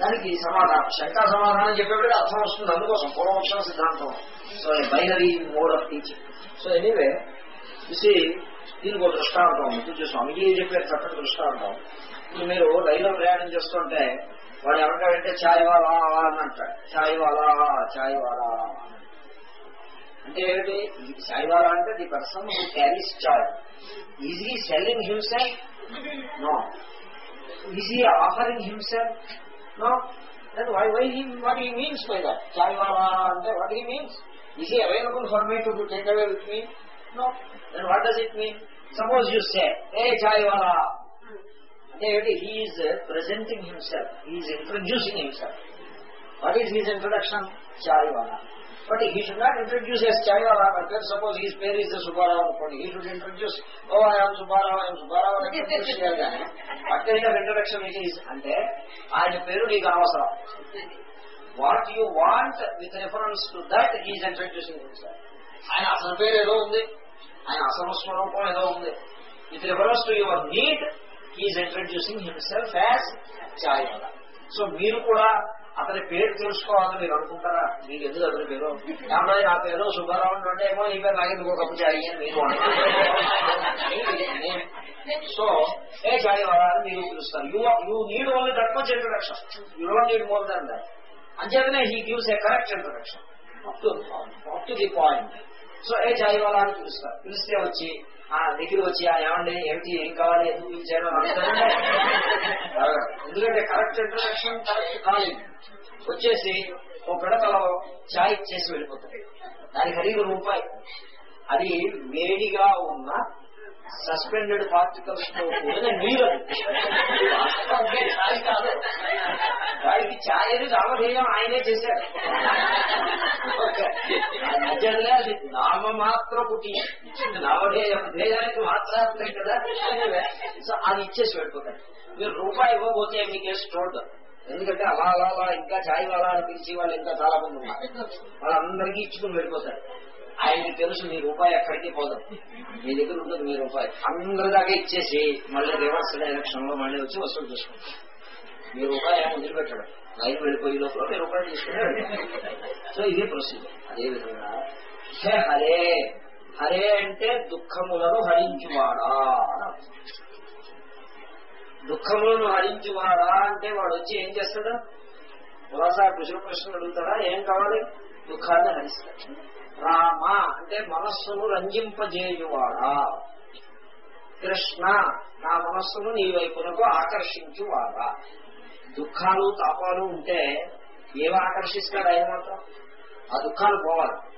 దానికి సమాధానం. శంకా సమాధానం చెప్పేప్పుడు అర్థం వస్తుంది. అందుకోసం పూర్వపక్షం సిద్ధాంతం. So binary mode of teaching so anyway చూసి దీనికి ఒక దృష్టాంతం. ఉంది స్వామిజీ చెప్పారు చక్కటి దృష్టాంతం. ఇప్పుడు మీరు రైల్లో ప్రయాణం చేస్తుంటే వాడు ఎవరికంటే ఛాయ్ వాలా అని అంటాడు. ఛాయ్ వాలా ఛాయ్ వాలా అంటే ఏమిటి? ఛాయ్ వాలా అంటే the person who carries chai is he selling himself no is he offering himself no then why why he what he means by that? Chai wala ante what he means is he available for me to, take away with me no then what does it mean suppose you say hey chai wala ante he is presenting himself he is introducing himself what is his introduction chai wala but he should not introduce as chai wala but suppose his పేరు is Subbarao అనుకోండి he should introduce oh I am Subbarao I am Subbarao అని introduce చేయాలి what kind of introduction it is అంటే ఆయన పేరు నీకు అవసరం what you want with reference to that is introducing himself ఆయన అసలు పేరు ఏదో ఉంది ఆయన అసలు స్వరూపం ఏదో ఉంది with reference to your need is introducing himself as chai so మీరు కూడా అతని పేరు తెలుసుకోవాలని మీరు అనుకుంటారా? మీకు ఎందుకు అతని పేరు? ఏమన్నా నా పేరు సుబ్బారావు అంటే ఏమో ఈ పేరు నాకు ఒక కప్పు చాయ్ అని మీరు సో ఏ చాయ్ వాలా మీరు పిలుస్తారు. You you need only that much introduction you don't need more than that అంచేతనే he gives a correct introduction up to the point so a chai wala అని పిలుస్తారు? పిలిస్తే వచ్చి దగ్గర వచ్చి ఆ ఏమండి? ఏమిటి? ఏం కావాలి? ఎందుకు పిలిచారు ఎందుకంటే కరెక్ట్ ఇంట్రడక్షన్ కరెక్ట్ కాలింగ్ వచ్చేసి ఒక పిడకలో చాయ్ చేసి వెళ్ళిపోతుంది దానికి ఖరీదు రూపాయి. అది వేడిగా ఉన్న సస్పెండెడ్ పార్టికల్స్తో నీరు. కాదు వాడికి ఛాయ్ అని నామధేయం ఆయనే చేశారు. నిజంగా అది నామమాత్రపు టీ నామధేయం ధ్యేయానికి మాత్రార్థం కదా. సో అది ఇచ్చేసి వెళ్ళిపోతాడు. మీరు రూపాయి ఇవ్వబోతే మీకు వేసి చూడదు ఎందుకంటే అలా అలా అలా ఇంకా ఛాయ్ వాళ్ళ అని పిలిచి వాళ్ళు ఇంకా చాలా మంది ఉన్నారు. వాళ్ళందరికీ ఇచ్చుకుని వెళ్ళిపోతారు. ఆయనకి తెలుసు మీ రూపాయి ఎక్కడికి పోదు. మీ దగ్గర ఉంటుంది మీ రూపాయి. అందరి దాకా ఇచ్చేసి మళ్ళీ రివర్స్ డైరెక్షన్లో మళ్ళీ వచ్చి వసూలు చేసుకుంటారు. మీ రూపాయి ఏమో వదిలిపెట్టాడు. లైన్ వెళ్ళిపోయి లోపల మీ రూపాయలు తీసుకుని సో ఇదే ప్రొసీజర్ అదేవిధంగా హే హరే హరే అంటే దుఃఖములను హరించువాడా దుఃఖములను హరించువాడా అంటే వాడు వచ్చి ఏం చేస్తాడు? పురాసా కుశల ప్రశ్నలు అడుగుతాడా? ఏం కావాలి? దుఃఖాన్ని హరిస్తాడు రామ అంటే మనస్సును రంజింపజేయువాడా? కృష్ణ నా మనస్సును నీ వైపునకు ఆకర్షించువాడా? దుఃఖాలు తాపాలు ఉంటే ఏమి ఆకర్షిస్తాడు ఆయన మాత్రం? ఆ దుఃఖాలు పోవాలి.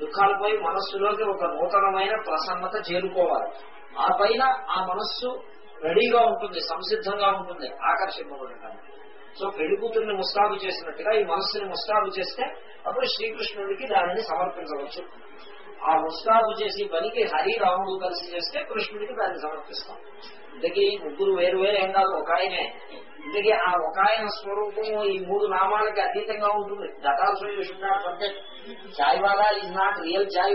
దుఃఖాలు పోయి మనస్సులోకి ఒక నూతనమైన ప్రసన్నత చేరుకోవాలి. ఆ పైన ఆ మనస్సు రెడీగా ఉంటుంది సంసిద్ధంగా ఉంటుంది ఆకర్షింపబడటానికి. సో పెళ్ళి కూతుర్ని ముస్తాబు చేసినట్టుగా ఈ మనస్సుని ముస్తాబు చేస్తే అప్పుడు శ్రీకృష్ణుడికి దానిని సమర్పించవచ్చు. ఆ ముస్తాబు చేసి పనికి హరి రాముడు కలిసి చేస్తే కృష్ణుడికి దాన్ని సమర్పిస్తాం. ఇంతకీ ముగ్గురు వేరు వేరు ఏం కాదు ఒక ఆయనే. ఇంతకీ ఆ ఒక ఆయన స్వరూపము ఈ మూడు నామాలకి అతీతంగా ఉంటుంది. దటాల్సో అంటే chai wala is not real chai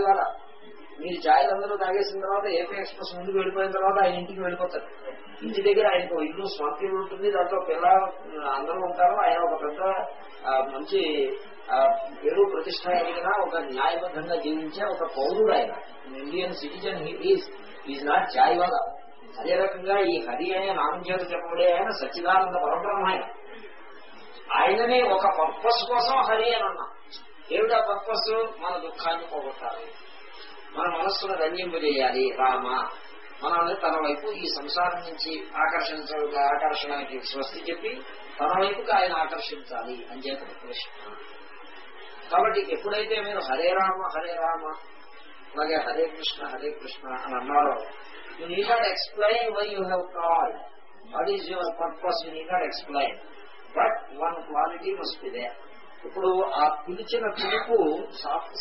మీరు చాయ్ అందరూ తాగేసిన తర్వాత ఏపీ ఎక్స్ప్రెస్ ముందుకు వెళ్ళిపోయిన తర్వాత ఆయన ఇంటికి వెళ్ళిపోతారు. ఇంటి దగ్గర ఆయనకు ఇల్లు స్వంత ఉంటుంది. దాంట్లో పిల్ల అందరూ ఉంటారు. ఆయన ఒక పెద్ద మంచి పేరు ప్రతిష్ట కలిగిన ఒక న్యాయబద్ధంగా జీవించే ఒక పౌరుడు ఆయన. Indian citizen is is not chai wala అదే రకంగా ఈ హరి అనే నామం చేత చెప్పబడే ఆయన సచ్చిదానంద పరబ్రహ్మ ఆయన. ఆయననే ఒక పర్పస్ కోసం హరి అని అన్నా. ఏమిటా పర్పస్? మన దుఃఖాన్ని పోగొట్టాలి. మన మనస్సును రంజింపజేయాలి రామ. మనల్ని తన వైపు ఈ సంసారం నుంచి ఆకర్షించ ఆకర్షణకి స్వస్తి చెప్పి తన వైపుకి ఆయన ఆకర్షించాలి అని చేత కృష్ణ. కాబట్టి ఎప్పుడైతే మీరు హరే రామ హరే రామ అలాగే హరే కృష్ణ హరే కృష్ణ అని అన్నారో you need not explain why you have call what is your purpose you need not explain but one quality must be there ఇప్పుడు ఆ పిలిచిన పిలుపు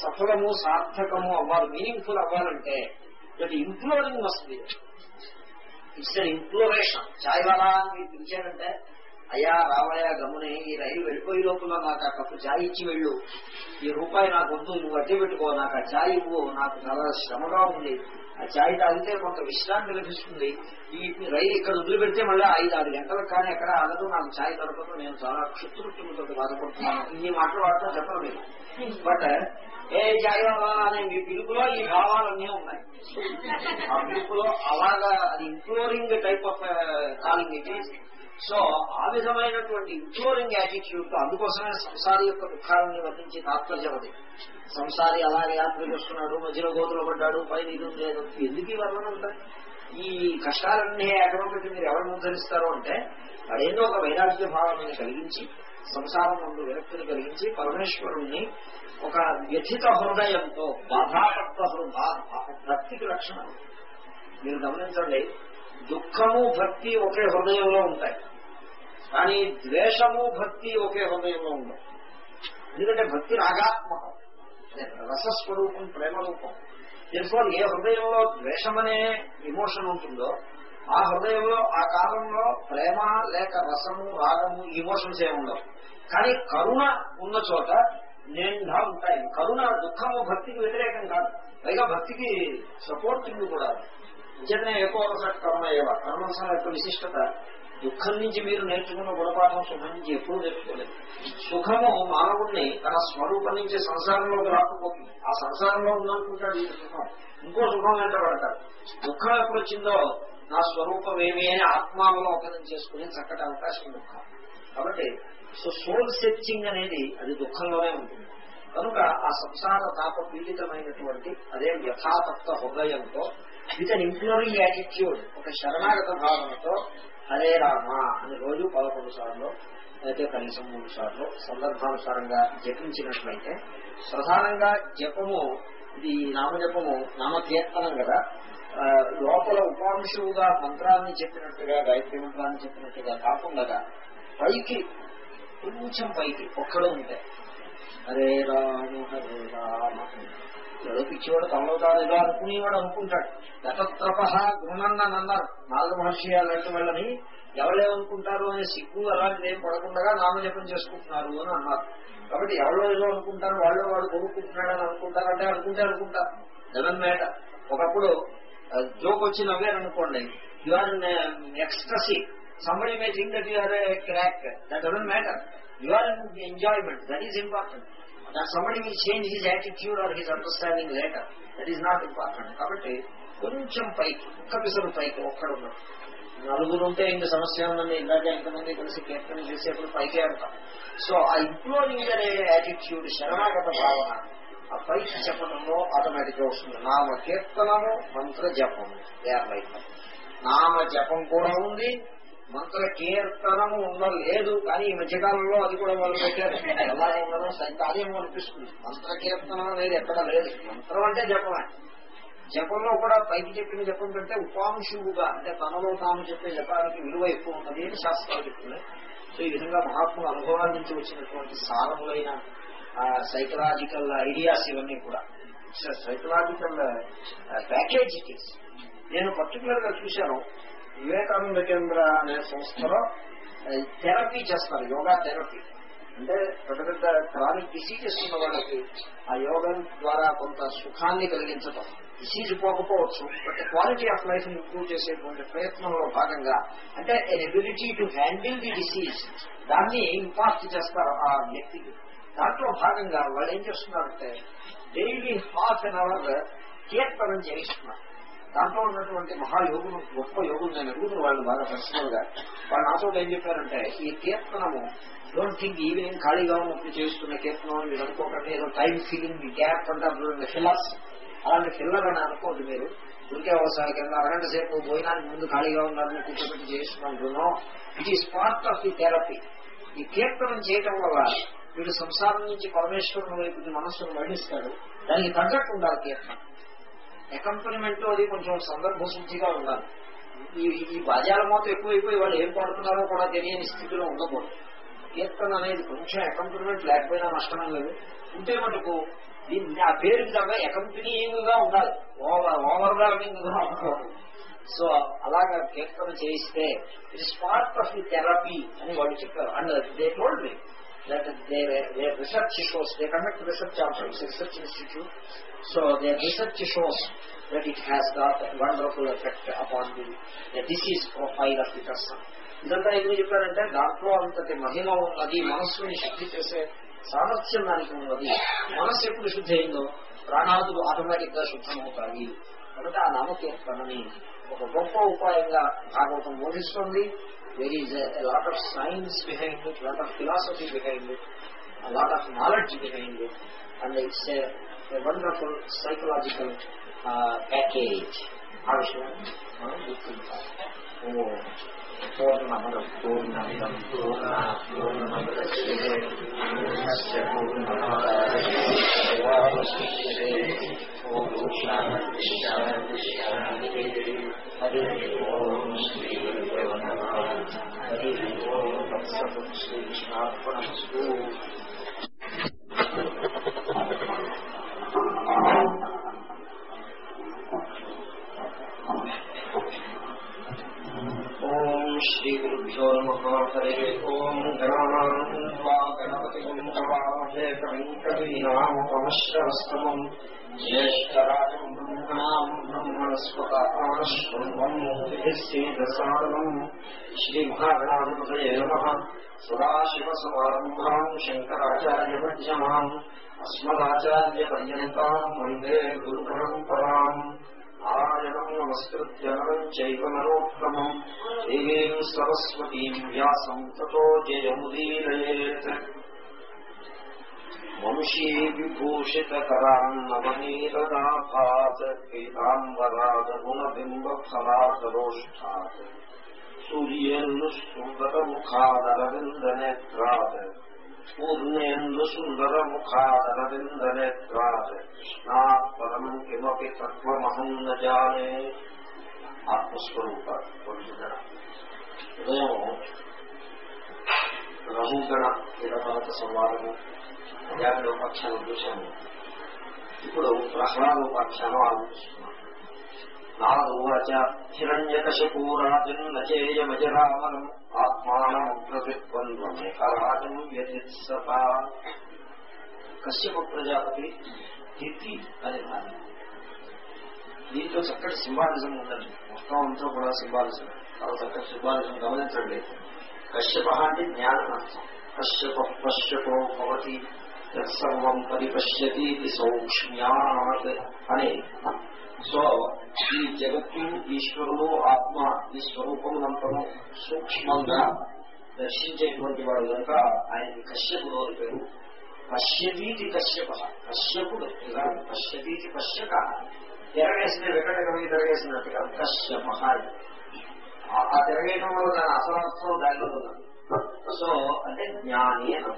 సఫలము సార్థకము అవ్వాలి మీనింగ్ఫుల్ అవ్వాలంటే that imploring must be it's an imploration chai wala అని మీరు పిలిచారంటే అయ్యా రావయ్యా గమ్మునే ఈ రైలు వెళ్ళిపోయే లోపల నాకు ఆ కప్పు చాయ్ ఇచ్చి వెళ్ళు. ఈ రూపాయి నాకు వద్దు నువ్వు అట్టే పెట్టుకో నాకు ఆ చాయ్ ఇవ్వు నాకు చాలా శ్రమగా ఉంది. ఆ ఛాయ్ తాగితే కొంత విశ్రాంతి లభిస్తుంది. ఈ రైలు ఇక్కడ వదిలిపెడితే మళ్ళీ ఐదు ఆరు గంటలకు కానీ ఎక్కడ ఆగదు. నాకు ఛాయ్ దొరకదు. నేను చాలా క్షుత్రుత్వంతో బాధపడుతున్నాను. ఇన్ని మాటలు వాడుతూ చెప్పను మీరు బట్ ఏ ఛాయ్ అనే మీ పిలుపులో ఈ భావాలన్నీ ఉన్నాయి. ఆ పిలుపులో అలాగా అది ఇంక్లోరింగ్ టైప్ ఆఫ్ కాలింగ్ ఇది సో ఆ విధమైనటువంటి ఇంక్లోరింగ్ యాటిట్యూడ్తో అందుకోసమే సంసారి యొక్క దుఃఖాలను వర్తించి తాత్పర్యం అది సంసారి అలాగే యాత్ర చేస్తున్నాడు మధ్యలో గోతులు పడ్డాడు పైన ఇది ఉంది ఎందుకు ఈ వర్ణన ఉంటాయి ఈ కష్టాలన్నీ ఎక్కడ పెట్టి మీరు ఎవరిని ఉద్ధరిస్తారు అంటే అదేదో ఒక వైరాగ్య భావాన్ని కలిగించి సంసారం ముందు విరక్తిని కలిగించి పరమేశ్వరుణ్ణి ఒక వ్యథిత హృదయంతో బాధాపత్వ హృదయ భక్తికి లక్షణం మీరు గమనించండి దుఃఖము భక్తి ఒకే హృదయంలో ఉంటాయి. కానీ ద్వేషము భక్తి ఒకే హృదయంలో ఉండవు. ఎందుకంటే భక్తి రాగాత్మకం. రసస్వరూపం ప్రేమ రూపం ఏ హృదయంలో ద్వేషమనే ఇమోషన్ ఉంటుందో ఆ హృదయంలో ఆ కాలంలో ప్రేమ లేక రసము రాగము ఇమోషన్స్ ఏముండవు కానీ కరుణ ఉన్న చోట నిండా ఉంటాయి. కరుణ దుఃఖము భక్తికి వ్యతిరేకం కాదు. పైగా భక్తికి సపోర్టింగ్ కూడా. నిజమే ఎక్కువ కర్మ ఏవ? కరుణసం యొక్క విశిష్టత. దుఃఖం నుంచి మీరు నేర్చుకున్న గుణపాఠం సుఖం నుంచి ఎప్పుడూ నేర్చుకోలేదు. సుఖము మానవుడిని తన స్వరూపం నుంచి సంసారంలోకి రాకపోతుంది ఆ సంసారంలో ఉందనుకుంటాడు ఈ సుఖం. ఇంకో సుఖం వెంట పడతాడు దుఃఖం ఎప్పుడు వచ్చిందో నా స్వరూపం ఏమి అని ఆత్మావలోకనం చేసుకునే చక్కటి అవకాశం దుఃఖం. కాబట్టి సో సోల్ సెర్చింగ్ అనేది అది దుఃఖంలోనే ఉంటుంది. కనుక ఆ సంసార తాప పీడితమైనటువంటి అదే యథాతత్వ హృదయంతో విత్ అన్ ఇంప్లోరింగ్ యాటిట్యూడ్ ఒక శరణాగత భావనతో హరే రామ అని రోజు పదకొండు సార్లు అయితే కనీసం మూడు సార్లు సందర్భానుసారంగా జపించినట్లయితే ప్రధానంగా జపము ఇది నామజపము నామకీర్తనం కదా. లోపల ఉపాంశువుగా మంత్రాన్ని చెప్పినట్టుగా గాయత్రి మంత్రాన్ని చెప్పినట్టుగా కాకుండా పైకి కొంచెం పైకి ఒక్కడే ఉంటాయి హరే రామ హరే రామ ఏదో పిచ్చివాడు తమలో తాను ఏదో అనుకునేవాడు అనుకుంటాడు. గతత్రపహ గృహన్న అన్నారు నాలుగు మహర్షి అలాంటి వాళ్ళని ఎవరేమనుకుంటారు అనే సిగ్గు అలాంటిది ఏం పడకుండా నామజపం చేసుకుంటున్నారు అని అన్నారు. కాబట్టి ఎవరో ఏదో అనుకుంటారు వాళ్ళు వాడు కొనుక్కుంటున్నాడు అని అనుకుంటారంటే అనుకుంటే అనుకుంటారు జగన్ మేట. ఒకప్పుడు జోక్ వచ్చి నవ్వారనుకోండి you are ecstasy um, somebody may think that are are crack that doesn't matter you are enjoyment that is important is. That somebody will change his attitude or his understanding later. That is not important. కాబట్టి కొంచెం పైకి ఒక్క పిసరు పైకి ఒక్కడు నలుగురు ఉంటే ఇంక సమస్య ఉందని ఇలాగే ఎంతమంది కలిసి కీర్తన చేసేప్పుడు పైకి అంటాం సో ఆ ఇంప్లోరింగ్ అనే యాటిట్యూడ్ శరణాగత భావన ఆ పైకి చెప్పడంలో ఆటోమేటిక్గా వస్తుంది నామ కీర్తనము మంత్ర జపము నామ జపం కూడా ఉంది మంత్ర కీర్తనము ఉండదు లేదు కానీ ఈ మధ్యకాలంలో అది కూడా వాళ్ళు పెట్టారు. ఎలా ఉండడం సైతాదేమో అనిపిస్తుంది. మంత్ర కీర్తనం అనేది ఎక్కడ లేదు. మంత్రం అంటే జపమే. జపంలో కూడా పైకి చెప్పిన జపం కంటే ఉపాంశువుగా అంటే తనలో తాను చెప్పే జపానికి విలువ ఎక్కువ ఉన్నది అని శాస్త్రాలు చెప్తున్నాయి. సో ఈ విధంగా మహాత్ముల అనుభవాల నుంచి వచ్చినటువంటి సారములైన సైకలాజికల్ ఐడియాస్ ఇవన్నీ కూడా. సైకలాజికల్ ప్యాకేజ్ ఇట్ నేను పర్టికులర్గా చూశాను వివేకానంద కేంద్ర అనే సంస్థలో థెరపీ చేస్తారు యోగా థెరపీ అంటే పెద్ద పెద్ద క్రానిక్ డిసీజెస్ ఉన్న వాళ్ళకి ఆ యోగం ద్వారా కొంత సుఖాన్ని కలిగించడం disease పోకపోవచ్చు but quality of life improve చేసేటువంటి ప్రయత్నంలో భాగంగా అంటే ability to handle the disease దాన్ని ఇంపాస్ట్ చేస్తారు ఆ వ్యక్తికి. దాంట్లో భాగంగా వాళ్ళు ఏం చేస్తున్నారంటే డైలీ హాఫ్ అన్ అవర్ కీర్తనం చేయిస్తున్నారు. దాంట్లో ఉన్నటువంటి మహాయోగులు గొప్ప యోగులు నేను అడుగుతున్న వాళ్ళు బాగా పర్సనల్గా. వాళ్ళు నాతో ఏం చెప్పారంటే ఈ కీర్తనము డోంట్ థింక్ ఈవినింగ్ ఖాళీగా ఉన్నప్పుడు చేస్తున్న కీర్తనం అని మీరు అనుకోకండి ఏదో టైం ఫీలింగ్ గ్యాప్ అంటే ఫిల్లర్స్ అలాంటి ఫిల్లర్ అని అనుకోండి మీరు. ఉరికే ఒకసారి కింద అరగంట సేపు భోజనానికి ముందు ఖాళీగా ఉన్నారని కూర్చోబెట్టి చేస్తున్నాను. It is part of the therapy ఈ కీర్తనం చేయటం వల్ల వీడు సంసారం నుంచి పరమేశ్వరుని వైపు మనస్సును మరణిస్తాడు దానికి తగ్గట్టు ఉండాలి కీర్తనం. అకంపనిమెంట్ అది కొంచెం సందర్భ శుద్ధిగా ఉండాలి. ఈ ఈ బాజాల మొత్తం ఎక్కువైపోయి వాళ్ళు ఏం పాడుతున్నారో కూడా తెలియని స్థితిలో ఉండకూడదు. కీర్తన అనేది కొంచెం అకంపనిమెంట్ లేకపోయినా నష్టం లేదు. ఉంటే మటుకు దీన్ని ఆ పేరుకి తగ్గ అకంపెనీయింగ్గా ఉండాలి. ఓవర్ ఓవర్ వెల్మింగ్గా ఉండకూడదు. సో అలాగా కీర్తన చేయిస్తే it is part of the therapy అని వాళ్ళు చెప్పారు. And they told me. That their, their research shows, they conduct research also, it's a research institute, so their research shows that it has got a wonderful effect upon the, the disease profile of the person. ఇదంతా ఎందుకు చెప్పారంటే దాంట్లో అంతటి మహిమ ఉన్నది మనస్సుని శుద్ధి చేసే సామర్థ్యం దానికి ఉన్నది మనస్సు ఎప్పుడు శుద్ధి అయిందో ప్రాణాదులు ఆటోమేటిక్గా శుద్ధమవుతాయి కాబట్టి ఆ నామకీర్తనని ఒక గొప్ప ఉపాయంగా భాగవతం బోధిస్తుంది there is a lot of science behind it, a lot of philosophy behind it, a lot of knowledge behind it, and it's a, a wonderful psychological uh, package. పూర్ణ పూర్ణమదశ్యే పూర్ణస్య పూర్ణమాదాయ ఓం శాంతి శాంతి శాంతి హరి ఓం శ్రీ గురుదేవ నమః హరి ఓం తత్సత్ శ్రీకృష్ణార్పణమస్తు ఓం శ్రీ గురుభ్యో నమ హరి ఓం గణానా గణపతి గణామహే కవికవీనామపమశ్రవస్తమం జ్యేష్ఠరాజం బ్రహ్మణాం బ్రహ్మణస్పతాశ్రమం శ్రీ నమ సదాశివసమారంభాం శంకరాచార్యమధ్యమాం అస్మదాచార్యపర్యంతాం వందే గురు పరంపరాం నారాయణం నమస్కృత్య నరం చైవ నరోత్తమం దేవీం సరస్వతీం వ్యాసం తతో వంశీ విభూషితకరాన్నవనీరదాభాత్ పీతాంబరాద్ గుణబింబ ఫలాదరోష్ఠాత్ కృష్ణాత్ పరం కిమపి తత్వమహం న జానే ఆత్మస్వరూప ఉదయం రహుగణ నిరపరత సంవాదము. వ్యాఖ్యోపాఖ్యానం చూశాము. ఇప్పుడు ప్రహ్లాదోపాఖ్యానం ఆరంభిస్తున్నాం నాదోవాచ హిరణ్యకశపూరాజన్నచేయమజరామరం ఆత్మానముగ్రవిద్వంద్వమేకరాజం వ్యతిత్సత. కశ్యప ప్రజాపతి హితి అనే భార్య దీంట్లో చక్కటి సింబాలిజం ఉందండి. మొత్తం అంతా కూడా సింబాలిజం. చాలా చక్కటి సింబాలిజం గమనించండి. కశ్యప అంటే జ్ఞానం అర్థం కశ్యప పశ్యపో భవతి సర్వం పరిపశ్యతి సౌక్ష్మ్యాత్ అని సో ఈ జగత్తు ఈశ్వరుడు ఆత్మ ఈ స్వరూపమునంతము సూక్ష్మంగా దర్శించేటువంటి వాడు కనుక ఆయన కశ్యపుడు అని పేరు. పశ్యతీతి కశ్యప. కశ్యపుడు ఇలా పశ్యతీతి పశ్యక. తిరగేసిన వెంకట కవి తిరగేసినట్టుగా కశ్యప ఆ తిరగేయడం వల్ల దాని అసలర్థం దానిలో ఉన్నాను సో అంటే జ్ఞాని అని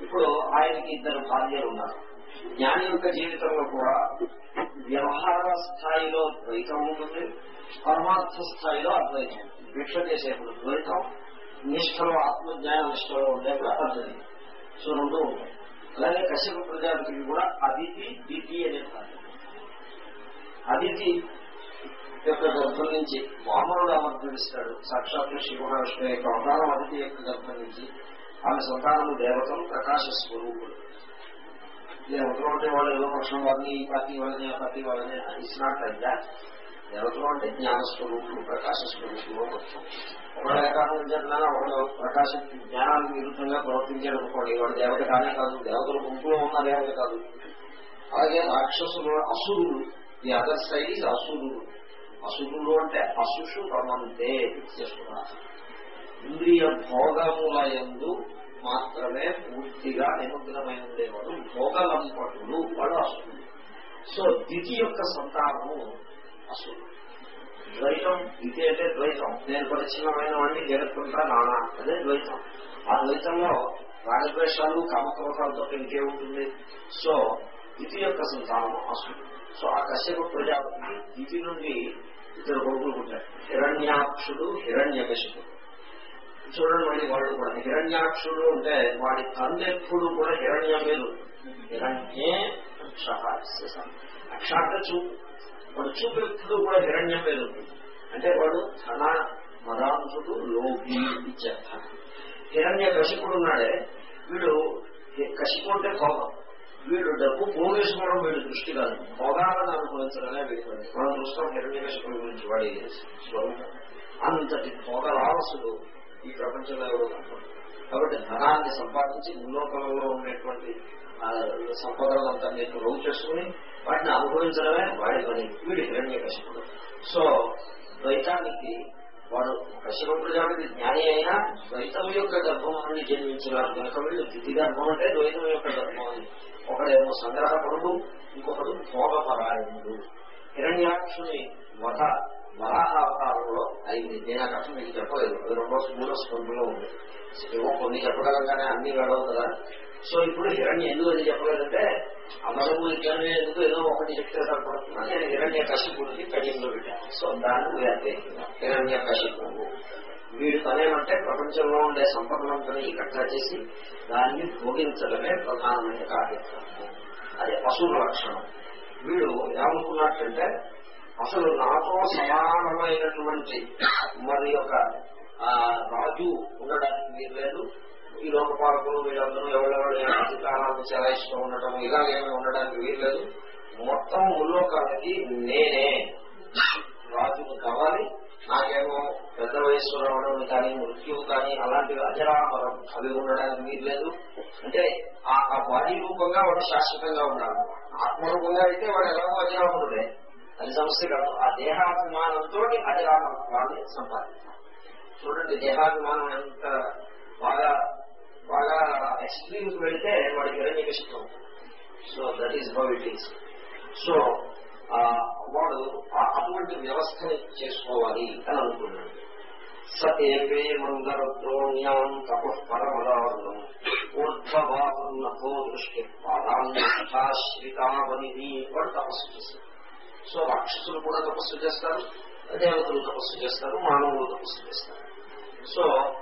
ఇప్పుడు ఆయనకి ఇద్దరు భార్యలు ఉన్నారు. జ్ఞాని యొక్క జీవితంలో కూడా వ్యవహార స్థాయిలో ద్వైతం ఉంటుంది పరమార్థ స్థాయిలో అద్వైతం. భిక్ష చేసేప్పుడు ద్వైతం నిష్టలో ఆత్మజ్ఞాన నిష్టలో ఉండేప్పుడు అద్వైతం. సో రెండు అలాగే కశ్యప ప్రజాపతికి కూడా అదితి దితి అనే భార్య అదితి యొక్క గర్భం నుంచి వామనుడు ఆవర్తిస్తాడు సాక్షాత్ శ్రీ యొక్క అవతారం అదితి యొక్క గర్భం నుంచి ఆమె సంతానము దేవతం ప్రకాశ స్వరూపుడు. దేవతలు అంటే వాళ్ళు ఏదో పక్షం వాళ్ళని ఈ పార్టీ వాళ్ళని ఆ పార్టీ వాళ్ళని ఇచ్చినట్టు అయితే దేవతలు అంటే జ్ఞానస్వరూపులు ప్రకాశ స్వరూపులు మొత్తం ఒకళ్ళ కారణం చేతనా ఒకళ్ళు ప్రకాశ జ్ఞానానికి విరుద్ధంగా ప్రవర్తించాడు అనుకోండి. వాళ్ళు దేవత కానే కాదు దేవతలు గుంపులో ఉన్న దేవత కాదు. అలాగే రాక్షసులు అసురులు ది అదర్ సైడ్ ఈజ్ అసురులు అసురులు అంటే అసుషు రమంతే చేస్తున్నారు ఇంద్రియ భోగములయందు మాత్రమే పూర్తిగా నిమగ్నమై ఉండేవాడు భోగలంపటులు వాడు అసురుడు సో దితి యొక్క సంతానము అసురుడు ద్వైతం దితి అంటే ద్వైతం. నేను పరిచ్ఛిన్నమైన వాడిని గెలుపుకుంటా నానా అదే ద్వైతం. ఆ ద్వైతంలో రాగద్వేషాలు కామక్రోధాలతో ఇంకేముంటుంది? సో దితి యొక్క సంతానము అసురుడు సో ఆ కశ్యప ప్రజాపతికి ఇది నుండి ఇద్దరు కొడుకులు పుట్టారు. హిరణ్యాక్షుడు హిరణ్యకశిపుడు చూడండి మళ్ళీ వాళ్ళు కూడా. హిరణ్యాక్షుడు అంటే వాడి తండ్రి కూడా హిరణ్య పేరు హిరణ్యే అక్ష అక్ష అంటే చూపు. వాడు చూపెప్పుడు కూడా హిరణ్య పేరు అంటే వాడు ధన మదాంతుడు లోభి ఇచ్చర్థ హిరణ్య కశిపుడు ఉన్నాడే. వీడు కశిపుడు అంటే కోపం. వీడు డబ్బు పోగేసుకోవడం వీడు దృష్టి కాదు. భోగాలను అనుభవించడమే వీడు. మనం చూస్తాం హిరణ్యకశిపుల గురించి వాడి స్వరూపం. అంతటి భోగరావసుడు ఈ ప్రపంచంలో ఎవరు కాబట్టి ధనాన్ని సంపాదించి ముల్లోకంలో ఉండేటువంటి సంపదలంతా మీకు రోజు చేసుకుని వాటిని అనుభవించడమే వాడి పని. వీడి హిరణ్యకేశ్వరుడు సో ద్వైతానికి వాడు కశ్యప ప్రజాపతి జ్ఞాని అయినా ద్వైతం యొక్క గర్భం నుండి జన్మించినారు కనుక వీళ్ళు ద్వితి గర్భం అంటే ద్వైతం యొక్క గర్భం అని ఒకడేమో సంగ్రహపరుడు ఇంకొకడు భోగపరాయణుడు. హిరణ్యాక్షుని వధ వరాహ అవతారంలో అయింది. నేను ఆ కష్టం మీకు చెప్పలేదు. అది రెండో మూడో స్కంధంలో ఉంది. ఏవో కొన్ని చెప్పగలం కానీ అన్ని గడవు కదా సో ఇప్పుడు హిరణ్య ఎందుకు అది చెప్పలేదంటే అమరము ఇట్లనే ఎందుకు ఏదో ఒకటి చెప్తే సరిపడుతున్నా నేను హిరణ్య కశిపుడికి కడియంలో పెట్టాను. సో దాన్ని వ్యాప్తి హిరణ్య కశిపుడు. వీడు పనేమంటే ప్రపంచంలో ఉండే సంపదలంతా ఇకట్టా చేసి దాన్ని భోగించడమే ప్రధానమైన కార్యక్రమం. అది పశువుల లక్షణం. వీడు ఏమనుకున్నట్లంటే అసలు నాతో సమానమైనటువంటి మరి ఒక రాజు ఉండడానికి మీరు లేదు ఈ లోకపాలకులు వీళ్ళందరూ ఎవరెవరు అధికారాన్ని చెలాయిస్తూ ఉండటం ఇలాగేమీ ఉండడానికి వీలు లేదు మొత్తం ముల్లోకాలకి నేనే. రాజును కావాలి నాకేమో పెద్ద వయస్సు రావడం కానీ మృత్యువు కానీ అలాంటివి అజరామరం. అవి ఉండడానికి వీలు లేదు అంటే ఆ బాడీ రూపంగా వాడు శాశ్వతంగా ఉండాలి. ఆత్మరూపంగా అయితే వాడు ఎలాగో అజరామరుడే. అది సమస్య కాదు. ఆ దేహాభిమానంతో అజరామత్వాన్ని సంపాదించాలి. చూడండి దేహాభిమానం ఎంత బాగా బాగా ఎక్స్ట్రీమ్కి వెళ్తే వాడికి హిరణ్య కష్టం so that is how it is so వాడు ఆ- అటువంటి వ్యవస్థని చేసుకోవాలి అని అనుకున్నాడు. సతేపే మందరద్రోణ్యాం తపః పరమదారుణం ఊర్ధ్వవాహుర్నభో దృష్టి పాదాశ్రితావని వాడు తపస్సు చేశారు సో రాక్షసులు కూడా తపస్సు చేస్తారు దేవతలు తపస్సు చేస్తారు మానవులు తపస్సు చేస్తారు. సో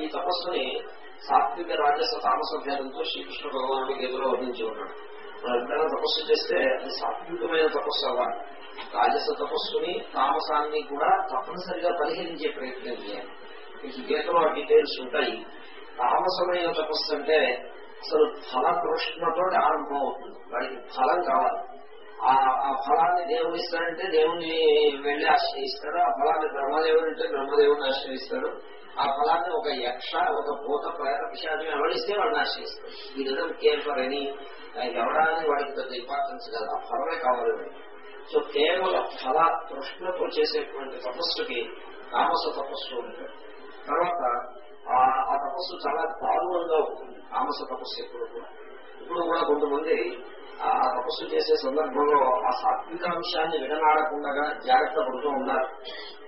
ఈ తపస్సుని సాత్విక రాజస తామస భేదంతో శ్రీకృష్ణ భగవానుడు గీతలో వర్ణించి ఉన్నాడు. మనం ఎప్పుడైనా తపస్సు చేస్తే అది సాత్వికమైన తపస్సు అవ్వాలి. రాజస తపస్సుని తామసాన్ని కూడా తప్పనిసరిగా పరిహరించే ప్రయత్నం చేయాలి. మీకు గీతలో ఆ డీటెయిల్స్ ఉంటాయి. తామసమైన తపస్సు అంటే అసలు ఫల తృష్ణతో ఆరంభం అవుతుంది. వాడికి ఫలం కావాలి. ఆ ఆ ఫలాన్ని దేవుడు ఇస్తాడంటే దేవుణ్ణి వెళ్ళి ఆశ్రయిస్తాడు. ఆ ఫలాన్ని బ్రహ్మదేవుడు అంటే బ్రహ్మదేవుడిని ఆశ్రయిస్తాడు. ఆ ఫలాన్ని ఒక యక్ష ఒక భూత ప్రేత విషయాన్ని ఎవరిస్తే వాడు నాశిస్తారు ఈ విధంగా కేర్ ఫర్ ఎనీ ఎవడానికి వాడికి పెద్ద ఇంపార్టెన్స్ కాదు. ఆ ఫలమే కావాలి. సో కేవలం ఫల తృష్ణతో చేసేటువంటి తపస్సుకి తామస తపస్సు ఉంటుంది. తర్వాత ఆ ఆ తపస్సు చాలా దారుణంగా ఉంటుంది. తామస తపస్సు ఎప్పుడు కూడా. ఇప్పుడు కూడా కొంతమంది ఆ తపస్సు చేసే సందర్భంలో ఆ సాత్వికాంశాన్ని విడనాడకుండా జాగ్రత్త పడుతూ ఉన్నారు.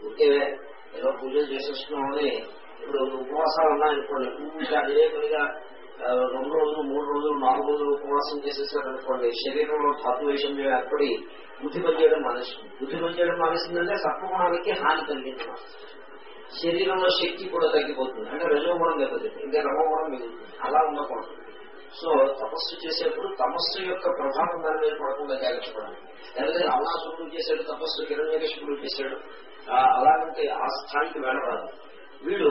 ఓకే ఏదో పూజలు చేసేస్తున్నామని ఇప్పుడు ఉపవాసాలు ఉన్నాయనుకోండి. పూజ అదే పనిగా రెండు రోజులు మూడు రోజులు నాలుగు రోజులు ఉపవాసం చేసేసారనుకోండి శరీరంలో ధాతువేషం ఏర్పడి బుద్ధి పనిచేయడం మానేస్తుంది. బుద్ధి పనిచేయడం మానేసిందంటే సత్వగుణానికి హాని కలిగింది శరీరంలో శక్తి కూడా తగ్గిపోతుంది. అంటే రజోగుణం దెబ్బతింది ఇంకా రమోగుణం మిగులుతుంది. అలా ఉండకూడదు. సో తపస్సు చేసేప్పుడు తపస్సు యొక్క ప్రభావం దాని మీద పడకుండా జాగ్రత్త పడాలి. లేకపోతే రావణాసురుడు చేశాడు తపస్సు కిరణ్యకృష్ణుడు చేశాడు. అలాగంటే ఆ స్థాయికి వెళ్ళరాదు. వీడు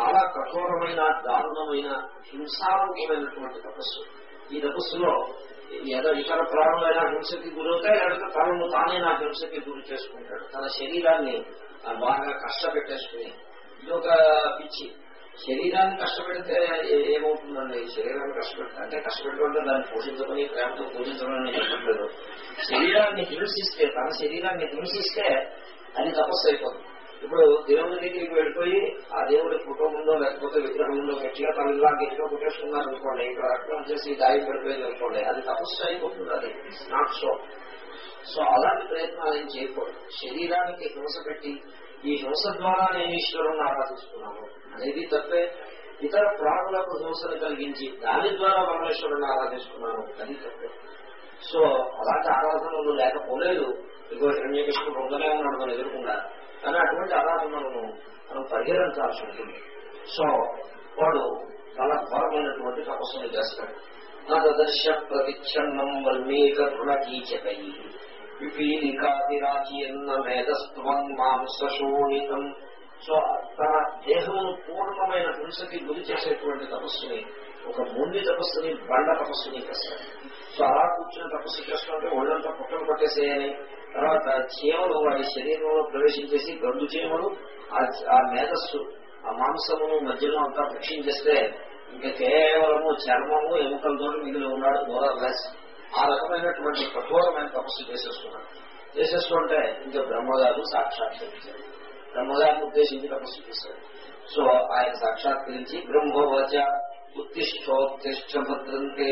చాలా కఠోరమైన దారుణమైన హింసారూపమైనటువంటి తపస్సు. ఈ తపస్సులో ఏదో ఇతర ప్రాణులైన హింసకి గురవుతాయి లేకపోతే తనను తానే నా హింసకి గురి చేసుకుంటాడు. తన శరీరాన్ని బాగా కష్టపెట్టేసుకుని. ఇది ఒక పిచ్చి. శరీరాన్ని కష్టపెడితే ఏమవుతుందండి? శరీరాన్ని కష్టపెడితే అంటే కష్టపెట్టుకుంటే దాన్ని పోషించమని ప్రేమతో పోషించమని చెప్పట్లేదు శరీరాన్ని హింసిస్తే తన శరీరాన్ని హింసిస్తే అని తపస్సు అయిపోతుంది. ఇప్పుడు దేవునికి దగ్గరికి వెళ్ళిపోయి ఆ దేవుడి ఫోటో ముందో లేకపోతే విగ్రహం ముందో గట్టిగా తను ఇలా గట్టిగా కొట్టేసుకున్నారు అనుకోండి ఇక్కడ రక్తం చేసి గాయం పడిపోయింది అనుకోండి అది తపస్సు అయిపోతుంది అది. నాట్ సో సో అలాంటి ప్రయత్నాలు ఏం చేయకూడదు. శరీరానికి హింస పెట్టి ఈ హింస ద్వారా నేను ఈశ్వరుని ఆరాధిస్తున్నాను అనేది తప్పే. ఇతర ప్రాణులకు హింసను కలిగించి దాని ద్వారా పరమేశ్వరుని ఆరాధిస్తున్నాను అది తప్పే. సో అలాంటి ఆరాధనలు లేకపోలేదు. ఇదిగో హిరణ్యకృష్ణుడు ఉండలే ఉన్నాడు మనం ఎదుర్కొన్నా కానీ అటువంటి ఆరాధనలను మనం పరిహరించాల్సి ఉంటుంది సో వాడు చాలా ఘోరమైనటువంటి తపస్సును చేస్తాడు. నదర్శ ప్రతిచ్ఛన్నం వల్మీక తృణకీచకై విపీలికాదిరాజీయన్న మేధస్త్వం మాంసశోణితం సో తన దేహమును పూర్ణమైన హింసకి గురి చేసేటువంటి తపస్సుని ఒక మొండి తపస్సుని బండ తపస్సుని చేస్తాడు. సో అలా కూర్చుని తపస్సు చేస్తుంటే ఒళ్ళంతా పుట్టలు పట్టేసేయని తర్వాత చీమలు వాడి శరీరంలో ప్రవేశించేసి గండు చీమలు ఆ మేధస్సు ఆ మాంసమును మధ్యలో అంతా భక్షించేస్తే ఇంకా కేవలము చర్మము ఎముకలతో మిగిలి ఉన్నాడు మోరర్లెస్ ఆ రకమైనటువంటి కఠోరమైన తపస్సు చేసేస్తున్నాడు. చేసేస్తుంటే ఇంకా బ్రహ్మగారు సాక్షాత్కరించాడు బ్రహ్మగారిని ఉద్దేశించి తపస్సు చేశాడు సో ఆయన సాక్షాత్కరించి బ్రహ్మవచ ఉత్తిష్టోత్తిష్ట భద్రంతే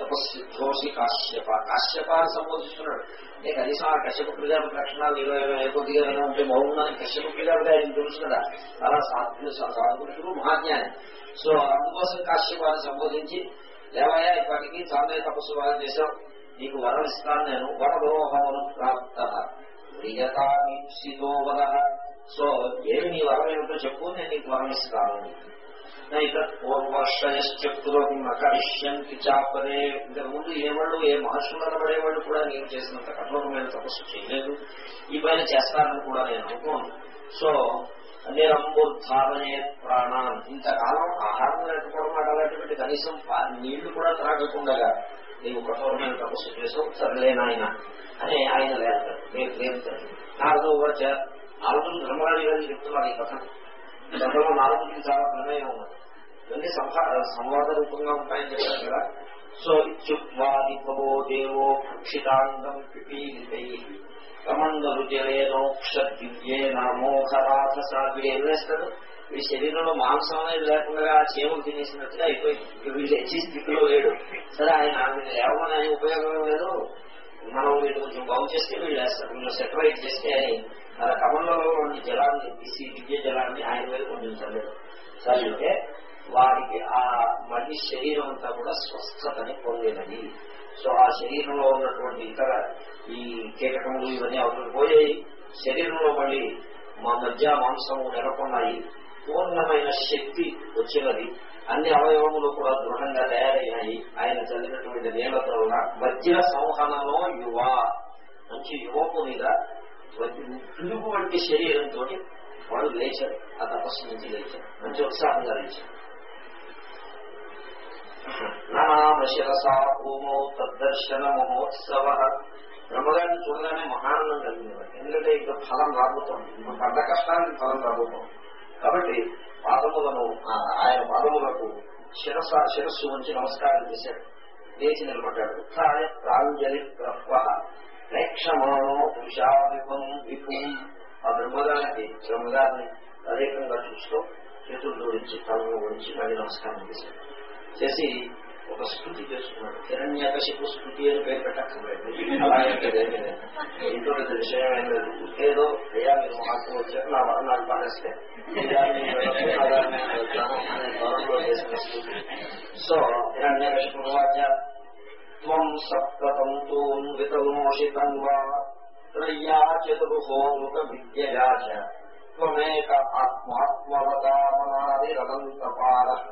తపస్సిద్ధోషి కాశ్యప. కాశ్యప అని సంబోధిస్తున్నాడు. అంటే కనీసం ఆ కశ్యప ప్రజాపతి లక్షణాలు ఇరవై కొద్దిగా ఉంటే బాగుందని కశ్యప ప్రజాపతి ఆయన తెలుసు కదా. చాలా సాధు సాధుపురుషుడు మహాజ్ఞాని. సో అందుకోసం కాశ్యపాన్ని సంబోధించి దేవయ్య ఇప్పటికీ చాలా తపస్సు బాగా చేశాం నీకు వరం ఇస్తాను నేను. వరదోహమును ప్రాప్త. ప్రియతామీప్సితో వర. సో ఏమి నీ వరం ఏమిటో చెప్పు నేను నీకు వరం ఇస్తాను పూర్వర్షయశ్చక్రోకరిష్యంతి చాపరే. ఇంతకుముందు ఏ వాళ్ళు ఏ మహర్షులు అనబడేవాళ్ళు కూడా నేను చేసినంత కఠోరమైన తపస్సు చేయలేదు. ఈ పైన చేస్తానని కూడా నేను అనుకోను. సో నిరంబుద్ధారనే ప్రాణాన్. ఇంతకాలం ఆహారం లేకపోవడం మాట అలాంటి కనీసం నీళ్ళు కూడా త్రాగకుండా నీవు కఠోరమైన తపస్సు చేసావు. సరలేనాయన అని ఆయన లేదు నేను ప్రేమితాను నాలుగో నాలుగు ధర్మరాజు గారు చెప్తున్నారు ఈ కథ. గతంలో నారదుడికి చాలా ప్రమేయం ఉన్నది. ఇవన్నీ సంవాద రూపంగా ఉంటాయని చెప్పారు కదా. సో ఇత్యుక్వాదిపవో దేవో భక్షితాంగం పిపీలితై కమందరు జలేనోక్ష దివ్యేన మోహరాధస వీడు ఏం వేస్తాడు వీడి శరీరంలో మాంసం అనేది లేకుండా ఆ చీమలు తినేసినట్టుగా అయిపోయింది. వీళ్ళు హెచ్చి స్థితిలో లేడు. సరే ఆయన లేవమని ఉపయోగం లేదు. మనం వీళ్ళు కొంచెం బాగు చేస్తే వీళ్ళు వేస్తారు వీళ్ళు సెటరైట్ చేస్తే అని అలా కమంలో జలాన్ని తీసి దివ్య జలాన్ని ఆయన మీద కొంచెం సరే వారికి ఆ మళ్ళీ శరీరం అంతా కూడా స్వస్థతని పొందేదని. సో ఆ శరీరంలో ఉన్నటువంటి ఇతర ఈ కీటకములు ఇవన్నీ అవతలు పోయాయి. శరీరంలో మళ్ళీ మా మధ్య మాంసము నెలకొన్నాయి. పూర్ణమైన శక్తి వచ్చినది. అన్ని అవయవములు కూడా దృఢంగా తయారైనాయి. ఆయన చదివినటువంటి నీళ్ళతో వజ్ర సంహనలో యువ మంచి యువకునిగా పిలుపు వంటి శరీరంతో వాడు లేచాడు. ఆ తపస్సు నుంచి లేచాడు. మంచి ఉత్సాహంగా లేచాడు నామశిరసా భూమో తద్దర్శన మహోత్సవ. బ్రహ్మగారిని చూడగానే మహానందం కలిగింది. ఎందుకంటే ఇంకా ఫలం రాబోతోంది. పడ్డ కష్టానికి ఫలం రాబోతోంది. కాబట్టి పాదములను ఆయన పాదములకు శిరస శిరస్సు ఉంచి నమస్కారం చేశాడు. లేచి నిలబడ్డాడు. ప్రాంజలి ప్రహ్వ. ప్రేక్షమాణో పురుషావిపం విపు ఆ బ్రహ్మగారికి బ్రహ్మగారిని అధికంగా చూస్తూ చేతులు జోడించి తలను గురించి మళ్ళీ నమస్కారం చేశాడు చేసి ఒక స్థుతి చేస్తున్నాడు. హిరణ్యకశిపు స్థుతి అని పేరు పెట్టక్కర్లేదు. ఇంట్లో విషయం ఏదో అయ్యా మీరు మాకు వచ్చారు నా వరం నాకు పాడేస్తే చేసిన స్థుతి సో హిరణ్యకశిపు వాచ్య త్వం సప్తతంతూన్ వితమోషితం వా త్రయ్యా చతుర్హోముఖ విద్యయా త్వమేక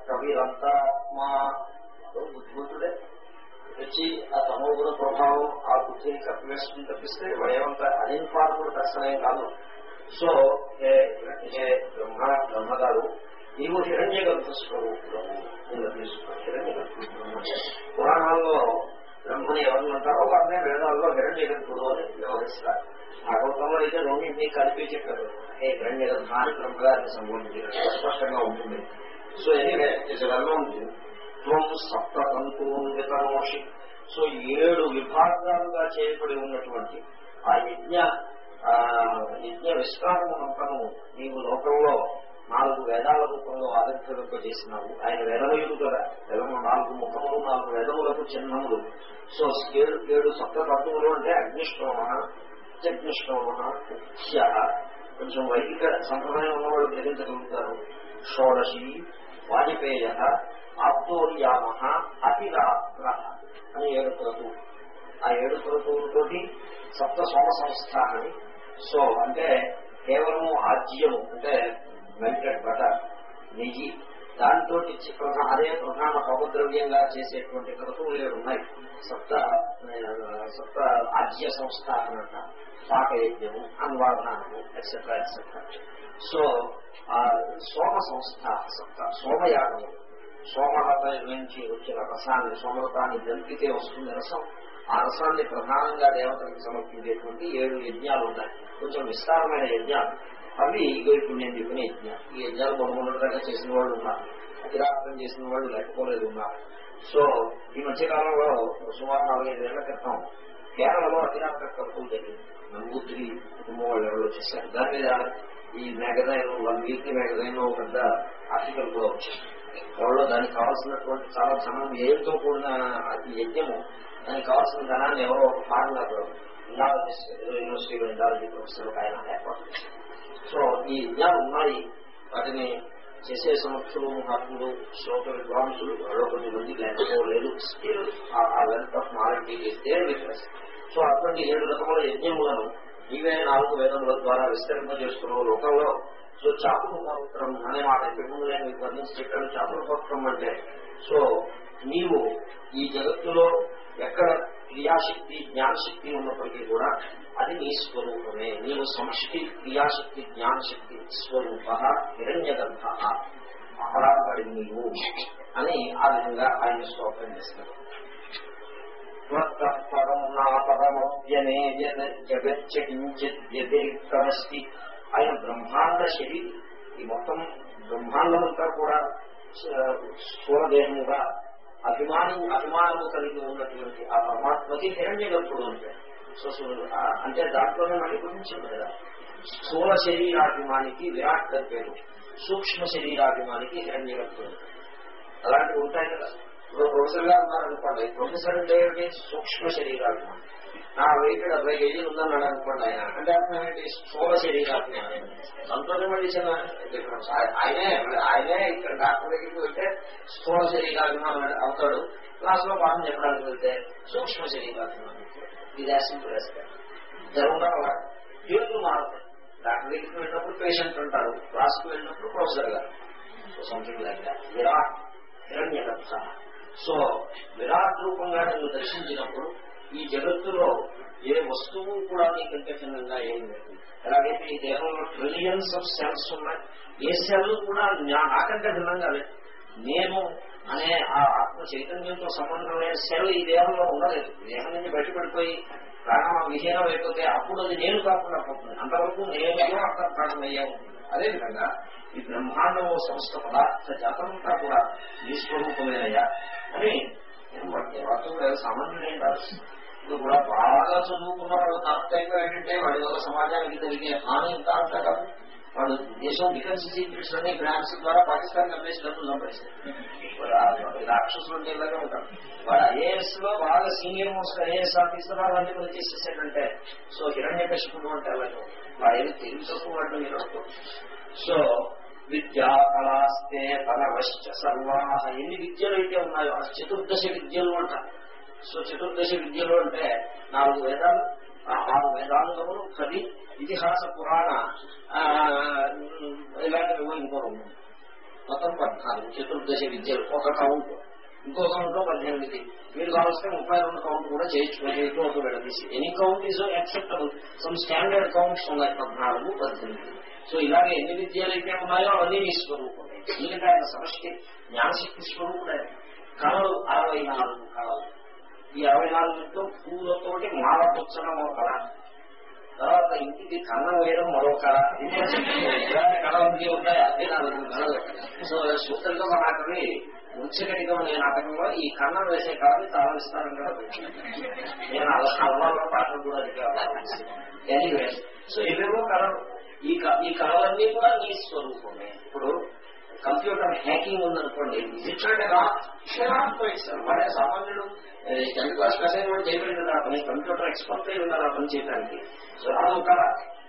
కవిరంతాత్మా బుద్ధిమంతుడే వచ్చి ఆ తమోగుణ ప్రభావం ఆ బుద్ధిని కప్పివేసుకుని తప్పిస్తే వాడేమంత అనిన్ఫార్ముడు దర్శనం కాదు. సో హే హే బ్రహ్మ బ్రహ్మగారు నీవు హిరణ్య గర్భస్వరూపుడము నిన్న తీసుకున్నాను హిరణ్య గర్భ పురాణాల్లో బ్రహ్మని ఎవరిని అంటారో వారినే వేదాల్లో హిరణ్య గర్భుడు అని వ్యవహరిస్తారు భాగవతంలో అయితే రెండింటినీ కలిపి చెప్పారు. ఏ హిరణ్య గర్భాన్ని బ్రహ్మగారిని సంబోధించారు స్పష్టంగా ఉంటుంది. సో ఎనీవే ఇట్స్ వెల్ త్వం సప్తతంతున్వితమోషి సో ఏడు విభాగాలుగా చేయబడి ఉన్నటువంటి ఆ యజ్ఞ యజ్ఞ విశ్రామమంతను నీవు లోకంలో నాలుగు వేదాల రూపంలో ఆవిర్భవింప చేసినావు ఆయన వేదమయుడు కదా. వేదము నాలుగు ముఖములు నాలుగు వేదములకు చిహ్నములు. సో ఏడు ఏడు సప్త తత్వములు అంటే అగ్నిష్టోమ అగ్నిష్టోమ ముఖ్య. కొంచెం వైదిక సంప్రదాయం ఉన్నవాళ్ళు గ్రహించగలుగుతారు. షోడశి వాజపేయ ఆప్తోర్యామ అతిరాత్ర అని ఏడు క్రతువు. ఆ ఏడు క్రతువులతోటి సప్త సోమ సంస్థ అని. సో అంటే కేవలము ఆజ్యము అంటే మెల్టెడ్ బటర్ నెయ్యి దాంతో అదే ప్రధాన పవద్రవ్యంగా చేసేటువంటి క్రతువులు ఉన్నాయి. సప్త సప్త ఆజ్య సంస్థ అన్నట పాకయజ్ఞము అన్వాదానము ఎక్సెట్రా ఎక్సెట్రా సో ఆ సోమ సంస్థ సప్త సోమయాగము. సోమలత నుంచి వచ్చిన రసాన్ని సోమలతాన్ని దంపితే వస్తుంది రసం. ఆ రసాన్ని ప్రధానంగా దేవతలకు సమర్పించేటువంటి ఏడు యజ్ఞాలు ఉన్నాయి కొంచెం విస్తారమైన యజ్ఞాలు. అవి ఇగో ఇప్పుడు నేను చెప్పిన యజ్ఞాలు ఈ యజ్ఞాలు మొదలుగా చేసిన వాళ్ళు ఉన్నారు అతిరాత్రం చేసిన వాళ్ళు లేకపోలేదు ఉన్నారు సో ఈ మధ్యకాలంలో సుమారు నాలుగైదేళ్ళ క్రితం కేరళలో అతిరాత్ర తక్కువ జరిగింది. నంబూత్రి కుటుంబం వాళ్ళు ఎవరో చేశారు. దాని మీద ఈ మ్యాగజైన్ వన్ వీక్ మ్యాగజైన్లో పెద్ద ఆర్టికల్ కూడా వచ్చింది. ఎవరో దానికి కావాల్సినటువంటి చాలా ధనం ఏతో కూడిన ఈ యజ్ఞము దానికి కావాల్సిన ధనాన్ని ఎవరో ఒక ఫార్ములా ఇండాలజిస్ట్ యూనివర్సిటీలో ఇండాలజీ ప్రొఫెసర్ ఆయన ఏర్పాటు చేశారు. సో ఈ యజ్ఞాలు ఉన్నాయి. వాటిని చేసే సమర్థులు మహాత్ములు శ్లోక విద్వాంసులు ఎవరో కొన్ని మంది లేకపోలేదు. స్టిల్ ఆ లెంత్ ఆఫ్ నాలెడ్జ్ సో అటువంటి ఏడు రకముల యజ్ఞములను నీవే నాలుగు వేదముల ద్వారా విస్తరింపజేస్తున్నావు లోకంలో. సో చాపులు పవిత్రం అనే మాట ఇంతకుముందు నేను వర్ణించి చెప్పాను చాపుల పవిత్రం అంటే సో నీవు ఈ జగత్తులో ఎక్కడ క్రియాశక్తి జ్ఞానశక్తి ఉన్నప్పటికీ కూడా అది నీ స్వరూపమే. నీవు సమష్టి క్రియాశక్తి జ్ఞానశక్తి స్వరూప హిరణ్యగంధ అపరాపడి నీవు అని ఆ విధంగా ఆయన స్తోత్రం చేస్తారు. పరం ఆయన బ్రహ్మాండ శరీరం. ఈ మొత్తం బ్రహ్మాండమంతా కూడా స్థూలదేహముగా అభిమానం అభిమానము కలిగి ఉన్నటువంటి ఆ పరమాత్మకి హిరణ్యగర్భుడు అంటారు సో అంటే దాంట్లోనే మనకి గురించింది కదా స్థూల శరీరాభిమానికి విరాట్ గారి పేరు. సూక్ష్మ శరీరాభిమానికి హిరణ్యగర్భుడు అలాంటివి ఉంటాయి కదా. ఇప్పుడు ప్రొఫెసర్ గారు ఉన్నారనుకోండి ప్రొఫెసర్ అంటే ఏమిటి? సూక్ష్మ శరీరాభిమానం. నా వెయిట్ అరవై కేజీలు ఉందన్నాడు అనుకోండి ఆయన. అంటే అర్థం ఏంటి? స్థూల శరీరాభిమానం. సంతోషం మెడిసిన్ డిఫరెన్స్ ఆయనే ఆయనే ఇక్కడ డాక్టర్ దగ్గరికి వెళ్తే స్థూల శరీరాభిమానం అవుతాడు. క్లాస్లో పాఠం చెప్పడానికి వెళ్తే సూక్ష్మ శరీరాభిమానం. ఇది సింపుల్ జరుగుతాం అలా పేర్లు మారుతాయి డాక్టర్ దగ్గరికి వెళ్ళినప్పుడు పేషెంట్ ఉంటారు. క్లాస్కి వెళ్ళినప్పుడు ప్రొఫెసర్ గారు. సంథింగ్ లైక్ విరాట్ హిరణ్య సో విరాట్ రూపంగా నువ్వు దర్శించినప్పుడు ఈ జగత్తులో ఏ వస్తువు కూడా నీకంటే భిన్నంగా ఏం లేదు. ఎలాగైతే ఈ దేహంలో ట్రిలియన్స్ ఆఫ్ సెల్స్ ఉన్నాయి ఏ సెల్ కూడా నాకంటే భిన్నంగా లేదు నేను అనే ఆ ఆత్మ చైతన్యంతో సంబంధం లేని సెల్ ఈ దేహంలో ఉండలేదు. దేహం నుంచి బయటపడిపోయి ప్రాణం విహీనం అయిపోతే అప్పుడు అది నేను కాకుండా పోతుంది. అంతవరకు నేను అంతర్ప్రాణమయ్యా ఉంటుంది. అదేవిధంగా ఈ బ్రహ్మాండము సంస్థ పదార్థ జాతంతా కూడా ఈ స్వరూపమేనయ్యా. అని వాడు సామాన్యుడేం కాదు ఇప్పుడు కూడా బాగా చదువుకున్న వాళ్ళు తాత్కాలికంగా ఏంటంటే వాడి వల్ల సమాజానికి జరిగే హాని ఎంత అంతా కాదు. వాళ్ళు దేశం డిఫెన్స్ సీక్రెట్స్ అన్ని గ్రాంట్స్ ద్వారా పాకిస్తాన్ కంపెనీస్ డబ్బులు సంపాదిస్తారు రాక్షసులు ఇలాగే ఉంటారు వాడు ఐఏఎస్లో బాగా సీనియర్ మోస్ట్ ఐఏఎస్ ఆఫీసర్ అవన్నీ కూడా చేసేసాడంటే సో హిరణ్య కశిపుడు అంటే అలాగే వాడేమి తెలివి తక్కువ వాడు మీరు సో విద్యా కళాస్తే తనవశ్చ సర్వాహ ఎన్ని విద్యలు అయితే ఉన్నాయో చతుర్దశ విద్యలు అంటారు సో చతుర్దశ విద్యలు అంటే నాలుగు వేదాలు ఆరు వేదాంగములు కవి ఇతిహాస పురాణ ఇలాంటివి ఇంకో మొత్తం పద్నాలుగు చతుర్దశ విద్యలు. ఒక కౌంట్ ఇంకో కౌంట్లో పద్దెనిమిది. మీరు కావాల్సిన ముప్పై రెండు కౌంట్ కూడా చేయొచ్చు. ఇంకొక వెళ్ళదీసి. Any count is acceptable some standard counts ఉన్నాయి. పద్నాలుగు పద్దెనిమిది. సో ఇలాగే ఎన్ని విద్యలు అయితే ఉన్నాయో అవన్నీ మీ స్వరూపం ఎందుకంటే ఆయన సమష్టి జ్ఞానశక్తి స్వరూపుడే. కళలు అరవై నాలుగు కళలు ఈ అరవై నాలుగుతో పూలతోటి మాల పుచ్చడం ఒక కళ. తర్వాత ఇంటికి కన్నం వేయడం మరో కళ. ఇలాంటి ఉంటాయి అదే నాలుగు కళలు. సో సూత్రంగా నాటని ముంచగడిగా ఉండే నాటకంలో ఈ కన్నం వేసే కళని చాలా విస్తారంగా నేను అలా అల్వాలో పాటలు కూడా ఎనీవే సో ఇవేమో కళలు. ఈ ఈ కళలన్నీ కూడా నీ స్వరూపమే. ఇప్పుడు కంప్యూటర్ హ్యాకింగ్ ఉందనుకోండి. ఇట్లాంటి వాడే సామాన్యుడు టెన్త్ క్లాస్ మెసేజ్ కూడా చేయబడి కదా. పని కంప్యూటర్ ఎక్స్పర్ట్ అయి ఉన్నారు ఆ పని చేయడానికి సో అదొక కళ.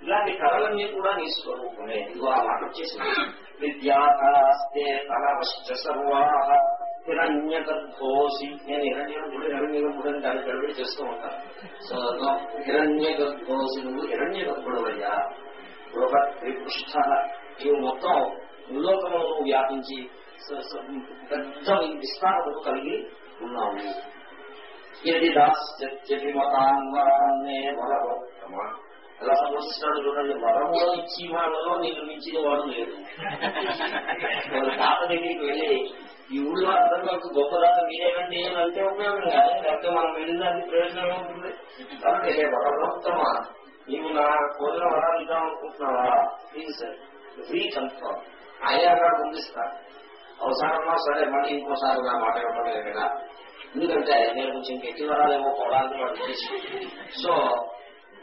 ఇలాంటి కళలన్నీ కూడా నీ స్వరూపమే. ఇదిగో ఆ మాట వచ్చేసింది. విద్యాకాస్తే తలవశ్చ సర్వాహ హిరణ్యగర్భోసి నేను హిరణ్యం కూడా హిరణ్యం కూడా దాన్ని గడబడి చేస్తూ ఉంటాను. సో హిరణ్యగర్భోసి నువ్వు హిరణ్య అయ్యా అయ్యా త్రిపృష్ఠ ఇవి మొత్తం ఉల్లోకములను వ్యాపించి పెద్ద విస్తారములు కలిగి ఉన్నాము. యది దాస్యమతాన్వరాన్నే వరవోత్తమ ఎలా సంబోధిస్తున్నాడు చూడండి వరములో ఇచ్చి వాళ్ళలో నీకు మించిన వాడు వాళ్ళ తాత దగ్గరికి వెళ్ళి ఈ ఊళ్ళో అందరిలోకి గొప్పదాత మీరేనండి అని అంటే ఉపయోగం కాదు. లేకపోతే మనం వెళ్ళిందానికి ప్రయోజనం ఉంటుంది కాబట్టి వరవృత్తమా నీవు నా కోరిన వరాలు ఇద్దాం అనుకుంటున్నావా? ప్లీజ్ ఫ్రీ కన్ఫర్మ్ ఆయన అక్కడ పంపిస్తాను అవసరమా సరే మళ్ళీ ఇంకోసారి నా మాట ఇవ్వడం కదా. ఎందుకంటే నేను కొంచెం గట్టి వరాలేమో పోవడానికి వాడు తెలుసు. సో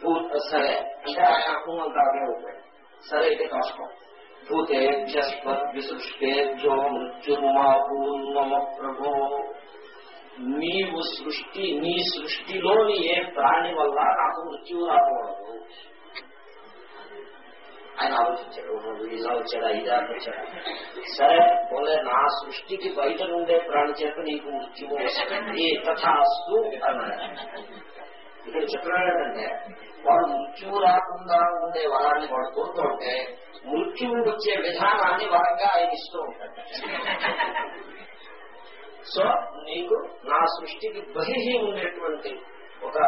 భూత సరే. అంటే ఆయన అర్థం ఉంటాయి సరే అయితే కష్టం భూతేభ్యస్మద్విసృష్టేభ్యో మృత్యుమాపూర్ణమ ప్రభో. నీవు సృష్టి నీ సృష్టిలోని ఏ ప్రాణి వల్ల నాకు మృత్యువు రాకూడదు. ఆయన ఆలోచించాడు. నువ్వు ఇలా వచ్చాడా ఇదా వచ్చాడా? సరే పోలే నా సృష్టికి బయట నుండే ప్రాణి చేత నీకు మృత్యువు వస్తుంది. తథాస్తు అన్నాడు. ఇక్కడ చెప్పడం ఏంటంటే వాడు మృత్యువు రాకుండా ఉండే వరాన్ని వాడు కోరుతుంటే మృత్యువు వచ్చే విధానాన్ని వరంగా ఆయన ఇస్తూ ఉంటాడు. సో నీకు నా సృష్టికి బహిహి ఉండేటువంటి ఒక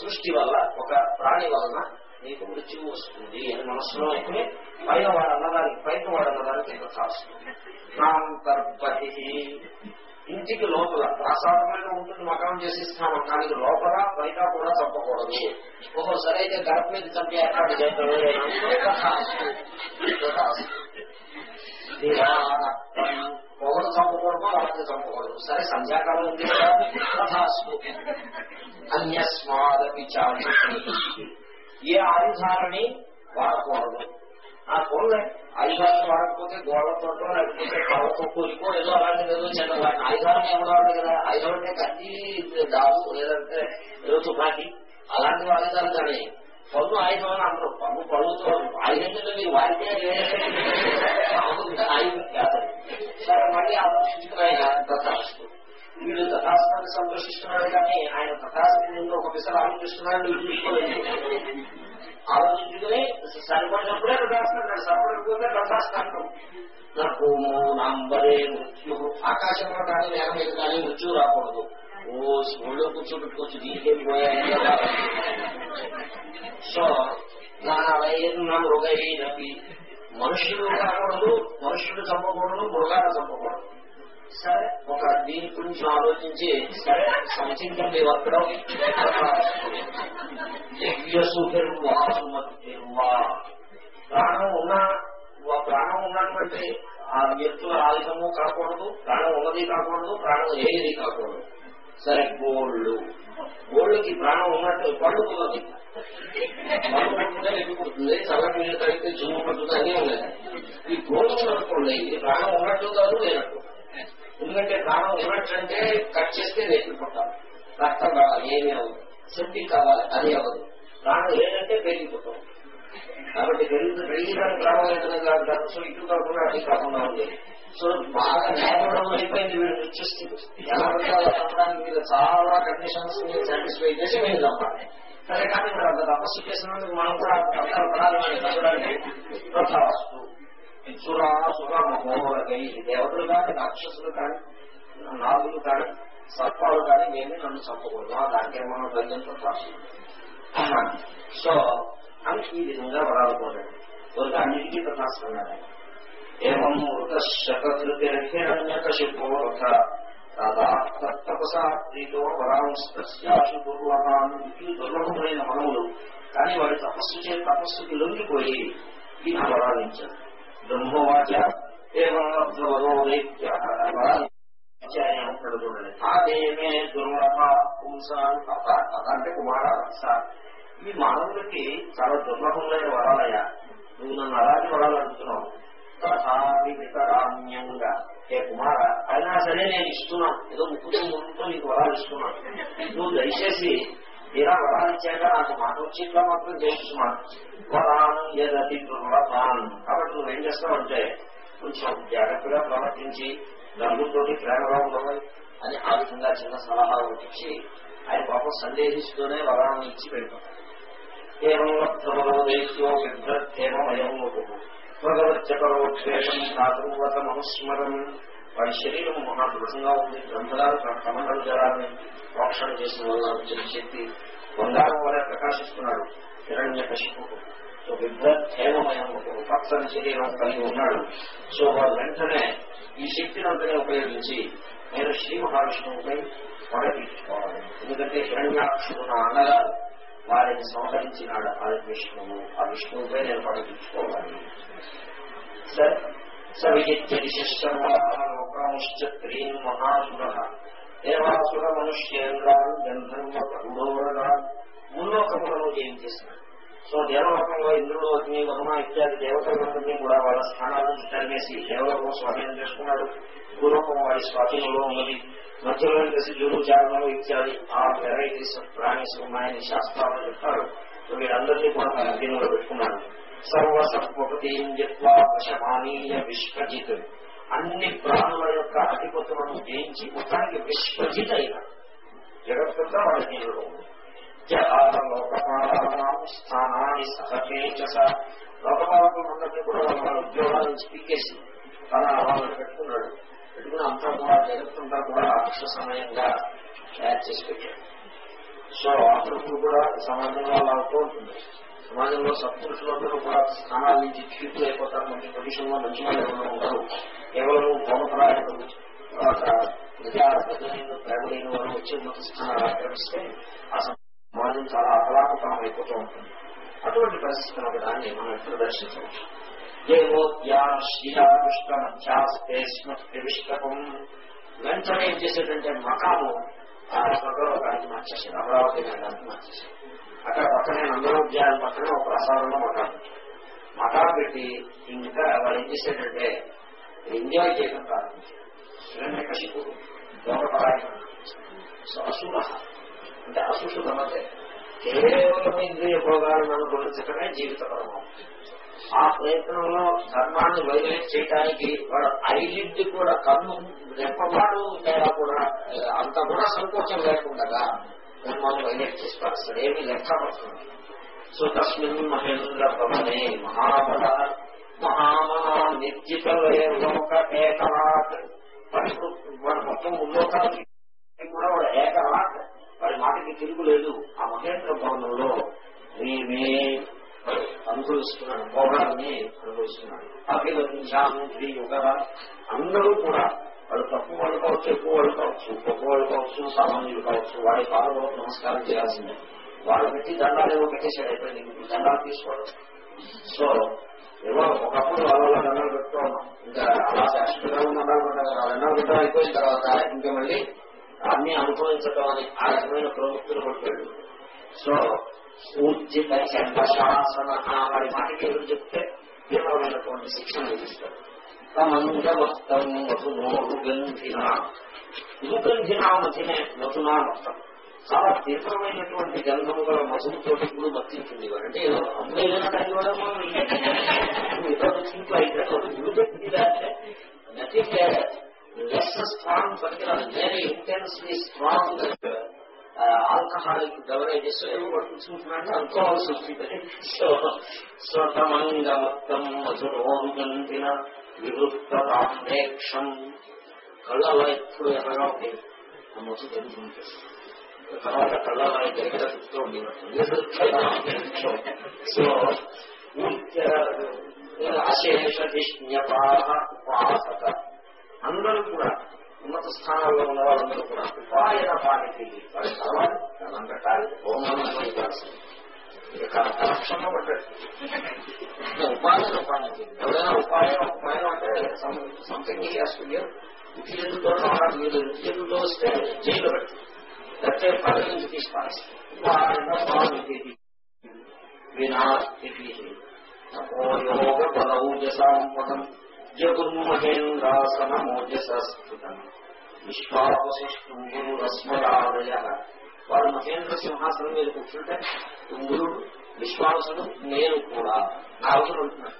సృష్టి వల్ల ఒక ప్రాణి వలన నీకు మృత్యువు వస్తుంది అని మనస్సులో అయితే పైన వాడు అన్నదానికి పైన వాడు అన్నదానికి ఎంత కాస్తుంది ఇంటికి లోపల ప్రసాదమైన ఉంటుంది మకాం చేసిస్తాం దానికి లోపల బయట కూడా చంపకూడదు. ఒక్కోసారి అయితే గడప మీద చంపే ఏర్పాటు చేద్దాం పొగలు చంపకూడదు అలాంటి చంపకూడదు. సరే సంధ్యాకాలం ఉంది కదా తథాస్తు అన్యస్మాదపి చాలు. ఏ ఆయుధాలని వాడకూడదు ఆ ఫోన్లే ఆయుధాలను వాడకపోతే గోడలతో లేకపోతే కళ్ళతో కూలికో ఏదో అలాంటిది ఏదో చిన్న వాటిని ఆయుధాలను ఎవడాలి కదా ఆయుధం అంటే కత్తి దాగు లేదంటే ఏదో తుపాకి అలాంటి ఆయుధాలు కానీ పన్ను ఆయుధం అని అందరూ పన్ను పళ్ళుతో ఆయుధం కింద మీరు వాడితే ఆయుధం కాదు సరే మళ్ళీ ఆలోచించుకున్నాయి తథాస్తు వీడు తథాస్తాన్ని సంతోషిస్తున్నాడు కానీ ఆయన తథాస్తి ఒక విసర ఆలోచిస్తున్నాడు ఆలోచించుకుని సరిపడినప్పుడే తథాస్తాడు సరిపడకపోతే తథాస్తాడు నాకు నాంబరే మృత్యు. ఆకాశంలో కానీ నేల మీద కానీ మృత్యు రాకూడదు. ఓ స్కూల్లో కూర్చోబెట్టుకోవచ్చు దీనికేం పోయాయి సో నానవైన మృగైనవి మనుషులు కాకూడదు మనుషులు చంపకూడదు మృగాలు చంపకూడదు. సరే ఒక దీని గురించి ఆలోచించి సరే సంచించండి వర్కడం ప్రాణం ఉన్న ప్రాణం ఉన్నటువంటి ఆ వ్యక్తుల ఆయుధము కాకూడదు ప్రాణం ఉన్నది కాకూడదు ప్రాణం ఏది కాకూడదు. సరే గోళ్ళు. గోళ్ళకి ప్రాణం ఉన్నట్టు పళ్ళు కుదరదు పళ్ళు పట్టుకుంటే ఎదుగుతుంది చల్లటి నీళ్ళు తగ్గితే జుమ్ము పడుతుంది అన్నీ ఉన్నాయి. ఈ గోళ్ళు అనుకోండి ఇది ప్రాణం ఉన్నట్టు కాదు లేనట్టు. ఎందుకంటే ప్రాణం ఉన్నట్లంటే కట్ చేస్తే రేపు పుట్టాలి రక్తం కావాలి ఏమీ అవ్వదు. శక్తి కావాలి అది అవ్వదు. ప్రాణం లేదంటే పెరిగిపోతాం కాబట్టి పెరిగి పెరిగిదానికి ప్రాణం కాదు సో ఇటు కాకుండా అది కాకుండా ఉంది. సో బాగా నేపడం అయిపోయింది వీడు నృత్యస్థితి ఎలా పెట్టాలని మీద చాలా కండిషన్స్ సాటిస్ఫై చేసి మీరు తప్పాలి సరే కానీ మీరు అంత తపస్సు చేసినందుకు మనం కూడా కష్టాలు పడాలి. అని తగ్గడానికి ప్రథాస్తు సురా దేవతలు కానీ రాక్షసులు కానీ నాగులు కానీ సర్పాలు కానీ మేమే నన్ను చంపకూడదు. దానికే మనం తగ్గించడం రాసు సో అని ఈ విధంగా వరాలు కోరాడు కోరిక అన్నిటికీ ప్రకాశమన్నాడు ఏమం తపసా ప్రీతో దుర్లభాన్ ఇవి దుర్లభమైన వరములు. కానీ వాడి తపస్సు చే తపస్సుకి లొంగిపోయి ఈయన వరాలించారు బ్రహ్మవాచ ఉంటాడు చూడండి తాదేమే దుర్లభ పుంసాన్ కథ కథ అంటే కుమార సార్ ఈ మానవులకి చాలా దుర్లభమైన వరాలయ్యా. నువ్వు నన్ను అలాంటి వరాలు అడుగుతున్నావు. తథాన్యంగా హే కుమార అయినా సరే నేను ఇస్తున్నాను. ఏదో ముక్కుతో ముక్కుతో నీకు వరాలు ఇస్తున్నాను. నువ్వు దయచేసి ఇలా వరాలు ఇచ్చాక నాకు మాట వచ్చిందో మాత్రం చేస్తున్నాను వరాన్ ఏదతి దుర్లభాన్ కాబట్టి నువ్వేం చేస్తావంటే కొంచెం జాగ్రత్తగా ప్రవర్తించి నలుగురితో ప్రేమగా ఉండవాలి అని ఆ విధంగా చిన్న సలహా ఇచ్చి ఆయన పాపం సందేహిస్తూనే వరాలను ఇచ్చి వెళ్ళిపోతాడు ఏమో బిభ్రత్యేమయం భగవత్యపరోక్షేషం ధాతువత మనుస్మరం వాడి శరీరం మహాదృఢంగా ఉంది. గ్రంథాలు కమండల జలాన్ని మోక్షణ చేసిన వల్ల వచ్చిన శక్తి బంగారం వలె ప్రకాశిస్తున్నాడు హిరణ్య కశిపుడు సో విద్వత్మయం పచ్చని శరీరం కలిగి ఉన్నాడు. సో వారు వెంటనే ఈ శక్తిని అంతనే ఉపయోగించి నేను శ్రీ మహావిష్ణువుపై పడ తీర్చుకోవాలి. ఎందుకంటే హిరణ్యాక్షుడు నా అన్నగారు వారిని సంహరించినాడు ఆ విష్ణువు. ఆ విష్ణువుపై నేను పడ తీర్చుకోవాలి. సరే. సవిజిత్యరిశిష్టముశ్చత్రీన్ మహాసుర దేవాసుర మనుష్యేంద్రాలు గంధర్వ కరుడోరగాలు ముల్లోకములను జయించేసినాడు సో దేవలోకంలో ఇంద్రుడు అగ్ని వరుణ ఇత్యాది దేవతలందరినీ కూడా వాళ్ళ స్థానాలను తరిమేసి దేవలోకం స్వాధీనం చేసుకున్నాడు. భూలోకం వారి స్వాధీనంలో ఉన్నది. మధ్యలో దశజులు చారణలు ఇత్యాది ఆ వెరైటీస్ ప్రాణీస్ ఉన్నాయని శాస్త్రాలు చెప్తారు. సో వీళ్ళందరినీ కూడా తన అధీనంలో పెట్టుకున్నాడు సర్వసత్వపతీయ విశ్వజిత్. అన్ని ప్రాణుల యొక్క అధిపతులను జయించి మొత్తానికి విశ్వజిత్ అయిన జగత్తంతా వాళ్ళ దీనిలో ఉంది లోకపాలం స్థానాన్ని సహకేచస లోకపాలకులందరినీ కూడా వాళ్ళ ఉద్యోగాలను నుంచి పీకేసి తన అవాళ్ళు పెట్టుకున్నాడు. పెట్టుకుని అంతా కూడా జగత్తంతా కూడా అక్ష సమయంగా తయారు చేసి పెట్టాడు. సో అతను కూడా సమాజంలో అలా అవుతూ ఉంటుంది. సమాజంలో సత్పురుషులందరూ కూడా స్థానాల నుంచి చీట్లు అయిపోతారు. మంచి పొజిషన్లో మంచి ఉంటారు. కేవలం భౌమపరాయకులు ప్రజా ప్రజలైన ప్రేమలైన వారు వచ్చి ఉన్నత స్థానాలు ఆక్రమిస్తే ఆ సమాజం చాలా అపలాపకరం అయిపోతూ ఉంటుంది. అటువంటి పరిస్థితులు ఒక దాన్ని మనం ఎప్పుడు దర్శించవచ్చు. దేవోద్యాశ్రీరాకృష్ణ వెంటనే ఏం చేసేటంటే మకాము ఆ స్వర్గలోకానికి మార్చేసాడు అమరావతి నగరానికి మార్చేసాడు అక్కడ పక్కనే నందనోద్యాల పక్కనే ఒక ప్రసాదంలో మఠాలు మఠాలు పెట్టి ఇంకా వాళ్ళు ఏం చేశాడంటే ఎంజాయ్ చేయడం ప్రారంభించారు. హిరణ్య కశిపుడు సో అసుర అంటే అసుషు నమ్మతే కేవలం ఇంద్రియ భోగాలను అనుభవించడమే జీవిత పరమం ఆ ప్రయత్నంలో ధర్మాన్ని వైలేట్ చేయడానికి వాడు ఐదింటి కూడా కన్ను రెప్పవాడు కూడా అంత కూడా సంకోచం లేకుండా ధర్మాన్ని వైలేట్ చేసి పరుస్తాడు ఏమి లెక్క పడుతుంది సో తస్మిన్ మహేంద్ర భవనే మహాబల మహామహా నిర్జిత లోక ఏకవాట్ వాడు మొత్తం ఉల్లోకానికి కూడా వాడు ఏకవాట్ వాడి మాటకి తిరుగులేదు ఆ మహేంద్ర భవనంలో మేమే అనుభవిస్తున్నాడు భోగాన్ని అనుభవిస్తున్నాడు అభినందాన్ని యుగ అందరూ కూడా వాళ్ళు తక్కువ వాళ్ళు కావచ్చు ఎక్కువ వాళ్ళు కావచ్చు గొప్ప వాళ్ళు కావచ్చు సామాన్యులు కావచ్చు వాళ్ళ పాలలో నమస్కారం చేయాల్సిందే. వాళ్ళు పెట్టి దండాలు ఏమో పెట్టేశాడు అయిపోయింది. ఇప్పుడు దండాలు తీసుకోవడం. సో ఏమో ఒకప్పుడు వాళ్ళ దండాలు పెడుతూ ఉన్నాం. ఇంకా అలా శాశ్వతంగా దండాలు పెట్టాలి ఆ దండాలు పెట్టడం అయిపోయిన తర్వాత ఇంకా మళ్ళీ అన్ని అనుభవించడం అని ఆ రకమైన ప్రవృత్తులు కొట్టాడు సో ఊర్జిత శాసన వాడి మాటకి ఎదురు చెప్తే తీవ్రమైనటువంటి శిక్షణ విధిస్తాడు తమంగమస్తం మధునోరుగంధిన రుగంధినా మధ్యనే మధునా మొత్తం చాలా తీవ్రమైనటువంటి గంధము గల మధువుతో ఇప్పుడు మర్తించింది అంటే ఏదో అమ్మాయినా ఇవ్వడము నథింగ్ లెస్ స్ట్రాంగ్ పనికిరాదు very intensely strong alcoholic beverages ఏమో పట్టుకుంటున్నాడు అనుకోవాల్సి వచ్చింది సో స్వతమంగ మొత్తం మధురోగంతిన కళ్ళు అలా ఎప్పుడు ఎర్రగా ఉంటాయి ఆ మధు తెలుసుకుంటుంది తర్వాత కళ్ళలో దగ్గర చూస్తూ ఉండేవాడు సో ఉపాసక అందరూ కూడా ఉన్నత స్థానాల్లో ఉన్న వాళ్ళందరూ కూడా ఉపాయన పానికి వాళ్ళు తర్వాత దాన్ని పెట్టాలి హోమం ఇవ్వాల్సింది కరక్షణ పడ్డాడు ఉపాయన పానికి ఎవరైనా ఉపాయం ఉపాయం అంటే సంథింగ్ చేస్తుంది ఉద్యోగులతో మీరు ఉద్యోగులతో వస్తే జైలు పెట్టి లేకపోతే పదవి నుంచి తీసుకోవాలి ఉపాయన పానికి వినాస్తి తపోయోగ బలౌజసాం పదం జగుర్మహేంద్రాసనమోజసస్ఫుటం విశ్వావశిష్టం గురురస్మరాదయ వారు మహేంద్ర సింహాసనం మీద కూర్చుంటే ఇంద్రుడు విశ్వాసుడు నేను కూడా. నా అవసరం ఉంటున్నాను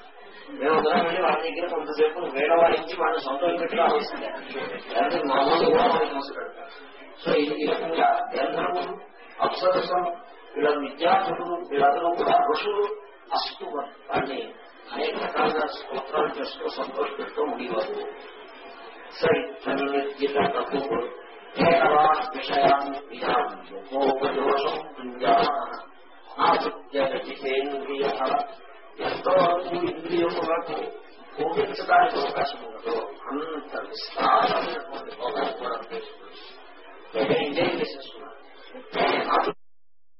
నేను ఉదయం వెళ్ళి వాళ్ళ దగ్గర కొంతసేపు వేడవాడించి వాళ్ళని సొంతం పెట్టి రావాల్సిందే లేకపోతే మామూలు కూడా వాళ్ళకి మోస సో ఈ రకంగా గంధర్వులు అప్సరసం వీళ్ళ విద్యార్థులు వీళ్ళందరూ కూడా ఋషులు అస్తు వాడిని అనేక రకాలుగా స్తోత్రాలు చేస్తూ సంతోషపెడుతూ ఉండేవారు సరే తన తప్పు సరిత విషయాన్ని విద్యేంద్రియ ఎంతో ఇంద్రియములకు భోగించడానికి అవకాశం ఉండదు అంత విస్తారమైనటువంటి భోగాలు కూడా చేస్తున్నారు ఎంజాయ్ చేసేస్తున్నారు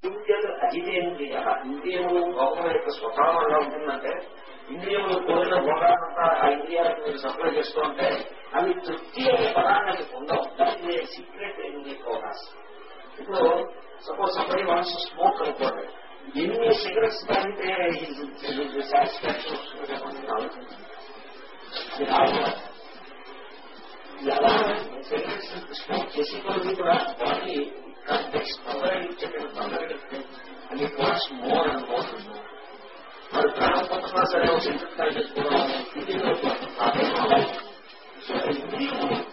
ఇంద్రియాలు అజితేంద్రియ ఇంద్రియములు భోగం యొక్క స్వభావం ఎలా ఉంటుందంటే ఇంద్రియములు కోరిన భోగాలంతా ఆ ఇంద్రియాలకు మీరు సప్లై చేస్తూ ఉంటే అవి తృప్తి అనే పదానికి పొందవు సీక్రెట్ ఎన్ని భోగాస్ ఇప్పుడు సపోజ్ సంబడి వన్స్ స్మోక్ అనుకోండి ఎన్ని సిగరెట్స్ తాగితే సాటిస్ఫాక్షన్ వస్తుంది ఆలోచించండి ఎలా సిగరెట్స్ స్మోక్ చేసే కొద్ది కూడా బాడీ కాంటెక్స్ తొందరగా ఇచ్చేటప్పుడు తొందరగా అని what's more and more and more మరి ప్రాణం పొందుతున్నా సరే ఒక సిగరెట్ తాగి చేసుకోవడం ఫీలింగ్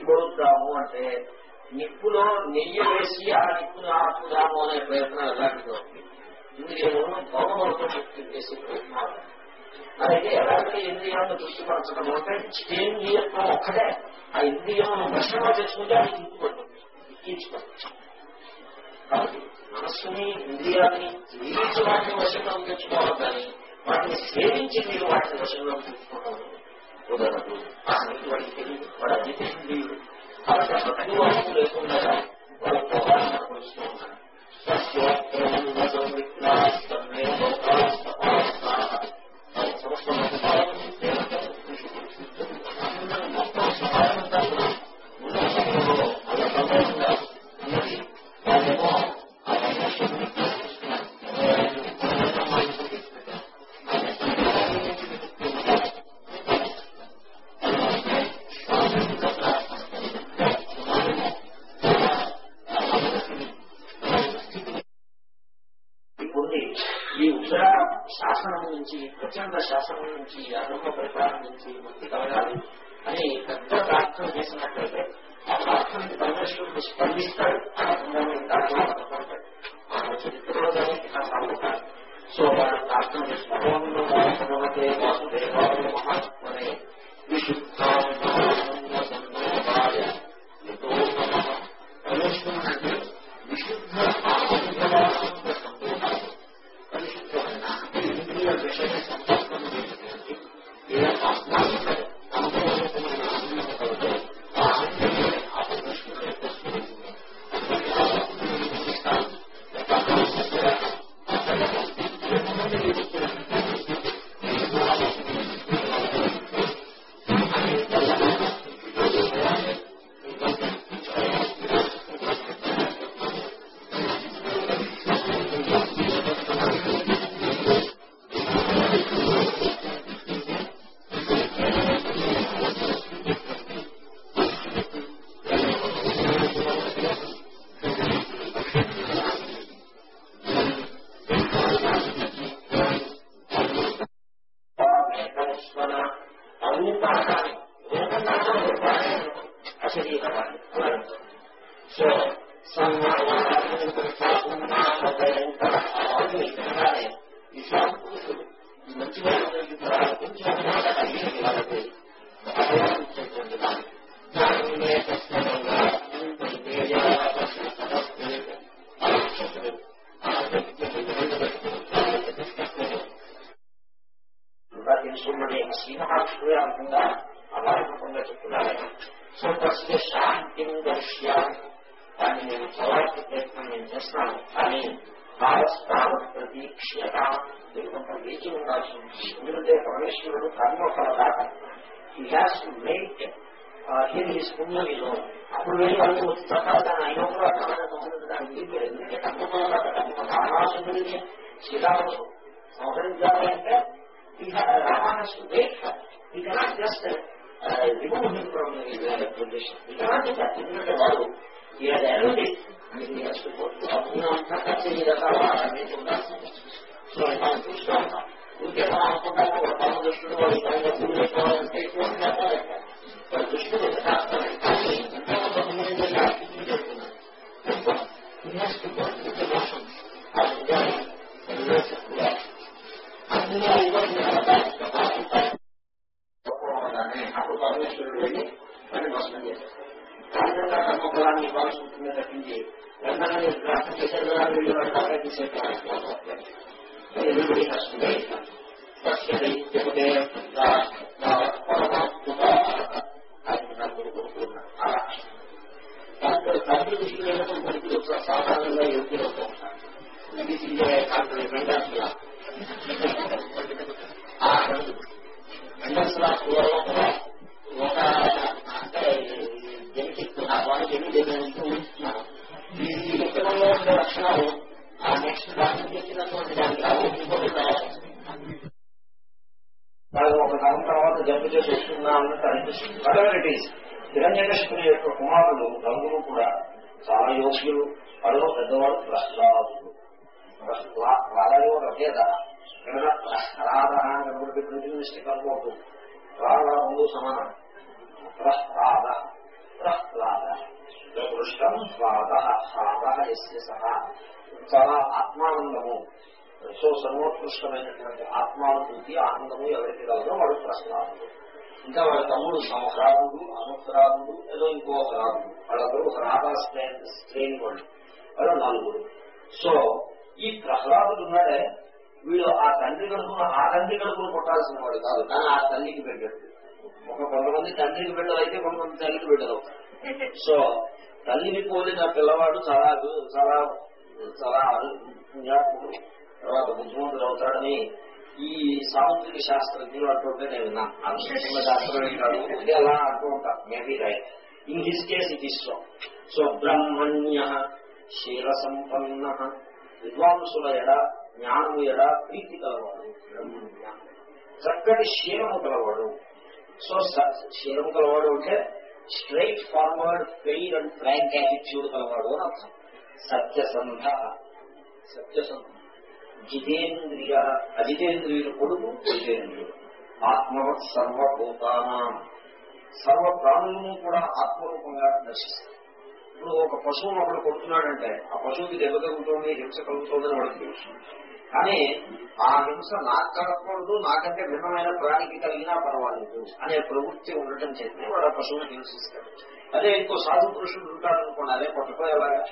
కొడుద్దాము అంటే నిప్పులో నెయ్యి వేసి ఆ నిప్పును ఆపుదాము అనే ప్రయత్నం ఎలాంటిదో ఇంద్రియములను భోగములతో శక్తి చేసే ప్రయత్నాలు. అలాగే ఎలాంటి ఇంద్రియాలను దృష్టిపరచడం అంటే ఇంద్రియత్వం ఒక్కటే. ఆ ఇంద్రియాలను వశంలో చేసుకుంటే అది తీర్చుకుంటుంది తీర్చుకోవచ్చు కాబట్టి మనస్సుని ఇంద్రియాన్ని జీవించి వశంగా తెచ్చుకోవాలి కానీ వాటిని సేవించి మీరు వాటిని వశంలో తెచ్చుకోవడం కుదరదు అసలు వాడికి తెలియదు వాడు అన్ని ఇంద్రియుడు కాబట్టి అసలు అన్ని వాటికి లేకుండా వాడు పోవాలని అనుకుంటూ ఉన్నాడు ఉంది రాధ ముందు సమానం. ప్రహ్లాద ప్రహ్లాద పృష్టం స్వాద సాధ ఎస్య సహా. చాలా ఆత్మానందము. సో సర్వోత్కృష్టమైనటువంటి ఆత్మానుభూతి ఆనందము ఎవరికి కలదో వాడు ప్రహ్లాదుడు ఇంకా వాళ్ళ తమ్ముడు సంహ్రాదుడు అనుహ్రాదుడు ఏదో ఇంకో హ్రాదుడు వాళ్ళందరూ హ్రాద శ్రేణి వాళ్ళు. వాళ్ళు నలుగురు. సో ఈ ప్రహ్లాదుడు ఉన్నాడే వీడు ఆ తండ్రి కడుపున ఆ తండ్రి కడుపును కొట్టాల్సిన వాడు కాదు. కానీ ఆ తల్లికి పెట్టాడు. ఒక కొంతమంది తండ్రికి బిడ్డలు అయితే కొంతమంది తల్లికి బిడ్డలు. సో తల్లిని పోలిన పిల్లవాడు చాలా చాలా చాలా జ్ఞాపకుడు తర్వాత బుద్ధిమంతుడు అవుతాడని ఈ సాముద్రిక శాస్త్రజ్ఞులు అంటుంటే నేను విన్నాను. అనుసరించిన శాస్త్రమే కాదు ఇది అలా అంటూ ఉంటాను maybe right in his case it is so so బ్రహ్మణ్య శీల సంపన్న విద్వాంసుల ఎడ జ్ఞానము ఎడా ప్రీతి కలవాడు బ్రహ్మణ్య చక్కటి క్షీణము కలవాడు. సో క్షీణము కలవాడు అంటే straightforward fair and frank attitude కలవాడు అని అర్థం. సత్యసంధ సత్యసంధ. జితేంద్రియ అజితేంద్రియుడు కొడుకు జితేంద్రియుడు. ఆత్మవత్ సర్వభూతానం. సర్వ ప్రాణులను కూడా ఆత్మరూపంగా దర్శిస్తారు ఇప్పుడు ఒక పశువును ఒకడు కొడుతున్నాడంటే ఆ పశువుకి దెబ్బ తగ్గుతోంది హింస కలుగుతోందని వాడికి తెలుసు. కానీ ఆ హింస నాకు కలగకూడదు నాకంటే భిన్నమైన ప్రాణికి కలిగినా పర్వాలేదు అనే ప్రవృత్తి ఉండటం చేస్తే వాడు ఆ పశువుని హింసిస్తాడు. అదే ఇంకో సాధు పురుషుడు ఉంటాడనుకోండి అదే కొట్టపోయేలాగా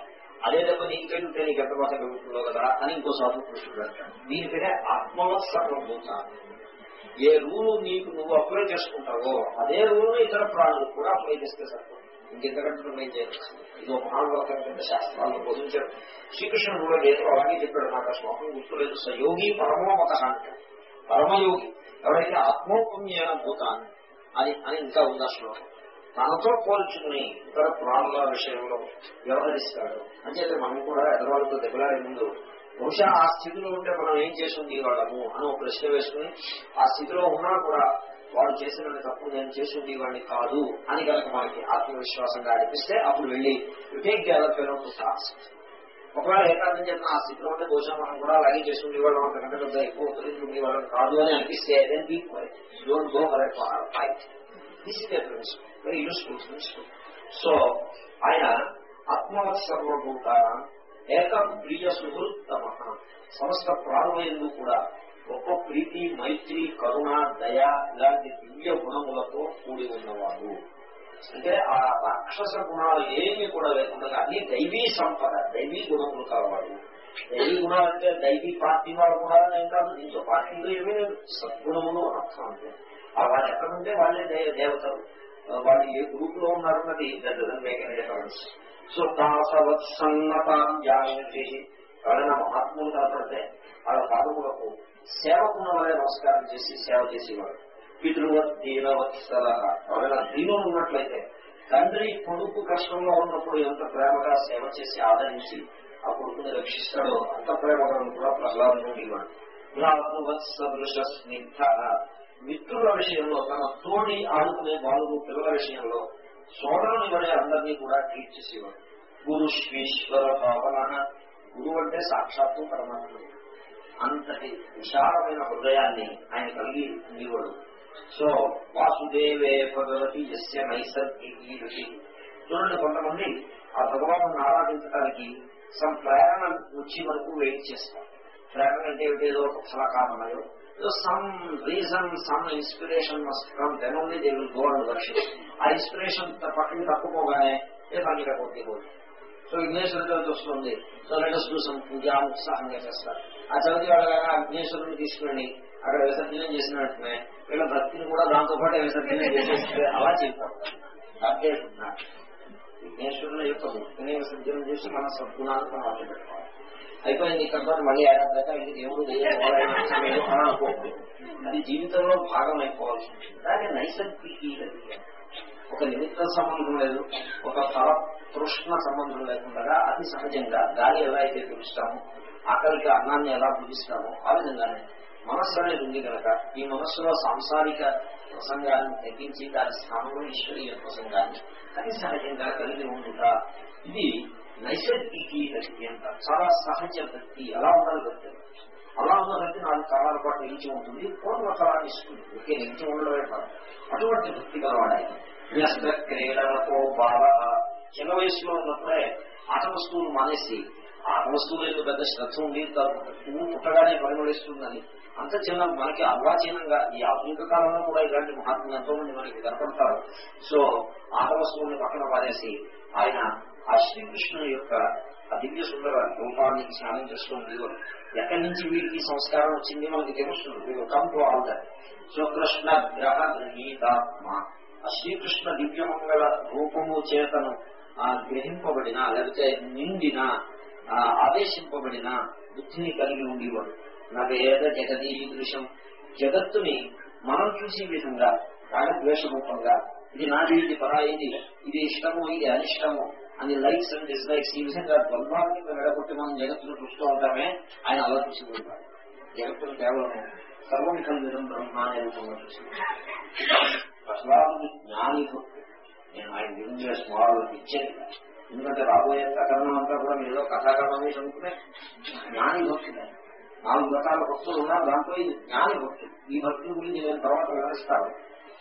అదే దెబ్బ నీకు తగిలితే నీకు ఎంత బాధ కలుగుతుందో కదా అని ఇంకో సాధు పురుషుడు అంటాడు. దీనికనే ఆత్మవత్ సర్వభూతాన్ని ఏ రూలు నీకు నువ్వు అప్లై చేసుకుంటావో అదే రూలు ఇతర ప్రాణులు కూడా అప్లై చేస్తే సరిపోతుంది. ఇంకెంతకంటే నువ్వు చేయవచ్చు ఇది ఒక మహానుభావంగా శాస్త్రాలను బోధించాడు శ్రీకృష్ణుడు కూడా లేదు అలాగే చెప్పాడు నాకు ఆ శ్లోకం గుర్తులేదు స యోగి పరమోమత అంటాడు పరమయోగి. ఎవరైతే ఆత్మోపమ్య భూతాన్ని అని అని ఇంకా ఉంది ఆ శ్లోకం? తనతో పోల్చుకుని ఇతర ప్రాణుల విషయంలో వ్యవహరిస్తాడు. అంచేత మనం కూడా ఎదవాళ్ళతో దెబ్బలాడే ముందు బహుశా ఆ స్థితిలో ఉంటే మనం ఏం చేసింది వాళ్ళము అని ఒక ప్రశ్న వేసుకుని ఆ స్థితిలో ఉన్నా కూడా వాడు చేసిన తప్పు నేను చేసింది వాడిని కాదు అని కనుక మనకి ఆత్మవిశ్వాసంగా అనిపిస్తే అప్పుడు వెళ్ళి వివేక్ ది ఆసక్తి ఒకవేళ ఏకాంతం చేసిన ఆ స్థితిలో ఉంటే బహుశా మనం కూడా అలాగే చేసి ఉండేవాళ్ళం అంతకంటే పెద్ద ఎక్కువ తెలిసి ఉండేవాళ్ళం కాదు అని అనిపిస్తే then be don't go for fight this is principle very useful principle so ఆయన ఆత్మవత్ సర్వభూత ఏకం ప్రియ సుహృత్తమ సమస్త ప్రాణులందు కూడా గొప్ప ప్రీతి మైత్రి కరుణ దయ ఇలాంటి దివ్య గుణములతో కూడి ఉన్నవాడు. అంటే ఆ రాక్షస గుణాలు ఏమి కూడా లేకుండా అది దైవీ సంపద దైవీ గుణములు కలవాడు. దైవీ గుణాలు అంటే దైవీ పార్టీ వాళ్ళ గుణాలు ఏం కాదు దీంతో పార్టీలో ఏమీ లేదు. సద్గుణములు అర్థం అంటే. ఆ వాళ్ళు ఎక్కడుంటే వాళ్ళే దేవతలు. వాళ్ళు ఏ గ్రూప్లో ఉన్నారన్నది మేక్ డిఫరెన్స్ సో తాసవత్సన్నతాం జాగ్రత్త ఎవరైనా మహాత్ములు కనపడితే వాళ్ళ పాదములకు సేవకున్న వలె నమస్కారం చేసి సేవ చేసేవాడు పితృవత్ దీనవత్సల ఎవరైనా దీనులు ఉన్నట్లయితే తండ్రి కొడుకు కష్టంలో ఉన్నప్పుడు ఎంత ప్రేమగా సేవ చేసి ఆదరించి ఆ కొడుకుని రక్షిస్తాడో అంత ప్రేమగా కూడా ప్రహ్లాదం ఉండేవాడు భ్రాతృవత్సదృశ స్నిగ్ధ. మిత్రుల విషయంలో తన తోడి ఆడుకునే బాలు పిల్లల విషయంలో సోదరుని వడే అందరినీ కూడా ట్రీట్ చేసేవాడు గురుశ్వీశ్వర భావన గురువు అంటే సాక్షాత్తు పరమాత్మ అంతటి విశాలమైన హృదయాన్ని ఆయన కలిగి ఉండేవాడు. సో వాసుదేవే భగవతి ఎస్య నైసర్గికి చూడండి కొంతమంది ఆ భగవాను ఆరాధించడానికి సమ్ ప్రేరణ వచ్చి వరకు వెయిట్ చేస్తారు. ప్రేరణ అంటే ఏదో ఒక ఫలకారణమయో so some reason some inspiration must come. Then only they will go and worship. ఆ ఇన్స్పిరేషన్ పక్కన తప్పుకోగానే ఏ పని కొద్దిపోతుంది సో విఘ్నేశ్వరుడు వస్తుంది so let us do some puja ఉత్సాహంగా చేస్తారు ఆ చదివి వాళ్ళగా విఘ్నేశ్వరుని తీసుకుని అక్కడ విసర్జనం చేసిన వెంటనే వీళ్ళ భక్తిని కూడా దాంతో పాటు విసర్జనం చేసేస్తే అలా చెప్తారు అప్డేట్ ఉన్నారు విఘ్నేశ్వరుల యొక్క భక్తిని విసర్జనం చేసి మన సద్గుణాలను మనం అర్థం పెట్టుకోవాలి అయిపోయింది ఇక్కడ మళ్ళీ ఏడాది దాకా ఇది దేవుడు దేవుడు అని అనుకోకూడదు అది జీవితంలో భాగం అయిపోవాల్సి ఉంటుంది. దాని నైసర్గిక ఒక నిమిత్త సంబంధం లేదు ఒక తల తృష్ణ సంబంధం లేకుండా అతి సహజంగా గాలి ఎలా అయితే పిలుస్తాము ఆకలికి అన్నాన్ని ఎలా పిలుస్తామో ఆ విధంగానే మనస్సు అనేది ఉంది కనుక ఈ మనస్సులో సాంసారిక ప్రసంగాన్ని తగ్గించి దాని స్థానంలో ఈశ్వరీయ ప్రసంగాన్ని అతి సహజంగా కలిగి ఉండుట ఇది నైసర్గికి భక్తి అంట. చాలా సహజ భక్తి అలా ఉండాలి భక్తి అలా ఉన్న భక్తి నాలుగు కాలాల పాటు నిలిచి ఉంటుంది పూర్వకాలాన్ని ఇస్తుంది. ఒకే నిలిచి ఉండడమే కాదు అటువంటి భక్తి గలవాడాయి వ్యస్త క్రీడలతో బాగా చిన్న వయసులో ఉన్నప్పుడే ఆట వస్తువులు మానేసి ఆట వస్తువులు ఏదో పెద్ద శ్రద్ధ ఉంది పువ్వు పుట్టగానే పరిమళిస్తుందని. అంత చిన్న మనకి అర్వాచీనంగా ఈ ఆధునిక కాలంలో కూడా ఇలాంటి మహాత్ములు ఎంతో మంది మనకి కనపడతారు. సో ఆట వస్తువుల్ని పక్కన పారేసి ఆయన ఆ శ్రీకృష్ణుని యొక్క ఆ దివ్య సుందర రూపాన్ని స్నానం చేస్తుంది ఎక్కడి నుంచి వీరికి సంస్కారం వచ్చింది? మనకి తెలుస్తుంది. Come to all that so Krishna గ్రహ గీతాత్మ ఆ శ్రీకృష్ణ దివ్యమంగళ రూపము చేతను ఆ గ్రహింపబడిన లేకపోతే నిండిన ఆదేశింపబడిన బుద్ధిని కలిగి ఉండేవాడు. నవేద జగదీదృశం. జగత్తుని మనం చూసే విధంగా రాగద్వేష రూపంగా ఇది నాది ఇది పరాయిది ఇది ఇష్టము ఇది అనిష్టము అని లైక్స్ అండ్ డిస్లైక్స్ ఈ విధంగా ద్వంద్వాన్ని వెడగొట్టి మనం జగత్తును చూస్తూ ఉంటామే ఆయన అలా చూసుకుంటారు జగత్తును కేవలం సర్వం కలిగిన బ్రహ్మ అనే రూపంలో చూసుకుంటారు అసలు జ్ఞాని నేను ఆయన గురించి స్మాల్ ఇచ్చేది ఎందుకంటే రాబోయే ప్రకరణం అంతా కూడా మీరు కథాకరణమే చదువుకునే జ్ఞాని భక్తులు. నాలుగు రకాల భక్తులు ఉన్నారు. దాంట్లో ఇది జ్ఞాని భక్తుడు ఈ భక్తుల గురించి నేను తర్వాత వివరిస్తాను.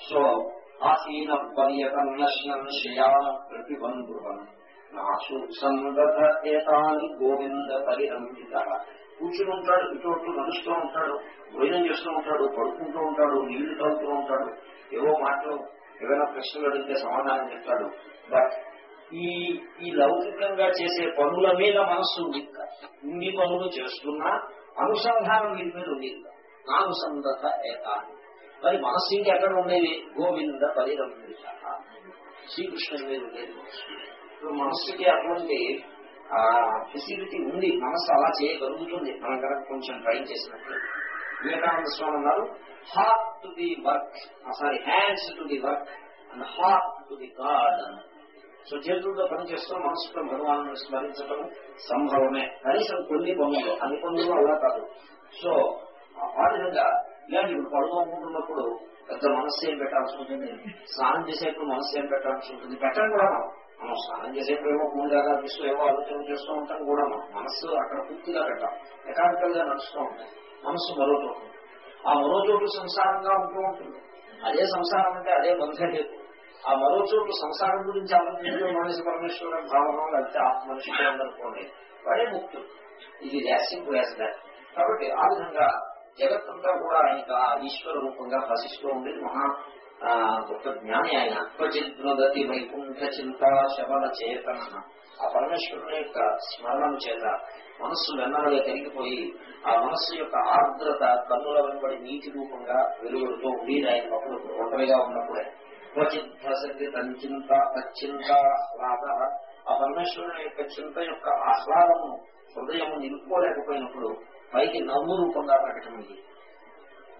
సో ఆసీన పర్యటన శ్రేయాన ప్రతిబంధువన్ నాసు సందత ఏతాని గోవింద పరిరంభిత. కూర్చుని ఉంటాడు ఇటు నడుస్తూ ఉంటాడు భోజనం చేస్తూ ఉంటాడు పడుకుంటూ ఉంటాడు నీళ్ళు తాగుతూ ఉంటాడు. ఏవో మాటలు ఏవైనా ప్రశ్నలు అడిగితే సమాధానం చెప్తాడు. బట్ ఈ ఈ లౌకికంగా చేసే పనుల మీద మనస్సు ఉంది ఇన్ని పనులు చేస్తున్నా అనుసంధానం వీరి మీద ఉంది నానుసంధత ఏతాన్ని మరి మనస్సు ఇంకా ఎక్కడ ఉండేది? గోవింద పరిరంభిత శ్రీకృష్ణుని మీద ఉండేది ఇప్పుడు మనస్సుకి అటువంటి ఫెసిలిటీ ఉంది. మనస్సు అలా చేయగలుగుతుంది. మనం కనుక కొంచెం ట్రై చేసినట్లు వివేకానంద స్వామి అన్నారు heart to the work sorry hands to the work and heart to the God so చేతులతో పనిచేస్తూ మనసుతో భగవాను స్మరించడం సంభవమే. కనీసం కొన్ని పనులు అన్ని పనులు అలా కాదు. సో ఆ విధంగా ఇలాంటి ఇప్పుడు పడుకోకుంటున్నప్పుడు పెద్ద మనస్సు ఏం పెట్టాల్సి ఉంటుంది? స్నానం చేసేప్పుడు మనస్సు ఏం పెట్టాల్సి ఉంటుంది? పెట్టడం కూడా మనం. స్నానం చేసేప్పుడు ఏమో పూజగా తీసుకు ఏవో ఆలోచన చేస్తూ ఉంటాం కూడా మనస్సు అక్కడ పూర్తిగా పెట్టాం. ఎకానికల్గా నడుస్తూ ఉంటాయి మనస్సు మరో ఆ మరో చోటు సంసారంగా ఉంటూ ఉంటుంది. అదే సంసారం అంటే అదే బంధహేతు ఆ మరో చోటు సంసారం గురించి ఆలోచించడం మనిషి పరమేశ్వర భావన లేకపోతే ఆత్మనిష్ఠులు అనుకోండి వాడే ముక్తుడు. ఇది సింపుల్ యాజ్ దాట్ కాబట్టి ఆ విధంగా జగత్తంతా కూడా ఆయనకు ఆ ఈశ్వర రూపంగా భాషిస్తూ ఉండేది మహా గొప్ప జ్ఞాని ఆయన. క్వచిద్నదతి వైకుంఠ చింత శబల చేతన ఆ పరమేశ్వరుని యొక్క స్మరణం చేత మనస్సు వెన్నలుగా కరిగిపోయి ఆ మనస్సు యొక్క ఆర్ద్రత కన్నుల వెంబడి నీటి రూపంగా వెలువడుతూ ఉండేది ఆయన అప్పుడు ఒంటరిగా ఉన్నప్పుడే. చింత తచ్చింత రాధ. ఆ పరమేశ్వరుని యొక్క చింత యొక్క ఆహ్లాదము హృదయం నిలుపుకోలేకపోయినప్పుడు పైకి నవ్వు రూపంగా ప్రకటన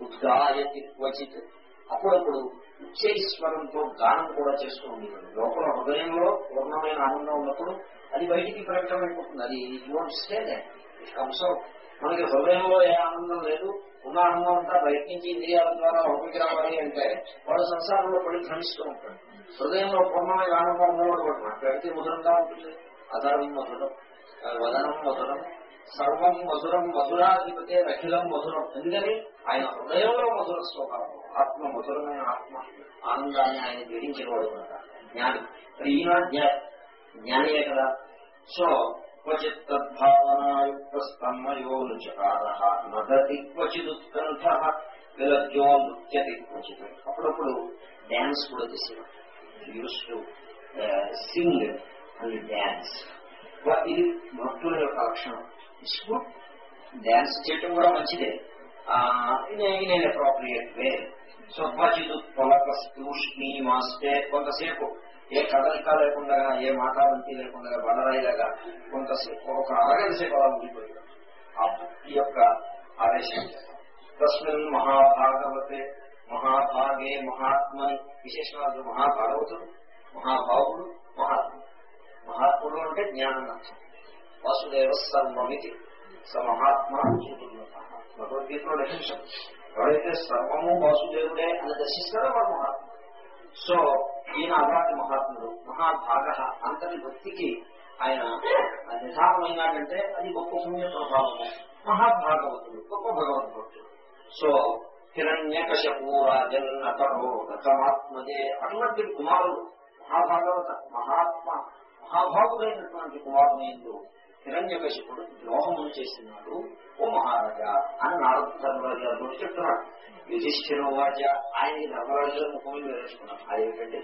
ఉద్గాయతి క్వచిత్ అప్పుడప్పుడు ఉచ్చైశ్వరంతో గానం కూడా చేస్తూ ఉండేవాడు లోపల హృదయంలో పూర్ణమైన ఆనందం ఉన్నప్పుడు అది బయటికి ప్రకటమైపోతుంది. అది ఇటువంటి స్టేజ్ కమ్స్ మనకి హృదయంలో ఏ ఆనందం లేదు. ఉన్న ఆనందం అంతా బయట నుంచి ఇంద్రియాల ద్వారా ఒకటికి రావాలి అంటే వాడు సంసారంలో పడి భ్రమిస్తూ ఉంటాడు. హృదయంలో పూర్ణమైన ఆనందం ఉన్నవాడు కూడా మాట్లాడితే మధురంగా ఉంటుంది. అధరం మధురం. వదనం మధురం. సర్వం మధురం మధురాధిపతే అఖిలం మధురం. ఎందుకని? ఆయన హృదయంలో మధుర స్వభావం. ఆత్మ మధురమైన ఆత్మ. ఆనందాన్ని ఆయన గ్రహించిన వాడు జ్ఞాని. మరి ఈనాడు జ్ఞానియే కదా. సో క్వచిత్ తద్భావనాయుక్త నదతి క్వచిదుత్కంఠ విలజ్జో నృత్యతి క్వచిత్. అప్పుడప్పుడు డ్యాన్స్ కూడా చేసేవాడు used to sing and dance ఇది భక్తుల యొక్క లక్షణం? ఇసుకు డ్యాన్స్ చేయటం కూడా మంచిదే. నేను అప్రోప్రియేట్ వే సో క్వచిత్ కొంతసేపు ఏ కదలిక లేకుండా ఏ మాటాలంతి లేకుండా బండరాయిలాగా కొంతసేపు ఒక అరగంట సేపు అలా ఉండిపోయాడు ఆ భక్తి యొక్క ఆదేశం. తస్మిన్ మహాభాగవతే మహాభాగే మహాత్మని విశేషణాలు మహాభాగవతుడు మహాభావుడు మహాత్మ మహాత్ముడు అంటే జ్ఞానం వాసుదేవ సర్వమితి స మహాత్మ భగవద్గీతలో డెఫినేషన్ ఎవరైతే సర్వము వాసుదేవుడే అని దర్శిస్తారో వాడు మహాత్మ సో ఈయన అలాంటి మహాత్ముడు మహాభాగ అంతటి భక్తికి ఆయన నిధానమైనాడంటే అది గొప్ప పుణ్య ప్రభావము మహాభాగవతుడు గొప్ప భగవద్భక్తుడు. సో హిరణ్యకశపూరాజన్నకరో గతమాత్మదే అటువంటి కుమారుడు మహాభాగవత మహాత్మ మహాభాగుడైనటువంటి కుమారుడు హిరణ్యకశిపుడు ద్రోహమును చేసినాడు ఓ మహారాజా అని నారదు ధర్మరాజు గారు చెప్తున్నాడు యుధిష్ఠిర వాచ ఆయన ధర్మరాజు ముఖం మీద వేసుకున్నాడు అదేంటంటే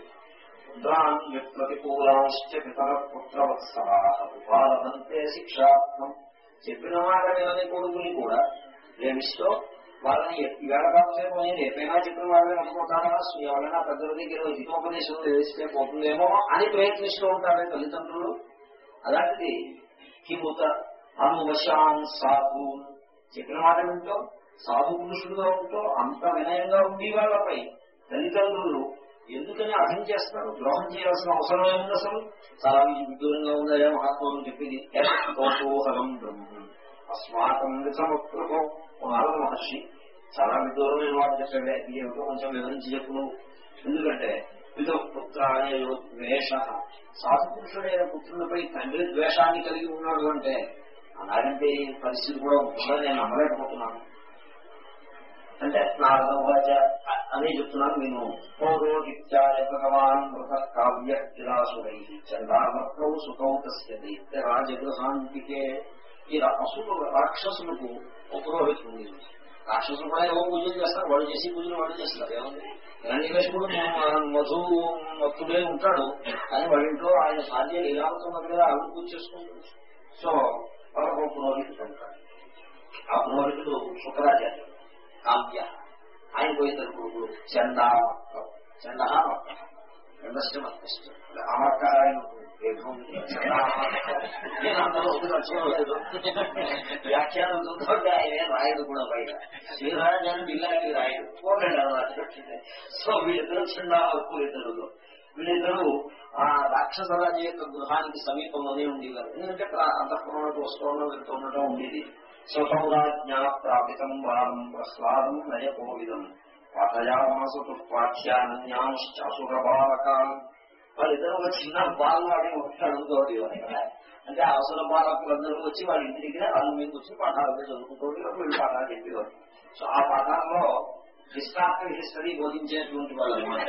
ప్రతికూలాంశ్చ పితర పుత్రవత్సరాలంతే శిక్షాత్మం. చెప్పిన మాట వాళ్ళని కొడుకుని కూడా ప్రేమిస్తూ వాళ్ళని ఈవేళ కాసేపు నేను ఎప్పుడైనా చెప్పిన వాళ్ళని అనుకుంటారా ఎవరైనా పెద్దల దగ్గర హితోపదేశం వేస్తే పోతుందేమో అని ప్రయత్నిస్తూ ఉంటారే తల్లిదండ్రులు. అలాంటిది కిముత అనువశాన్ సాధు చెప్పిన మాట వింటూ సాధు పురుషుడుగా ఉంటూ అంత వినయంగా ఉండి వాళ్ళపై తల్లిదండ్రులు ఎందుకని అర్థం చేస్తారు? ద్రోహం చేయాల్సిన అవసరం ఏముంది అసలు? చాలా విదూరంగా ఉందా? మహాత్ములు చెప్పింది? బ్రహ్మ. అస్మాకం సమకృతం నారద మహర్షి. చాలా విదూరమైన వాడు చెప్పాడే ఏమిటో కొంచెం వివరించి చెప్పు ఎందుకంటే విధో పుత్ర అనే ద్వేష. సాధుపురుషుడైన పుత్రులపై తండ్రి ద్వేషాన్ని కలిగి ఉన్నాడు అంటే అలాగంటే పరిస్థితి కూడా ఉంటుందని నేను నమ్మలేకపోతున్నాను. అంటే నారద వాచ అనే చెప్తున్నాను నేను. పౌరోహిత్యాయ భగవాన్ మృత కావ్య విలాసురై చందామర్కౌ సుఖౌ తస్య తస్యతి రాజగృహాంతికే ఈ అసులు రాక్షసులకు ఒక పురోహితుడు రాక్షసులు కూడా ఏవో పూజలు చేస్తారు వాడు చేసి పూజలు వాడు చేస్తారు ఏముంది హిరణ్యకశిపుడు మధు మత్తుడే ఉంటాడు కానీ వాడి ఇంట్లో ఆయన సాధ్యం ఇలాగుతున్నది కదా ఆవిడ పూజ చేసుకుంటుంది సో వాళ్ళకు ఒక పురోహితుడు ఉంటాడు ఆ పురోహితుడు శుక్రాచార్యుడు కావ్య ఆయన పోయిన కొడుకులు చండ చండ చండష్టం అర్థష్టం అమర్క ఆయన వ్యాఖ్యానం చూస్తుంటే ఆయన రాయదు కూడా పైన శ్రీరాజాన్ని ఇల్లాంటి రాయడు పోకండి అలా సో వీళ్ళిద్దరు చిన్న హక్కు ఇద్దరు వీళ్ళిద్దరూ ఆ రాక్షస రాజు యొక్క గృహానికి సమీపంలోనే ఉండేవారు ఎందుకంటే అంతఃపురంలోకి వస్తూ వెళ్తూ ఉండటం ఉండేది స్వసౌరాజ్ఞా ప్రాపితం వారం ప్రహ్లాదం నయకోవిదం పాఠయామాసు పాఠ్యానన్యాంశ్చాసుర బాలకాన్ వాళ్ళిద్దరు ఒక చిన్న బాలవాడి ఉంటాడు అంటే అవసర బాలకులందరూ వచ్చి వాళ్ళ ఇంటి దగ్గర వాళ్ళ మీద వచ్చి పాఠాలు చదువుకుంటూ వీళ్ళు పాఠాలు చెప్పేవారు. సో ఆ పాఠాల్లో హిస్టారికల్ హిస్టరీ బోధించేటువంటి వాళ్ళు అనమాట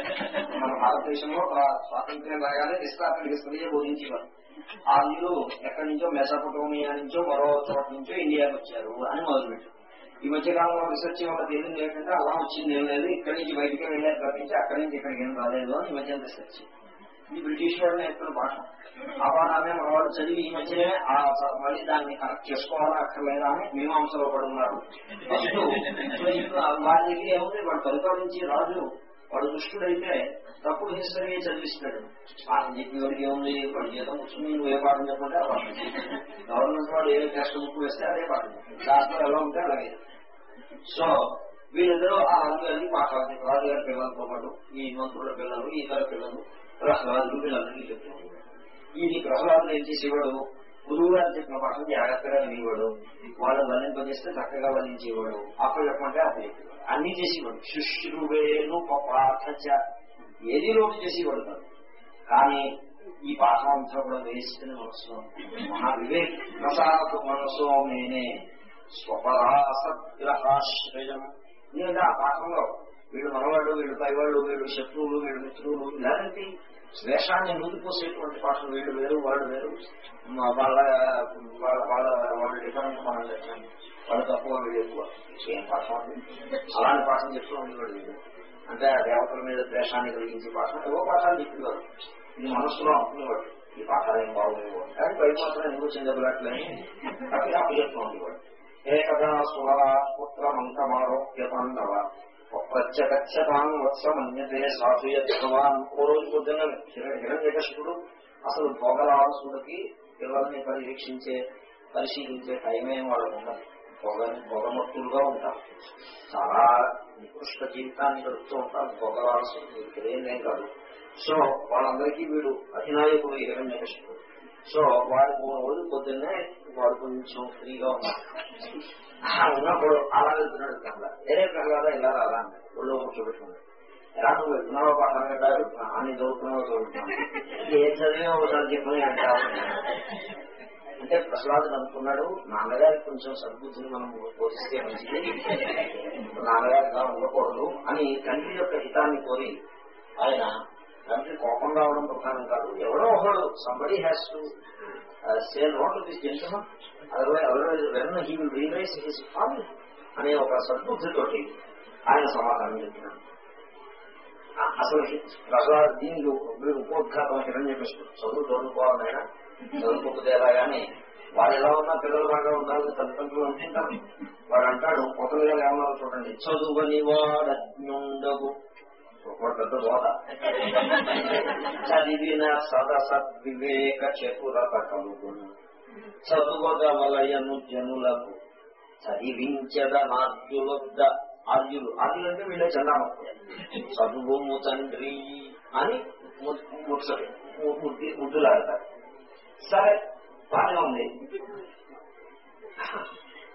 మన భారతదేశంలో స్వాతంత్ర్యం రాగానే హిస్టారికల్ హిస్టరీయే బోధించేవారు. వాళ్ళు ఎక్కడి నుంచో మెసపటోమియా నుంచో మరో చోట నుంచో ఇండియాకి వచ్చారు అని మొదలుపెట్టారు. ఈ మధ్య కాలంలో రీసెర్చ్ వాళ్ళకి ఏం లేదంటే అలా వచ్చింది ఏం లేదు ఇక్కడి నుంచి బయటికి వెళ్ళారు తప్పించి అక్కడి నుంచి ఇక్కడికి ఏం రాలేదు అని ఈ మధ్య రీసెర్చ్ ఈ బ్రిటిష్ వాళ్ళు నేర్పిన భాష ఆ పాఠాన్ని మన వాళ్ళు చదివి ఈ మధ్యనే ఆ మళ్ళీ దాన్ని కరెక్ట్ చేసుకోవాలా అక్కర్లేదా అని మీమాంసలో పడున్నారు ఫస్ట్ వారి దగ్గర ఏముంది వాడు పరిపాలించి రాజు వాడు దుష్టుడైతే తప్పుడు హిస్టరీ చదివిస్తాడు ఆయన చెప్పి వాడికి ఏముంది వాడి జీతం కూర్చుని నువ్వు ఏ పాఠం చెప్పంటే ఆ పాఠం గవర్నమెంట్ వాడు ఏ టెస్ట్ బుక్ వేస్తే అదే పాఠం శాస్త్రం ఎలా ఉంటే అలాగే సో వీళ్ళిద్దరూ ఆ రాజుగారికి పాఠాలు రాజుగారి పిల్లలతో పాటు ఈ మంత్రుల పిల్లలు ఇతర పిల్లలు ప్రహ్లాదులు వీళ్ళందరికీ చెప్తున్నాడు. ఈ ప్రహ్లాదుడు ఏం చేసేవాడు గురువు గారు చెప్పిన పాఠం జాగ్రత్తగా వినేవాడు వాళ్ళు వర్ణింపజేస్తే చక్కగా వర్ణించేవాడు. అప్పుడు చెప్పమంటే అప్పుడు చెప్పేవాడు. అన్ని చేసేవాడు. శుశ్రువేను పాఠ ఏది లోటు చేసేవాడు కాదు. కానీ ఈ పాఠం అంతా కూడా వేసిన మనసు మహా వివేక్ ప్రసాద మనసో నేనే స్వపరాసగ్రహాశ్రయం ఎందుకంటే ఆ పాఠంలో వీళ్ళు మనవాళ్ళు వీళ్ళు పైవాళ్ళు వీళ్ళు శత్రువులు వీళ్ళు మిత్రులు ఇలాంటి ద్వేషాన్ని నూతిపోసేటువంటి పాటలు వీళ్ళు వేరు వాళ్ళు వేరు. వాళ్ళ వాళ్ళ వాళ్ళ వాళ్ళు డిఫరెంట్ మనం చెప్పాను వాళ్ళు తక్కువ వీళ్ళు ఎక్కువ. ఏం పాఠం అలాంటి పాఠం చెప్తూ ఉండేవాడు వీళ్ళు. అంటే ఆ దేవతల మీద ద్వేషాన్ని కలిగించే పాఠం ఏవో పాఠాలు చెప్పేవారు. ఇది మనస్సులో అనుకునేవాడు ఈ పాఠాలు ఏం బాగుండేవో. కానీ పై మాత్రం ఎందుకు చెందబడట్లని అక్కడ అభియత్నం ఉండేవాడు ఏ ఏకదా సుర పుత్రమంతమారోగ్యతండవ ప్రత్యక్షతాన్ వత్సమన్యతే సాధుయత్వాన్ ఓ రోజు పొద్దున్న హిరణ్యకృష్ణుడు అసలు భోగరావసుడికి పిల్లల్ని పరీక్షించే పరిశీలించే టైమే వాళ్ళకు ఉండదు భోగ భోగమత్తులుగా ఉంటారు. చాలా నికృష్ట జీవితాన్ని గడుపుతూ ఉంటారు భోగరావసుడు. ఇక్కడేం కాదు సో వాళ్ళందరికీ వీడు అధినాయకుడు హిరణ్యకృష్ణుడు సో వాడు మూడు రోజులు పొద్దున్నే వాడు కొంచెం ఫ్రీగా ఉన్నాడు. ఉన్నప్పుడు అలా వెళ్తున్నాడు ప్రహ్లాద వేరే ప్రహ్లాద ఇలా రాదా అన్నాడు. ఒళ్ళో కూర్చోబెట్టుకున్నాడు. ఎలా నువ్వు వెళ్తున్నావో పాఠం పెట్టారు అని చదువుతున్నావో చదువుతున్నా ఏం చదివే ఒకసారి చెప్పని అంటావు అంటే ప్రహ్లాదుడు అనుకున్నాడు నాన్నగారికి కొంచెం సద్బుద్ధిని మనం బోధిస్తే మంచిది. నాన్నగారిగా ఉండకూడదు అని తండ్రి యొక్క హితాన్ని కోరి ఆయన దానికి కోపం రావడం ప్రధానం కాదు. ఎవరో ఒకడు somebody has to say note this జంతుమన్ otherwise otherwise when he will realise his form అనే ఒక సద్బుద్ధితోటి ఆయన సమాధానం చెప్పినాడు. అసలు ప్రహ్లాద్ దీనికి మీరు ఉపోద్ఘాతం హిరణ్య కృష్ణ చదువు చదువుకోవాలైనా చదువుకోకపోతే కానీ వాడు ఎలా ఉన్నా పిల్లలు బాగా ఉండాలని తల్లిదండ్రులు అనుకుంటారు వాడు అంటాడు కొత్తగా ఏమన్నారో చూడండి. చదువుని వాడజ్ఞుండగు. ఒక పెద్ద బోధ చదివిన సదసద్వివేక చతురత కలుగును చదువగవలయను జనులకు చదివించద చదివించదనాద్యులొద్ద ఆర్యులు. ఆర్యులు అంటే వీళ్ళే చందామత్య చదువు తండ్రి అని ముద్దులాడతారు సరే బాగా ఉంది.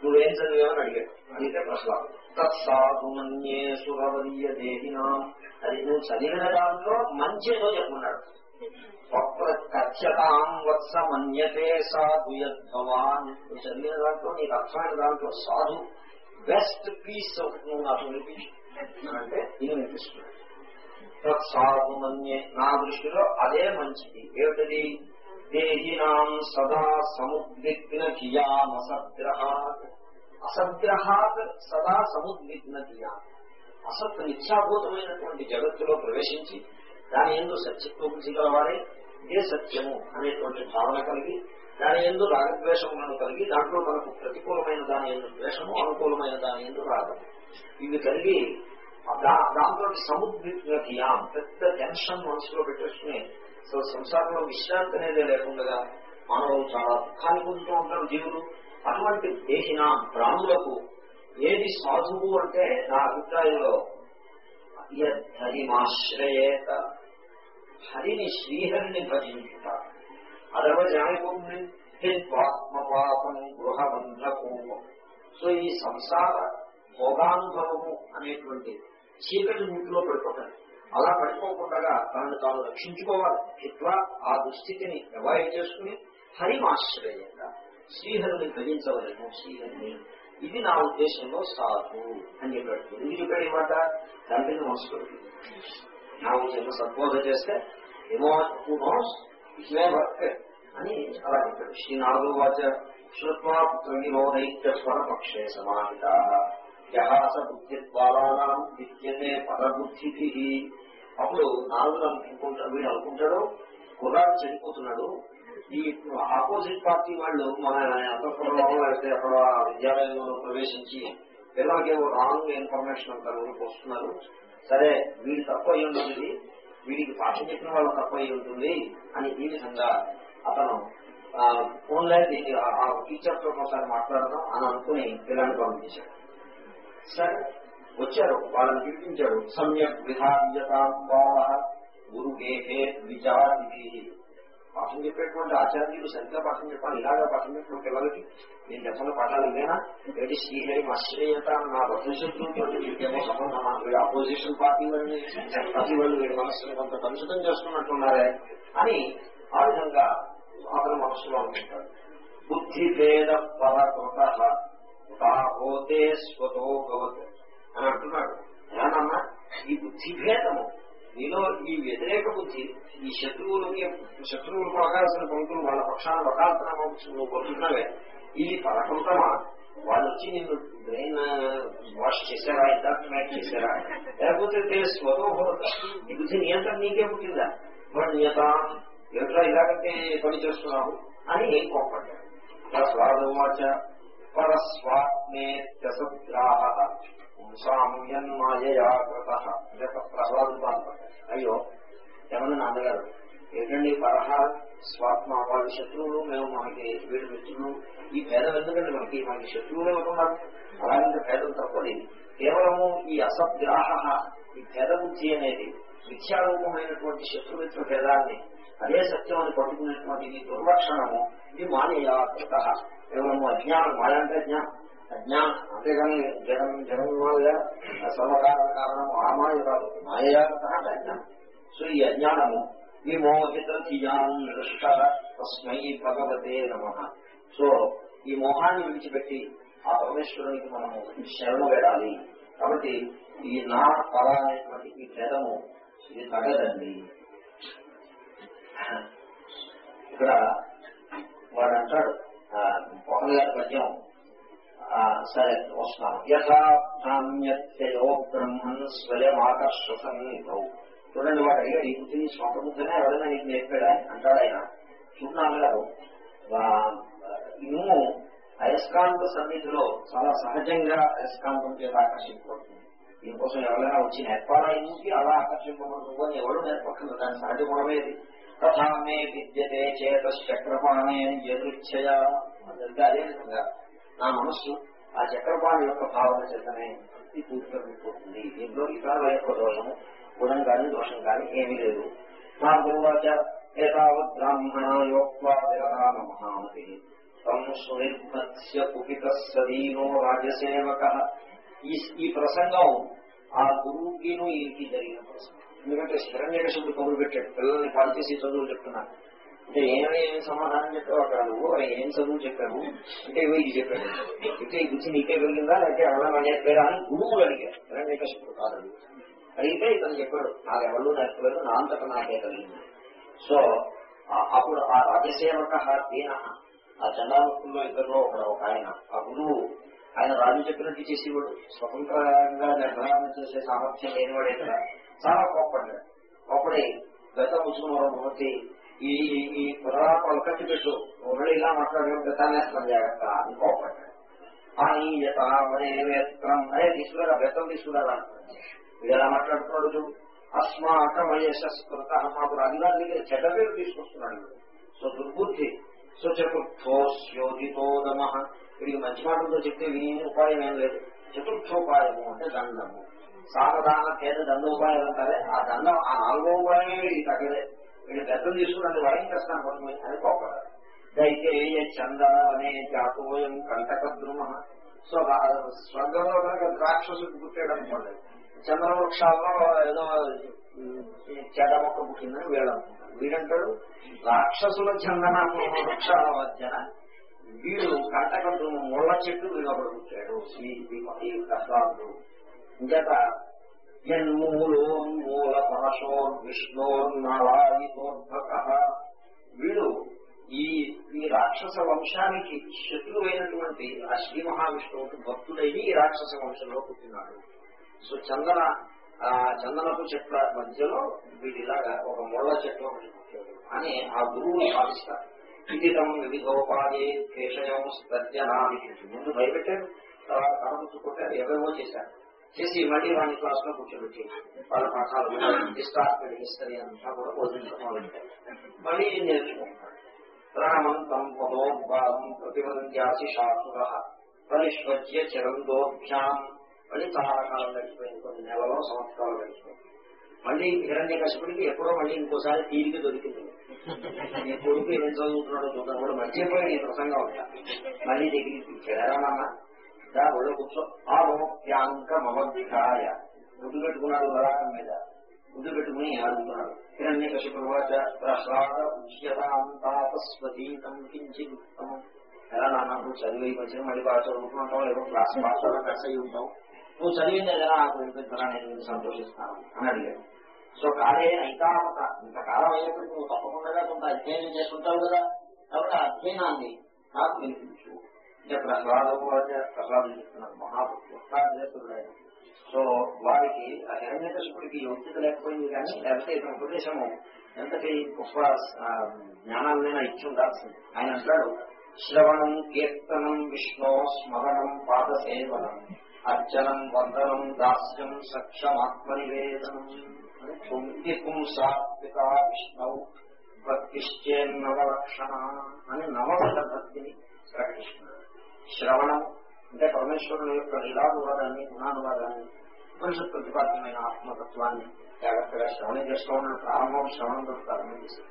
నువ్వేం చదివావని అడిగాడు. అడిగితే ప్రశ్న. తత్సాధు మన్యే సురవరీయ దేహినా. అది నువ్వు చదివిన దాంట్లో మంచి ఏదో చెప్పుకున్నాడు ఖచ్చితాం వత్స మన్యతే సాధుయద్భవాన్ నువ్వు చదివిన దాంట్లో నీకు అర్థమైన దాంట్లో సాధు బెస్ట్ పీస్ నువ్వు నాకు వినిపించు. అంటే ఇది వినిపిస్తున్నాడు తత్సాధు మన్యే నా దృష్టిలో అదే మంచిది. ఏమిటది? దేహినాం సదా సముద్విగ్న కియామసగ్రహాత్ అసగ్రహాత్ సదా సముద్విగ్న కియా అసత్ నిత్యాభూతమైనటువంటి జగత్తులో ప్రవేశించి దాని ఎందు సత్యత్వబుద్ధి గలవారే ఇదే సత్యము అనేటువంటి భావన కలిగి దాని ఎందు రాగద్వేషములను కలిగి దాంట్లో మనకు ప్రతికూలమైన దాని ఎందు ద్వేషము అనుకూలమైన దాని ఎందు రాగము ఇవి కలిగి దా- దాంతో సముద్విగ్నతియా పెద్ద టెన్షన్ మనసులో పెట్టేసుకుని సో సంసారంలో విశ్రాంతి అనేది లేకుండా మానవులు చాలా దుఃఖాన్ని పొందుతూ ఉంటారు జీవులు. అటువంటి దేహిన ప్రాణులకు ఏది సాధువు అంటే నా అభిప్రాయంలో హరిమాశ్రయేత హరిని శ్రీహరిని భజించుట. అదర్వైజ్ ఏమైపోతుంది హిత్వాత్మపాపం గృహబంధకోపం. సో ఈ సంసార భోగానుభవము అనేటువంటి చీకటి నీటిలో పడిపోతాడు అలా పడిపోకుండా తనను తాను రక్షించుకోవాలి. ఇట్లా ఆ దుస్థితిని అవాయిడ్ చేసుకుని హరిమాశ్రయంగా శ్రీహరిని భజించవలను. శ్రీహరిని ఇది నా ఉద్దేశంలో సాధు అని చెప్పాడు. ఎందుకు చెప్పాడు ఈ మాట? తండ్రిని మనసుకొని నాకు చిన్న సద్బోధ చేస్తే ఏమో ఇట్ మే వర్క్ అని అలా చెప్పాడు. శ్రీనాథు వాచ శ్రుత్వా పుత్రనిరోధైత్య స్వరపక్షే సమాహిత. యహాస బుద్ధిద్వారాణం విద్యతే పరబుద్ధి అప్పుడు నాలుగు అనుకుంటాడు వీడు అనుకుంటాడు కుర్రాడు చనిపోతున్నాడు. ఈ ఆపోజిట్ పార్టీ వాళ్ళు మన అంతఃపురంలో లేకపోతే అక్కడ విద్యాలయంలో ప్రవేశించి పిల్లలకి రాంగ్ ఇన్ఫర్మేషన్ అంటారు వస్తున్నారు. సరే వీడి తప్పు అయి ఉంటుంది వీడికి పాఠం చెప్పిన వాళ్ళు తప్పు అయి ఉంటుంది అని ఈ విధంగా అతను ఫోన్లో ఆ టీచర్తో ఒకసారి మాట్లాడదాం అని అనుకుని పిల్లల్ని పంపించాడు. సరే వచ్చారు వాళ్ళని పిలిపించాడు సమ్యక్ విధార్యతాం బాల గురుగేహే విచారి పాఠం చెప్పేటువంటి ఆచార్యులు సరిగ్గా పాఠం చెప్పాలి. ఇలాగా పాఠం చెప్పిన పిల్లలకి నేను చెప్పిన పాఠాలు ఇవేనా? ఏంటి శ్రీహరి ఆశ్రయత నా బద్ధశత్రులతో వీడికేమో సంబంధం వీడు అపోజిషన్ పార్టీ వాళ్ళని ప్రతి వాళ్ళు వీడి మనస్సుని కొంత కలుషితం చేస్తున్నట్టున్నారే అని ఆ విధంగా అతను మనస్సులో అనుకుంటాడు. బుద్ధి భేద పరకృత తాహోతే స్వతో భవత్ అని అంటున్నాడు. ఏమన్నా? ఈ బుద్ధి భేదము నీలో ఈ వ్యతిరేక బుద్ధి ఈ శత్రువులకి శత్రువులు పగాల్సిన పంక్తులు వాళ్ళ పక్షాన వకాల్సిన నువ్వు పొందుతున్నావే ఈ పరకృతమా వాళ్ళు వచ్చి నిన్ను బ్రెయిన్ వాష్ చేశారా? ఇందాక్టివేట్ చేశారా? లేకపోతే తెలిసి స్వతోభవత ఈ బుద్ధి నియంత్రణ నీకే పుట్టిందా? వాడు నియత ఎట్లా ఇలాగంటే పని చేస్తున్నావు? అని ఏం కోపడ్డాడు స్వాదవాచ పరస్వాత్మేత్యసద్రాహ పుంసామ్యన్మాయయాకృత అంటే ప్రహ్లాదు అయ్యో ఏమన్నా నాన్నగారు? ఏంటండి పరహ? స్వాత్మ వాళ్ళ శత్రువులు మేము మనకి వీడి మిత్రులు. ఈ భేదం ఎందుకంటే మనకి? మనకి శత్రువులే ఉంటున్నారు అలాంటి భేదం తప్పని కేవలము ఈ అసద్గ్రాహ ఈ భేద బుద్ధి అనేది మిథ్యారూపమైనటువంటి శత్రుమిత్ర భేదాన్ని అదే సత్యం అని పట్టుకునేటువంటి ఈ దుర్లక్షణము ఇది మానయాకృత కేవలము అజ్ఞానం మాయ అంటే జ్ఞానం అజ్ఞానం అంతేగాని జగన్ జగన్ మాయ సర్వకారణ కారణం ఆ మాయ కాదు మాయ అంటే అజ్ఞానం. సో ఈ అజ్ఞానము విమోహిత తస్మై భగవతే నమ. సో ఈ మోహాన్ని విడిచిపెట్టి ఆ పరమేశ్వరునికి మనము శరణు వేడాలి. కాబట్టి ఈ నా పర అనేటువంటి ఈ భేదము ఇది తగదండి. ఇక్కడ వాడు అంటాడు పొగగారి పద్యం సరే వస్తున్నాను యథామ్యత్యయో బ్రహ్మన్ స్వయం ఆకర్షసన్నిధౌ చూడండి వాడు అడిగాడు ఈ బుద్ధిని స్వంత ఎవరైనా నీకు నేర్పాడా అంటాడు ఆయన చూడాలి గారు ఇనుము అయస్కాంత సన్నిధిలో చాలా సహజంగా అయస్కాంతం చేత ఆకర్షింపబడుతుంది దీనికోసం ఎవరైనా వచ్చి నేర్పాలా ఇనుకి అలా ఆకర్షింపబడుతుందో అని ఎవరు నేర్పక్కర్లేదు దాని సహజ గుణమేది తథా మే విద్యతే చేత చక్రపాణి అని ఎదురిచ్చయ అదే విధంగా నా మనస్సు ఆ చక్రపాణి యొక్క భావన చేతనే ఇది పూర్తిపోతుంది విడిపోతుంది దీంట్లో ఇతర యొక్క దోషము గుణం కానీ దోషం కానీ ఏమీ లేదు. నా గురువాచ ఏతావత్ బ్రాహ్మణయోక్వాదిరామ మహామతి. తం సునిర్భత్స్య కుపిత సదీనో రాజసేవక. ఈ ప్రసంగం ఆ గురువుకిను ఈయనకి జరిగిన ప్రసంగం. ఎందుకంటే స్థిరంగా శుద్ధి పనులు పెట్టాడు పిల్లల్ని పాలు చేసి చదువులు చెప్తున్నాను అంటే ఏమి ఏం సమాధానం చెప్పావు అక్కడ నువ్వు? ఏం చదువు చెప్పావు? అంటే ఇవో ఇది చెప్పాడు. అయితే ఈ బుద్ధి నీకే వెళ్ళిందా? లేకపోతే ఎవరైనా నేర్పారా అని గురువులు అడిగారు శరణ్యకశుడు కాదు. అడిగితే ఇతను చెప్పాడు నాకెవరు నేర్పలేదు నా అంతటా నాకే కలిగింది సో అప్పుడు ఆ రాజసేవక దీన ఆ చండాముఖుల్లో ఇద్దరులో ఒక ఒక ఆయన ఆ గురువు. ఆయన రాజు చెప్పినట్టు చేసేవాడు. స్వతంత్రంగా నిర్ణయాన్ని చేసే సామర్థ్యం లేనివాడే కదా. చాలా కోప్పడ్డాడు. కోప్పడి గత ముసుగుమూర్తి ఈ ఈ- ఈ పురాణాలు కట్టి పెట్టు. ఒకళ్ళు ఇలా మాట్లాడే గతానేస్తాం జాగ్రత్త అని కోప్పడ్డాడు. అని యథావరేత్రం అదే తీసుకురా బెత్తం తీసుకురా వీడు ఎలా మాట్లాడుతున్నాడు చూడు. అస్మాకమయశస్కృత మాకు రాజుగారి దగ్గర చెడ్డ పేరు తీసుకొస్తున్నాడు సో దుర్బుద్ధి. సో చతుర్థోస్యోదితోదమ వీడికి మంచి మాటలతో చెప్తే వీని ఉపాయం ఏం లేదు. చతుర్థోపాయము అంటే దండము. సావధాన పేద దండోపాయం అంటారే ఆ దండం ఆ నాలుగో ఉపాయమే వీడికి తగ్గదే వీడు పెద్దలు తీసుకున్నది వయం చేస్తాను కొంచెం అని కోపడాలి దైతేయ చందన అనే జాతోయం కంటక ద్రుమ సో స్వర్గంలో కనుక రాక్షసుడు పుట్టాడు అనుకోండి చంద్రవృక్షాల్లో ఏదో చెడ మొక్క పుట్టిందని వీళ్ళు అనుకుంటారు వీడంటాడు రాక్షసుల చందన వృక్షాల మధ్యన వీడు కంటక ద్రుమ ముళ్ళ చెట్టు వీడు ఒకడు పుట్టాడు ఈ ఈ ప్రసాదుడు ఇంకేత జన్మూలోన్మూల పరశోర్ విష్ణోర్నవాయితోర్భక వీడు ఈ ఈ రాక్షస వంశానికి శత్రువైనటువంటి ఆ శ్రీ మహావిష్ణువుకి భక్తుడైన ఈ రాక్షస వంశంలో పుట్టినాడు. సో చందన ఆ చందనపు చెట్ల మధ్యలో వీడిలాగా ఒక ముళ్ళ చెట్టు ఒకటి పుట్టాడు. అని ఆ గురువుని భావిస్తారు. ఇది వివిధోపాధి కేశయం సత్యనాది ముందు భయపెట్టారు తర్వాత కనబుచ్చుకుంటారు చేశారు. చేసి మళ్ళీ వాడిని క్లాస్లో కూర్చోబెట్టి వాళ్ళ పాఠాలు హిస్టారికల్ హిస్టరీ అంతా కూడా బోధించడం మళ్ళీ నేర్చుకుంటాడు ప్రాణమంతం పదోద్వాదం ప్రతిపదంత్యాసి శాసుర పరిష్వజ్య చరందోభ్యాం. మళ్ళీ చాలా కాలం గడిచిపోయింది కొన్ని నెలలో సంవత్సరాలు గడిచిపోయింది. మళ్ళీ హిరణ్య కష్టపడికి ఎప్పుడో మళ్ళీ ఇంకోసారి తీరిక దొరికింది. నీ కొడుకు ఏం చదువుతున్నాడో చూద్దాం. కూడా మర్చిపోయి ఈ ప్రసంగం ఉంటా మళ్ళీ దగ్గరికి పిలిచాడు ఒళ్ళు కూర్చో ఆరోప్యాంకమవద్ధికాయ ముద్దు పెట్టుకున్నాడు వరాకం మీద ముద్దు పెట్టుకుని అడుగుతున్నాడు హిరణ్య కశపువాచ ప్రహ్లాద ఉచ్యతాంతాపస్వతీతం కించిత్తం ఎలా నాన్న నువ్వు చదివి వచ్చిన మళ్ళీ బాగా చదువుకుంటావు ఏదో క్లాస్ పాస్ కలిసి అయి ఉంటావు. నువ్వు చదివింది ఎలా? నాకు వినిపించరా నేను సంతోషిస్తాను అని అడిగాడు. సో కాలే అయితామత ఇంతకాలం అయినప్పటికీ నువ్వు తప్పకుండా కొంత అధ్యయనం చేసుకుంటావు కదా. కాబట్టి ఆ అధ్యయనాన్ని నాకు వినిపించు. అంటే ప్రహ్లాద ప్రహ్లాదం చెప్తున్నారు మహాభక్తుడు ఆయన. సో వారికి ఆ హిరణ్యకృష్ణుడికి యోగ్యత లేకపోయింది కానీ లేకపోతే ఇతని ఉపదేశము ఎంతటి గొప్ప ఆ, జ్ఞానాన్నైనా ఇచ్చి ఉండాల్సింది. ఆయన అంటాడు శ్రవణం కీర్తనం విష్ణు స్మరణం పాద సేవనం అర్చనం వందనం దాస్యం సఖ్యమాత్మనివేదనం కుంతి పుంసాత్విక విష్ణు భక్తిశ్చేన్నవలక్షణ అని నవవిధ భక్తిని ప్రకటిస్తున్నాడు శ్రవణం అంటే పరమేశ్వరుని యొక్క లీలానువాదాన్ని గుణానువాదాన్ని ఉపనిషత్ ప్రతిపాద్యమైన ఆత్మతత్వాన్ని జాగ్రత్తగా శ్రవణం చేసుకోవడం ప్రారంభం శ్రవణంతో ప్రారంభం చేసి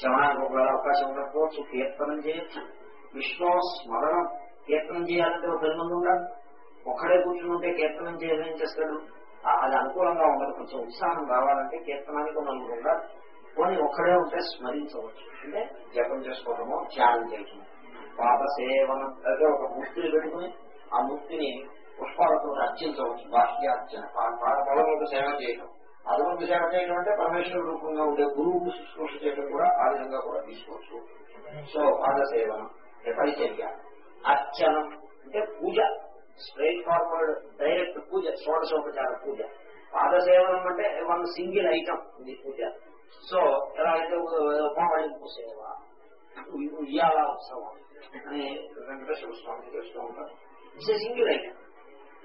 శ్రవణానికి ఒకవేళ అవకాశం ఉండకపోవచ్చు కీర్తనం చేయొచ్చు. విష్ణు స్మరణం కీర్తనం చేయాలంటే ఒక పది మంది ఉండాలి. ఒక్కడే కూర్చుంటే కీర్తనం చేయాలని చేస్తాడు? అది అనుకూలంగా ఉండదు కొంచెం ఉత్సాహం రావాలంటే కీర్తనానికి నలుగురు ఉండాలి. పోనీ ఒక్కడే ఉంటే స్మరించవచ్చు. అంటే జపం చేసుకోవడమో ధ్యానం చేయటము పాదసేవనం అయితే ఒక ముక్తిని పెట్టుకుని ఆ ముక్తిని పుష్పాలతో అర్చించవచ్చు బాహ్యార్చన పాద పొలంలో సేవ చేయడం అదనంగా సేవ చేయడం అంటే పరమేశ్వర రూపంగా ఉండే గురువు శుశ్రూష చేయడం కూడా ఆ విధంగా కూడా తీసుకోవచ్చు సో పాదసేవనం అంటే పరిచర్య అర్చనం అంటే పూజ స్ట్రైట్ ఫార్వర్డ్ డైరెక్ట్ పూజ షోడశోపచార పూజ పాదసేవనం అంటే వన్ సింగిల్ ఐటమ్ ఇది పూజ సో ఎలా అయితే ఉపమాడింపు సేవ ఉయ్యాల ఉత్సవం అని వెంకటేశ్వర స్వామి చేస్తూ ఉంటారు. ఇట్స్ సింగిల్ ఐటమ్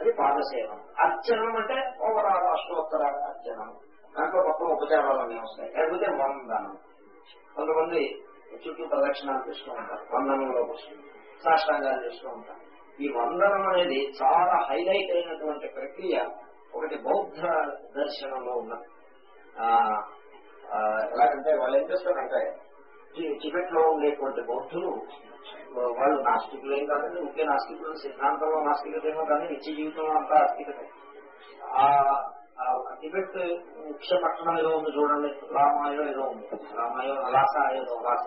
అది పాదసేవం. అర్చనం అంటే ఓవరాల్ అష్టోత్తర అర్చనం. దాంట్లో మొత్తం ఉపచారాలన్నీ వస్తాయి. లేకపోతే వందనం. కొంతమంది చుట్టూ ప్రదక్షిణాలు చేస్తూ ఉంటారు. వందనంలో వస్తుంది. సాష్టాంగాలు చేస్తూ ఉంటారు. ఈ వందనం అనేది చాలా హైలైట్ అయినటువంటి ప్రక్రియ ఒకటి బౌద్ధ దర్శనంలో ఉన్నది ఆ, ఎలాగంటే వాళ్ళు ఏం చేస్తారంటే టి- టిబెట్లో ఉండేటువంటి బౌద్ధులు వాళ్ళు నాస్తికులు ఏం కాదండి ముఖ్య నాస్తికులు సిద్ధాంతంలో నాస్తికతేమో కానీ నిత్య జీవితంలో అంతా ఆస్తికతే ఆ టిబెట్ ముఖ్య పట్టణం ఏదో ఉంది చూడండి రామాయో ఏదో ఉంది. రామాయో అలాస ఏదో అలాస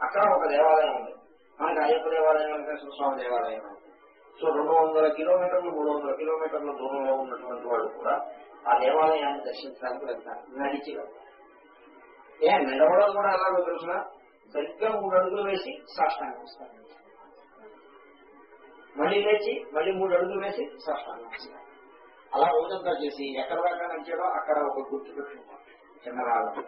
అక్కడ ఒక దేవాలయం ఉంది. మనకి అయ్యప్ప దేవాలయం వెంకటేశ్వర స్వామి దేవాలయం సో రెండు వందల కిలోమీటర్లు మూడు వందల కిలోమీటర్ల దూరంలో ఉన్నటువంటి వాళ్ళు కూడా ఆ దేవాలయాన్ని దర్శించడానికి వెళ్తారు. నడిచి ఏ నడవడం కూడా ఎలాగో తెలుసిన? సరిగ్గా మూడు అడుగులు వేసి సాష్టాంగం వస్తారు మళ్ళీ లేచి మళ్ళీ మూడు అడుగులు వేసి సాష్టాంగం వస్తారు అలా రోజంతా చేసి ఎక్కడ దాకా నడిచాడో అక్కడ ఒక గుర్తు పెట్టుకుంటాం. చిన్న రాళ్ళ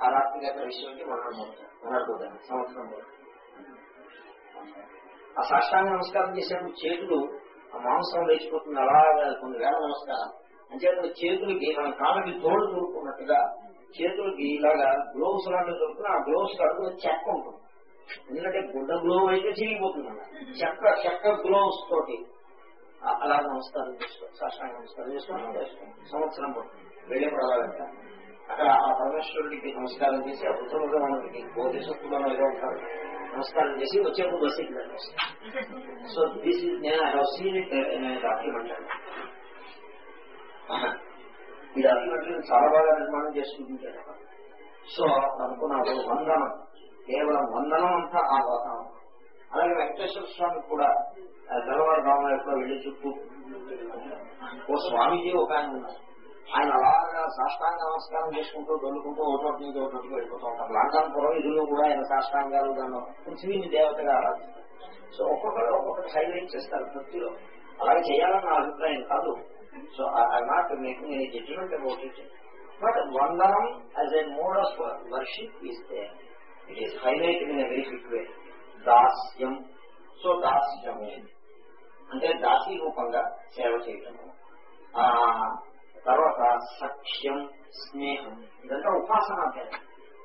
ఆ రాత్రి అక్కడ విషయం అంటే మొదలవుతాం సంవత్సరం ఆ సాష్టాంగ నమస్కారం చేసేప్పుడు చేతులు ఆ మాంసం లేచిపోతుంది. అలాగే కొన్ని వేల నమస్కారం. అంచేత చేతులకి మన కాళ్ళకి తోడు తోడుకున్నట్టుగా చేతులకి ఇలాగా గ్లోవ్స్ లాంటివి దొరుకుతుంది ఆ గ్లోవ్స్ అడుగులో చెక్క ఉంటుంది. ఎందుకంటే గుడ్డ గ్లోవ్ అయితే చిరిగిపోతుంది చెక్క చెక్క గ్లోవ్స్ తోటి. అలా నమస్కారం చేసుకోండి సాష్టాంగ నమస్కారం చేసుకోవడం చేసుకోండి సంవత్సరం పడుతుంది. వెళ్ళేప్పుడు అలాగంట అక్కడ ఆ పరమేశ్వరుడికి నమస్కారం చేసి ఆ బుద్ధులుగా మనకి బోధిసత్తుగా ఏదో ఉంటారు. నమస్కారం చేసి వచ్చేప్పుడు బస్సు ఎక్కి సో దిస్ ఇస్ నేను I have seen it document అండి ఈ చాలా బాగా నిర్మాణం చేసి సో అనుకున్నాడు వందనం కేవలం వందనం అంతా ఆ వాతావరణం అలాగే వెంకటేశ్వర స్వామి కూడా తెల్లవారు రామం ఎప్పుడో వెళ్ళి చుట్టూ ఓ స్వామీజీ ఒక ఆయన ఉన్నారు. ఆయన అలాగా సాష్టాంగ నమస్కారం చేసుకుంటూ దొల్లుకుంటూ ఒకటి నుంచి ఒకటి వెళ్ళిపోతూ ఉంటారు. లండన్ ఇదిలో కూడా ఆయన సాష్టాంగాలు దాన్ని పృథ్వీని దేవతగా ఆరాధిస్తారు. సో ఒక్కొక్కరు ఒక్కొక్కటి హైలైట్ చేస్తారు వృత్తిలో అలాగే చేయాలని నా అభిప్రాయం కాదు. So I not making any judgment about it but వందనం as a mode of worship is they it is highlighted in a very quick way దాస్యం సో దాస్యము అంటే దాసీ రూపంగా సేవ చేయటము ఆ తర్వాత సఖ్యం స్నేహం ఇదంతా ఉపాసన అధ్యాయం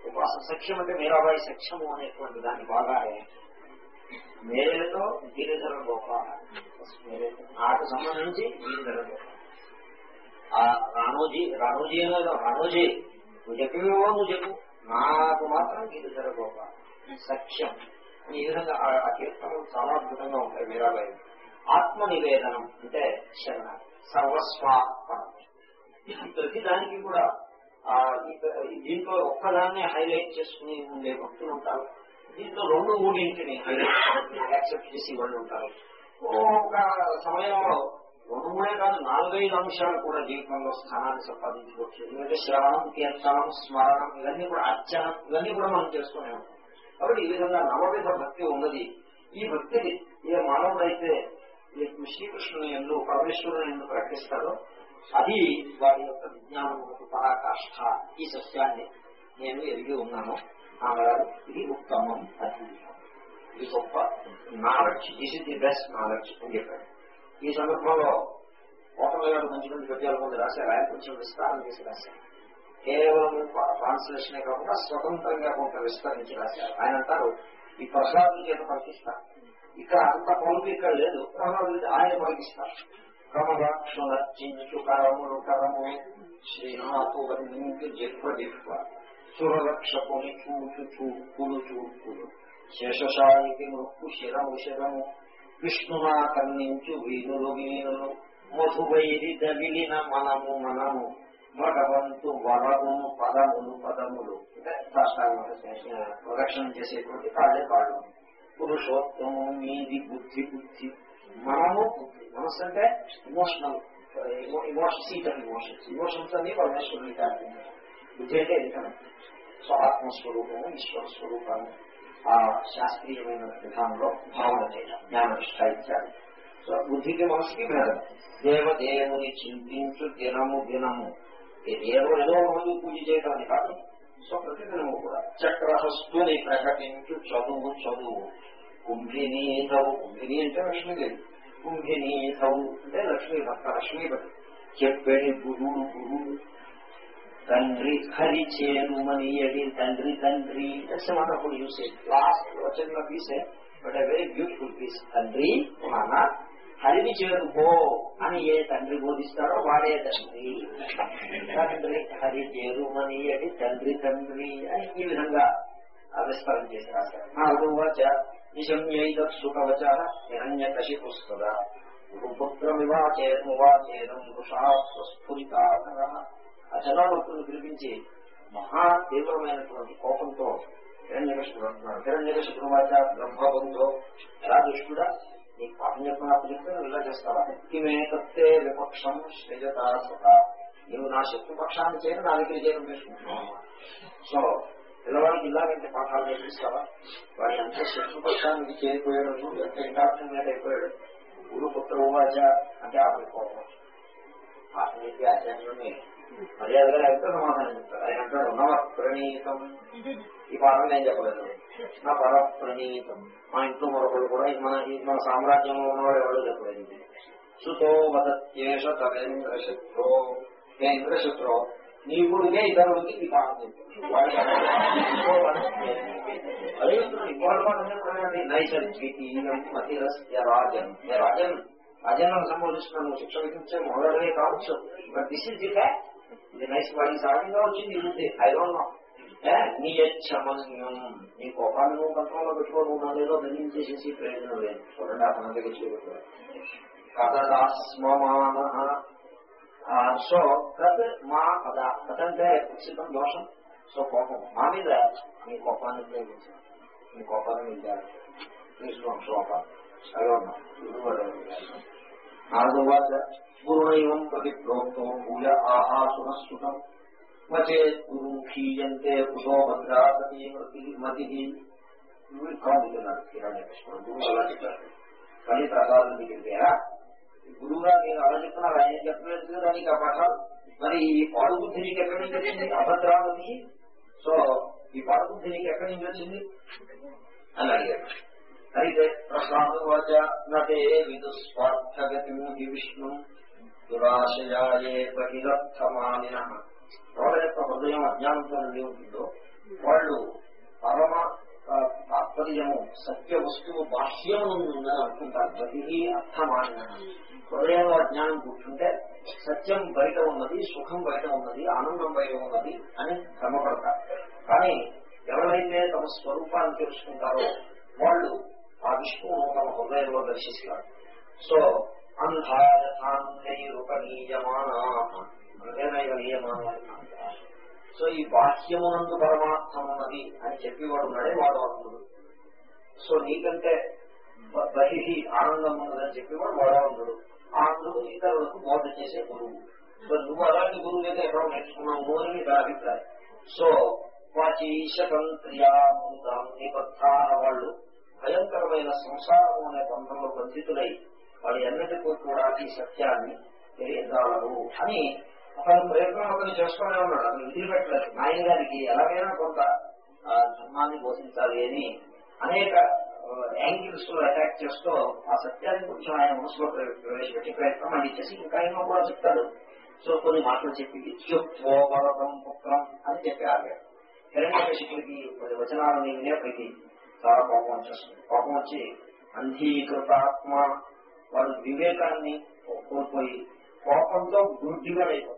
ఉపాసన సఖ్యం అంటే మీరాబాయి సఖ్యము అనేటువంటి దాన్ని బాగా మేరేతో గిరిధర గోపాల ఆకు సంబంధించి గిరిధర గోపాల ఆ రాణోజీ రాణోజీ అనేది రాణోజీ. నువ్వు చెప్పేవో నువ్వు చెప్పు. నాకు మాత్రం గీత గోపాల సఖ్యం ఈ విధంగా ఆ- కీర్తనలు చాలా అద్భుతంగా ఉంటాయి మీరాబాయి. ఆత్మ నివేదనం అంటే శరణ సర్వస్వాత్మ ప్రతి దానికి కూడా ఆ, దీంట్లో ఒక్కదాన్ని హైలైట్ చేసుకుని ఉండే భక్తులు ఉంటారు. దీంట్లో రెండు మూడింటిని హైలైట్ యాక్సెప్ట్ చేసి వాళ్ళు ఉంటారు. ఒక సమయంలో రెండు కాదు నాలుగైదు అంశాలు కూడా జీవితంలో స్థానాన్ని సంపాదించుకోవచ్చు. ఎందుకంటే శ్రవణం కీర్తనం స్మరణం ఇవన్నీ కూడా అర్చన ఇవన్నీ కూడా మనం చేసుకునే ఉంటాం. కాబట్టి ఈ విధంగా నవవిధ భక్తి ఉన్నది. ఈ భక్తిని ఏ మానవుడైతే ఈ శ్రీకృష్ణుని ఎందు పరమేశ్వరుని ఎందు ప్రకటిస్తాడో అది వారి యొక్క విజ్ఞానములకు పరాకాష్ఠ ఈ సత్యాన్ని నేను ఎరిగి ఉన్నాను. అన్నారు ఇది ఉత్తమం అది ఇది గొప్ప knowledge. This is the best knowledge అని చెప్పాడు ఈ సందర్భంలో కోటల గారు మంచి మంచి గద్యాల ముందు రాశారు ఆయన కొంచెం విస్తారం చేసి రాశారు కేవలం ట్రాన్స్లేషనే కాకుండా స్వతంత్రంగా కొంత విస్తరించి రాశారు ఆయన అంటారు ఈ ప్రసాదం చేత పలికిస్తారు ఇక్కడ అంత పలుకు ఇక్కడ లేదు ప్రసాదం ఆయన పలికిస్తారు క్రమరాక్షణ చించు కరములు కరము శ్రీనాథు వర్ణించి జిహ్వ జిహ్వ సురరక్షకుని చూచు చూపులు చూపులు శేషశాయికి నొక్కు శిరము శిరము విష్ణునా కన్నించు వీణులు వీణులు మధువైరి దగిలిన మనము మనము భగవంతు వరమును పదములు పదములు. అంటే ప్రదక్షిణం చేసేటువంటి కాళ్ళే కాళ్ళు పురుషోత్తము మీది బుద్ధి బుద్ధి. మనము బుద్ధి. మనస్సు అంటే emotional emotion seat emotions emotions అన్ని పరమేశ్వరుని కాదు బుద్ధి అంటే ఎందుకన్నా సో ఆత్మస్వరూపము ఈశ్వర స్వరూపాన్ని. ఆ శాస్త్రీయమైన విధానంలో భావన చేయడం జ్ఞాననిష్ట ఇత్యాది సో బుద్ధికి మనసుకి భేదం దేవదేవుని చింతించు దినము దినము ఏదో ఏదో రోజు పూజ చేయడానికి కాదు సో ప్రతిదినము కూడా చక్రహస్తుని ప్రకటించు చదువు చదువు కుంభినీధవు కుంభిని అంటే లక్ష్మీదేవి కుంభినీధవు అంటే లక్ష్మీ భక్త లక్ష్మీపతి చెప్పేది గురుడు గురుడు తండ్రి హరి చేరుమనియడి తండ్రి తండ్రి దట్స్ వండర్ఫుల్ యూసేజ్ లాస్ట్ వచ్చిన పీసే but a very beautiful piece తండ్రి నాన్న హరిని చేరుకో అని ఏ తండ్రి బోధిస్తాడో వాడే తండ్రి తండ్రి హరి చేరుమనియడి తండ్రి తండ్రి అని ఈ విధంగా విస్తరణ చేసి రాశారు నాలుగు వచ నిశమ్యైత సుఖవచ హిరణ్య కశి పుస్తక గురుపుత్రమివాచేనువాచేనం వృషా స్ఫురితాకర ఆ చంద్రభక్తులను పిలిపించి మహా తీవ్రమైనటువంటి కోపంతో హిరణ్యకృష్ణుడు అంటున్నాడు హిరణ్యకృష్ణుడు వాచ బ్రహ్మబంధో ఎలా దుష్టుడా? నీ పాపం చెప్పిన చెప్తే నువ్వు ఇలా చేస్తావా? కిమే తత్తే విపక్షం శ్రేయత సత. నీవు నా శత్రుపక్షాన్ని చేయను నా దగ్గర చేయడం చేసుకుంటున్నావు సో పిల్లవాడికి ఇలాగంటే పాఠాలు నేర్పిస్తావా? వాడి అంతా శత్రుపక్షానికి చేరిపోయాడు ఎంత ఇంటాక్షన్ అయిపోయాడు. గురు పుత్ర ఉవాచ అంటే ఆపి కోపం. ఆత్మీయ ఆచార్యుని మర్యాదగా లేకపోతే సమాధానం చెప్తారు. ఆయన అంటాడు నవ ప్రణీతం ఈ పాఠం నేను చెప్పలేదు. నా పర ప్రణీతం మా ఇంట్లో మరొకరు కూడా మన మన సామ్రాజ్యంలో ఉన్నవాడు ఎవరు చెప్పలేదు. సుతో వదత్యేష తదేంద్రశత్రో ఏ ఇంద్రశత్రో? నీ ఇతరుడికి ఈ పాఠం చెప్పాడు ఇంకోటి పాఠం చెప్తానండి నైసర్గికీయం మతిరస్య రాజన్. రాజన్? సంబోధిస్తున్నాను. శిక్ష విధించే మొదలనే కావచ్చు. But this is the fact. ఇది నైస్ వాడి సహజంగా వచ్చింది ఇది ఐ డోంట్ నీ యచ్చమన్యం నీ కోపాన్ని నువ్వు కంట్రోల్లో పెట్టుకోవడం ఉన్నా లేదో దళించేసేసి ప్రయోజనం లేదు చూడండి ఆ పని దగ్గర చేయబెట్టారు కథదాస్మమాన సో కత్ మా కథ కథ అంటే ప్రసిద్ధం దోషం సో కోపం మా మీద నీ కోపాన్ని ఉపయోగించాలి నీ కోపాన్ని నిలిచాలి తీసుకోండి శ్లోకాలు అదే ఉన్నాం నాలుగు ప్రతి ప్రోక్తో భూయ ఆహాసునస్సుతం మచేత్ గురు క్షీయంతే కుశో మతి గురువు అలా చెప్పారు. కానీ ప్రసాదం గురువుగా నేను అలా చెప్తున్నారు ఆయన చెప్పలేదు దానికి ఆ పాఠాలు? మరి ఈ పాడుబుద్ధి నీకు ఎక్కడి నుంచి వచ్చింది? అభద్రావతి? సో ఈ పాడుబుద్ధి నీకు ఎక్కడి నుంచి వచ్చింది? అని అడిగాడు అయితే ప్రసాదవాచ నటే విదుస్వార్థగతి విష్ణు దురాశయాయే బహిరర్థమానిన. వాళ్ళ యొక్క హృదయం అజ్ఞానంతో నుండి ఉంటుందో వాళ్ళు పరమ తాత్పర్యము సత్య వస్తువు బాహ్యము ఉందని అనుకుంటారు. ప్రతి అర్థమానిన. హృదయంలో అజ్ఞానం కూర్చుంటే సత్యం బయట ఉన్నది సుఖం బయట ఉన్నది ఆనందం బయట ఉన్నది అని భ్రమపడతారు. కానీ ఎవరైతే తమ స్వరూపాన్ని తెలుసుకుంటారో వాళ్ళు ఆ విష్ణువు తన హృదయంలో దర్శిస్తాడు. సో అంధాయథాన్యమానా సో ఈ బాహ్యమునందు పరమార్థం ఉన్నది అని చెప్పేవాడు ఉన్నాడే వాడు అందుడు సో నీకంటే బహిహి ఆనందం ఉన్నదని చెప్పేవాడు వాడవంతుడు ఆనందుడు ఇతరులకు బోధ చేసే గురువు. సో నువ్వు అలాంటి గురువు అయితే ఎక్కడో నేర్చుకున్నావు అని నా అభిప్రాయం. సో వాచీశతంత్ర్యామృతం నిబద్ధాన వాళ్ళు భయంకరమైన సంసారము అనే బంధంలో బంధితులై వాళ్ళు ఎన్నటికీ కూడా ఈ సత్యాన్ని తెలియజాలరు అని అతను ప్రయత్నం అతను చేస్తూనే ఉన్నాడు. అతను వదిలిపెట్టలేదు. నాయన గారికి ఎలాగైనా కొంత ధర్మాన్ని బోధించాలి అని అనేక యాంగిల్స్లో అటాక్ చేస్తూ ఆ సత్యాన్ని కొంచెం ఆయన మనసులో ప్ర- ప్రవేశపెట్టి ప్రయత్నం అని చేసి ఇంకా ఎన్నో కూడా చెప్తాడు. సో కొన్ని మాటలు చెప్పి విద్యుత్వోపరతం పుత్రం అని చెప్పి ఆగాడు. హిరణ్యకశిపుడికి కొన్ని వచనాలని వినేప్పటికీ చాలా కోపం వచ్చేస్తుంది. కోపం వచ్చి అంధీకృతాత్మ వాడు వివేకాన్ని కోల్పోయి కోపంతో గురుడివాడు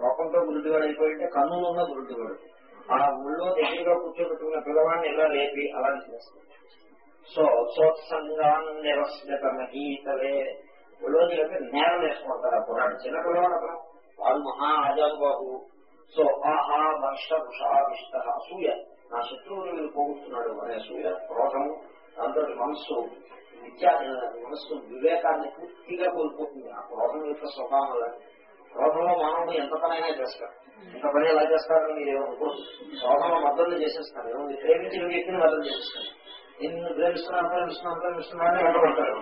కోపంతో గురుడివాడు అయిపోయింటే కన్నులు ఉన్న గురుడివాడు ఆ ఊళ్ళో దగ్గరగా కూర్చోబెట్టుకున్న పిల్లవాడిని ఇలా లేపి అలా చేస్తాడు. సో సోత్సంగాన్ని నిరస్యతమహీతలే ఒళ్ళోని లేపి నేల వేసుకుంటారు ఆ పురాడు చిన్న పిల్లవాడు అతను. వాడు మహా ఆజాబాబు సో ఆహా వర్ష వృషావిష్ట అసూయ. నా శత్రువుని వీడు పోగొట్టున్నాడు అనే అసూయ క్రోధము దాంతో మనస్సు విద్యా మనస్సు వివేకాన్ని పూర్తిగా కోల్పోతుంది. ఆ క్రోధం యొక్క స్వభావం వల్ల క్రోధంలో మానవుడు ఎంత పనైనా చేస్తాడు. ఎంత పని ఎలా చేస్తారని మీరు ఏమనుకోవచ్చు క్రోధంలో మద్దతు చేసేస్తారు ఏమో ప్రేమించిన వ్యక్తిని మద్దతు చేసేస్తారు నిన్ను ప్రేమిస్తున్నాను ప్రేమిస్తున్నాను ప్రేమిస్తున్నాను అని వెంటబడతారు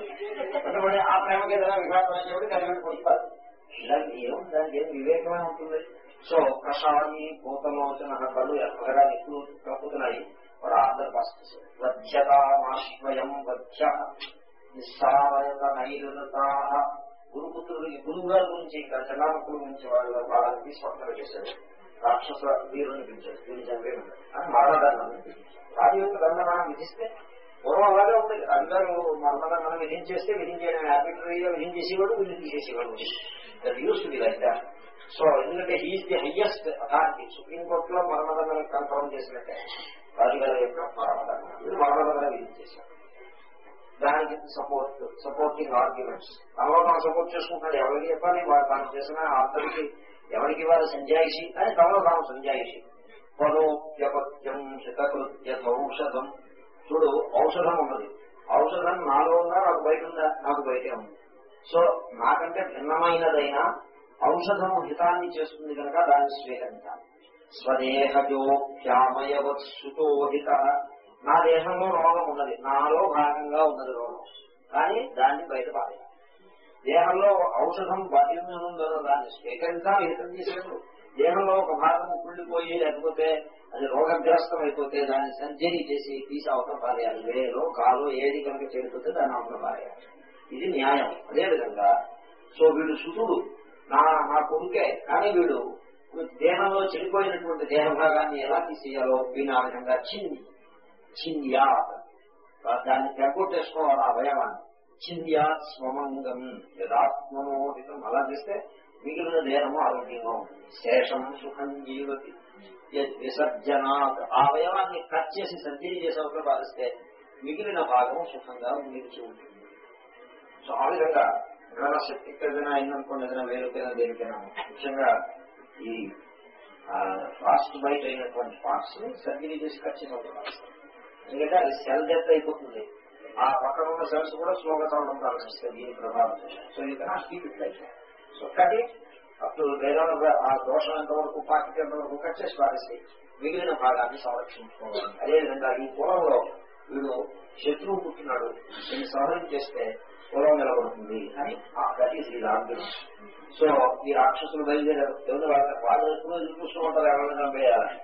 వెంటబడి ఆ ప్రేమకి ఏదైనా విఘాతం అయినప్పుడు కలిపి కొడతారు ఇలాంటి ఏం దానికి ఏం వివేకమే ఉంటుంది? సో కషాయి భూతలోచన కళ్ళు ఎక్కడగా ఎక్కువ కప్పుతున్నాయి వాడు ఆర్డర్ పాస్ చేశారు వధ్యతామాశ్వయం వధ్య నిస్సారయత నైరుతా గురుపుత్రుడికి గురువు గారి గురించి ఇంకా చండాముకుల గురించి వాళ్ళు వాళ్ళకి స్వప్నం చేశారు రాక్షస వీరుని పిలిచారు వీరు చంపేడు అని మరణదండం వారి దండనం విధిస్తే పూర్వం అలాగే ఉంది అందరూ మరణదండం విధించేస్తే విధించేయడం ఆర్బిటరీగా విధించేసేవాడు విధించేసేవాడు. Used to be like that so ఎందుకంటే ఈజ్ ది హయ్యెస్ట్ అథారిటీ సుప్రీంకోర్టులో మరణదండం కన్ఫర్మ్ చేసినట్టే. రాజుగారి యొక్క మరణదండ ఇది విధి చేశారు దానికి సపోర్ట్ సపోర్టింగ్ ఆర్గ్యుమెంట్స్ తనలో తాను సపోర్ట్ చేసుకుంటాడు. ఎవరికి చెప్పాలి? వాడు తాను చేసిన ఆర్థరికి ఎవరికి వారు సంజాయిషి? అని తనలో తాను సంజాయిషి. పదోప్యపత్యం శతకృత్యౌషధం చూడు ఔషధం ఉన్నది. ఔషధం నాలో ఉందా? నాకు బయట ఉందా? నాకు బయటే ఉంది. సో నాకంటే భిన్నమైనదైనా ఔషధము హితాన్ని చేస్తుంది కనుక దాన్ని స్వీకరించాలి. స్వదేహజోప్యామయవత్సుతోహిత నా దేహంలో రోగం ఉన్నది. నాలో భాగంగా ఉన్నది రోగం. కానీ దాన్ని బయట పారేయాలి దేహంలో ఔషధం బాధ్యంగా దాన్ని స్వీకరించాలి. హితం చేసేప్పుడు దేహంలో ఒక భాగం కుళ్ళిపోయి లేకపోతే అది రోగగ్రస్తం అయిపోతే దాన్ని సర్జరీ చేసి తీసి అవసరం పారేయాలి. వేలో కాలో ఏది కనుక చేరిపోతే దాన్ని అవసరం పారేయాలి. ఇది న్యాయం. అదేవిధంగా సో వీడు సుతుడు నా నా కొడుకే. కానీ వీడు దేహంలో చనిపోయినటువంటి దేహ భాగాన్ని ఎలా తీసేయాలో వీణ ఆ విధంగా చింది. చింద్యా దాన్ని తెగొట్టేసుకోవాలి అవయవాన్ని చింద్యా స్వమంగం యథాత్మనోహితం అలా చేస్తే మిగిలిన దేహము ఆరోగ్యంగా ఉంటుంది. శేషం సుఖం జీవతి. విసర్జనాత్. ఆ అవయవాన్ని కట్ చేసి సర్జరీ చేసే భావిస్తే మిగిలిన భాగం సుఖంగా నిలిచి ఉంటుంది. సో ఆ విధంగా ఏమైనా శక్తి ఏదైనా అయిందనుకోండి ఏదైనా వేరుకైనా దేనికైనా ముఖ్యంగా ఈ ఫాస్ట్ బైట్ అయినటువంటి పార్ట్స్ని సర్జరీ చేసి కట్ ఎందుకంటే అది సెల్ డెత్ అయిపోతుంది. ఆ పక్కన ఉన్న సెల్స్ కూడా స్లోగా చదవడం ప్రారంభిస్తాయి దీని ప్రభావం సో ఇది నా it like so cut it అప్పుడు వేరే ఆ దోషం ఎంతవరకు పాకిట్ ఎంతవరకు కట్ చేసి పారేసి మిగిలిన భాగాన్ని సంరక్షించుకోవాలి. అదేవిధంగా ఈ పొలంలో వీడు శత్రువు పుట్టినాడు. దీన్ని సహనం చేస్తే పొలం నిలబడుతుంది అని ఆ గతి శ్రీరాముడు. సో ఈ రాక్షసులు బయలుదేరారు. ఎవరు వాళ్ళ వాళ్ళు ఎప్పుడు చూసుకుంటారు చూస్తూ ఉంటారు ఎవరైనా చంపేయాలి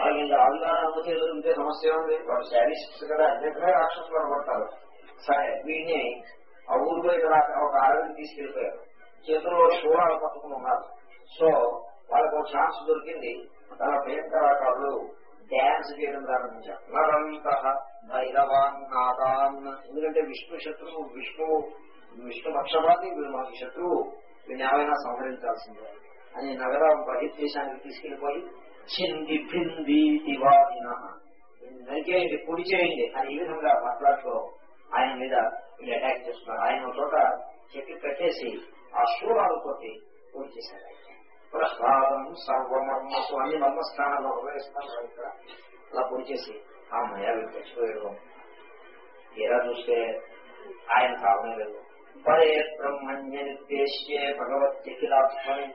వాళ్ళు ఇంకా అధికారం ఎదురుంటే సమస్య ఉంది వాళ్ళు శారీస్ కదా అన్నిటినే రాక్షసులు అనబడతారు. సరే వీడిని ఆ ఊరు బయట ఒక అడవిని తీసుకెళ్ళిపోయారు చేతుల్లో శూరాలు పట్టుకుని ఉన్నారు. సో వాళ్ళకు ఒక ఛాన్స్ దొరికింది. తన భయంకరాకారులు డ్యాన్స్ చేయడం ప్రారంభించారు. నరంత భైరవాన్ ఎందుకంటే విష్ణు శత్రువు విష్ణు విష్ణు పక్షపాతి వీడు మనకి శత్రువు. వీడిని ఏమైనా సంహరించాల్సిందే. అని నగర బహిర్దేశానికి తీసుకెళ్ళిపోయి చింది భింది దివాదిన నరికేయండి పొడి చేయండి అని ఈ విధంగా మాట్లాడుతూ ఆయన మీద వీళ్ళు అటాక్ చేస్తున్నారు. ఆయన చోట చెట్టు కట్టేసి ఆ శూరాలతోటి పొడి చేశారు ప్రసాదం సర్వమర్మసు అన్ని మర్మస్థానాల్లో ఉపయోగిస్తాను ఇక్కడ అలా పొడి చేసి ఆ మయా వీళ్ళు తెచ్చిపోయాడు తీరా చూస్తే ఆయన కావడం లేదు పరే బ్రహ్మణ్య నిర్దేశ్యే భగవత్యఖిలాత్మని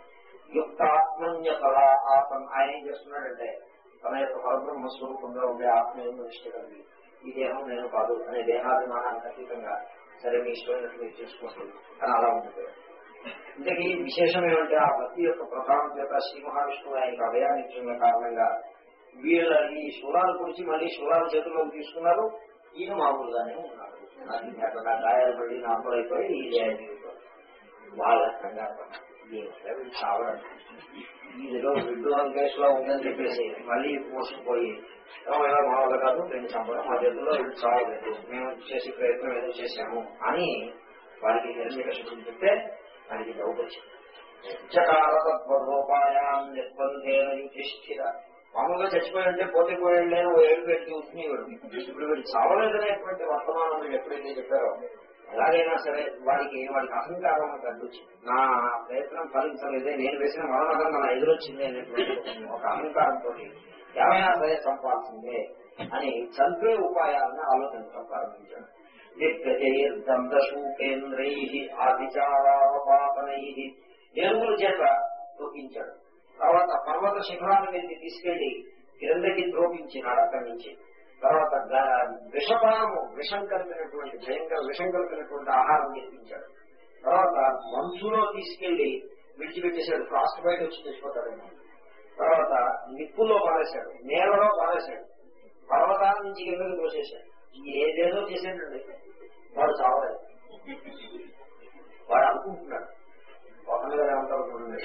యుక్తాత్మన్య కళా ఆత్మ ఆయన ఏం చేస్తున్నాడంటే తన యొక్క పరబ్రహ్మ స్వరూపంగా ఉండే ఆత్మీయ నిష్ట కలిగి ఈ దేహం నేను కాదు అనే దేహాభిమానానికి అతీతంగా సరే మీ ఇష్టమైనట్టు మీరు చేసుకోండి అని అలా ఉంటుంది ఇంతకీ విశేషం ఏమంటే ఆ భక్తి యొక్క ప్రభావం చేత శ్రీ మహావిష్ణువు ఆయనకు అభయాన్ని ఇచ్చిన కారణంగా వీళ్ళ ఈ శూలాలు పొడిచి మళ్ళీ శూలాలు చేతుల్లోకి తీసుకున్నారు. ఈయన మామూలుగానే ఉన్నాడు. నాకు అక్కడ గాయాలపడి నార్మల్ అయిపోయి ఈ వాళ్ళ కంగారు చావడం ఇదిలో విడ్డూరం కేసులో ఉందని చెప్పేసి మళ్ళీ మోసుకుపోయి ఇలా మామూలు కాదు రెండు చంపడం మా చేతుల్లో ఇది చావలేదు మేము చేసే ప్రయత్నం ఏదో చేశాము అని వారికి హిరణ్యకశిపుడు చెప్తే ఆయనకి డౌట్ వచ్చింది చకారతత్వోపాయాన్ని నిర్బంధేన యుధిష్ఠిర. మామూలుగా చచ్చిపోయాడంటే పోతే పోయాడు ఓ ఏడు పెట్టి ఉత్తినేవాడు ఇప్పుడు వీడు చావలేదనేటువంటి వర్తమానం వీళ్ళు ఎప్పుడైతే చెప్పారో ఎలాగైనా సరే వాడికి వాడికి అహంకారం మనకు అడ్డొచ్చింది నా ప్రయత్నం ఫలించలేదే నేను వేసిన మరణం మన ఎదురొచ్చింది అనేటువంటి ఒక అహంకారంతో ఏమైనా సరే చంపాల్సిందే అని చంపే ఉపాయాలను ఆలోచించడం ప్రారంభించాడు. దంతశూకేంద్రై ఆదిచారావపాతనై ఏనుగుల చేత తొక్కించాడు. తర్వాత పర్వత శిఖరాన్ని మీద తీసుకెళ్ళి క్రిందకి ద్రోపించినాడు అక్కడి నుంచి. తర్వాత విషపానము విషం కలిపినటువంటి భయంకర విషం కలిపినటువంటి ఆహారం నేర్పించాడు తర్వాత మంచులో తీసుకెళ్ళి విడిచిపెట్టేశాడు. ఫ్రాస్ట్ బయట వచ్చి తెచ్చిపోతాడేమో తర్వాత నిప్పులో పారేశాడు. నేలలో పారేశాడు. పర్వతాల నుంచి కిందకి దోసేశాడు ఏదేదో చేసేటండి వాడు చావలేదు. వాడు అనుకుంటున్నాడు. ఒకరిగా ఏమంటారు చూడండి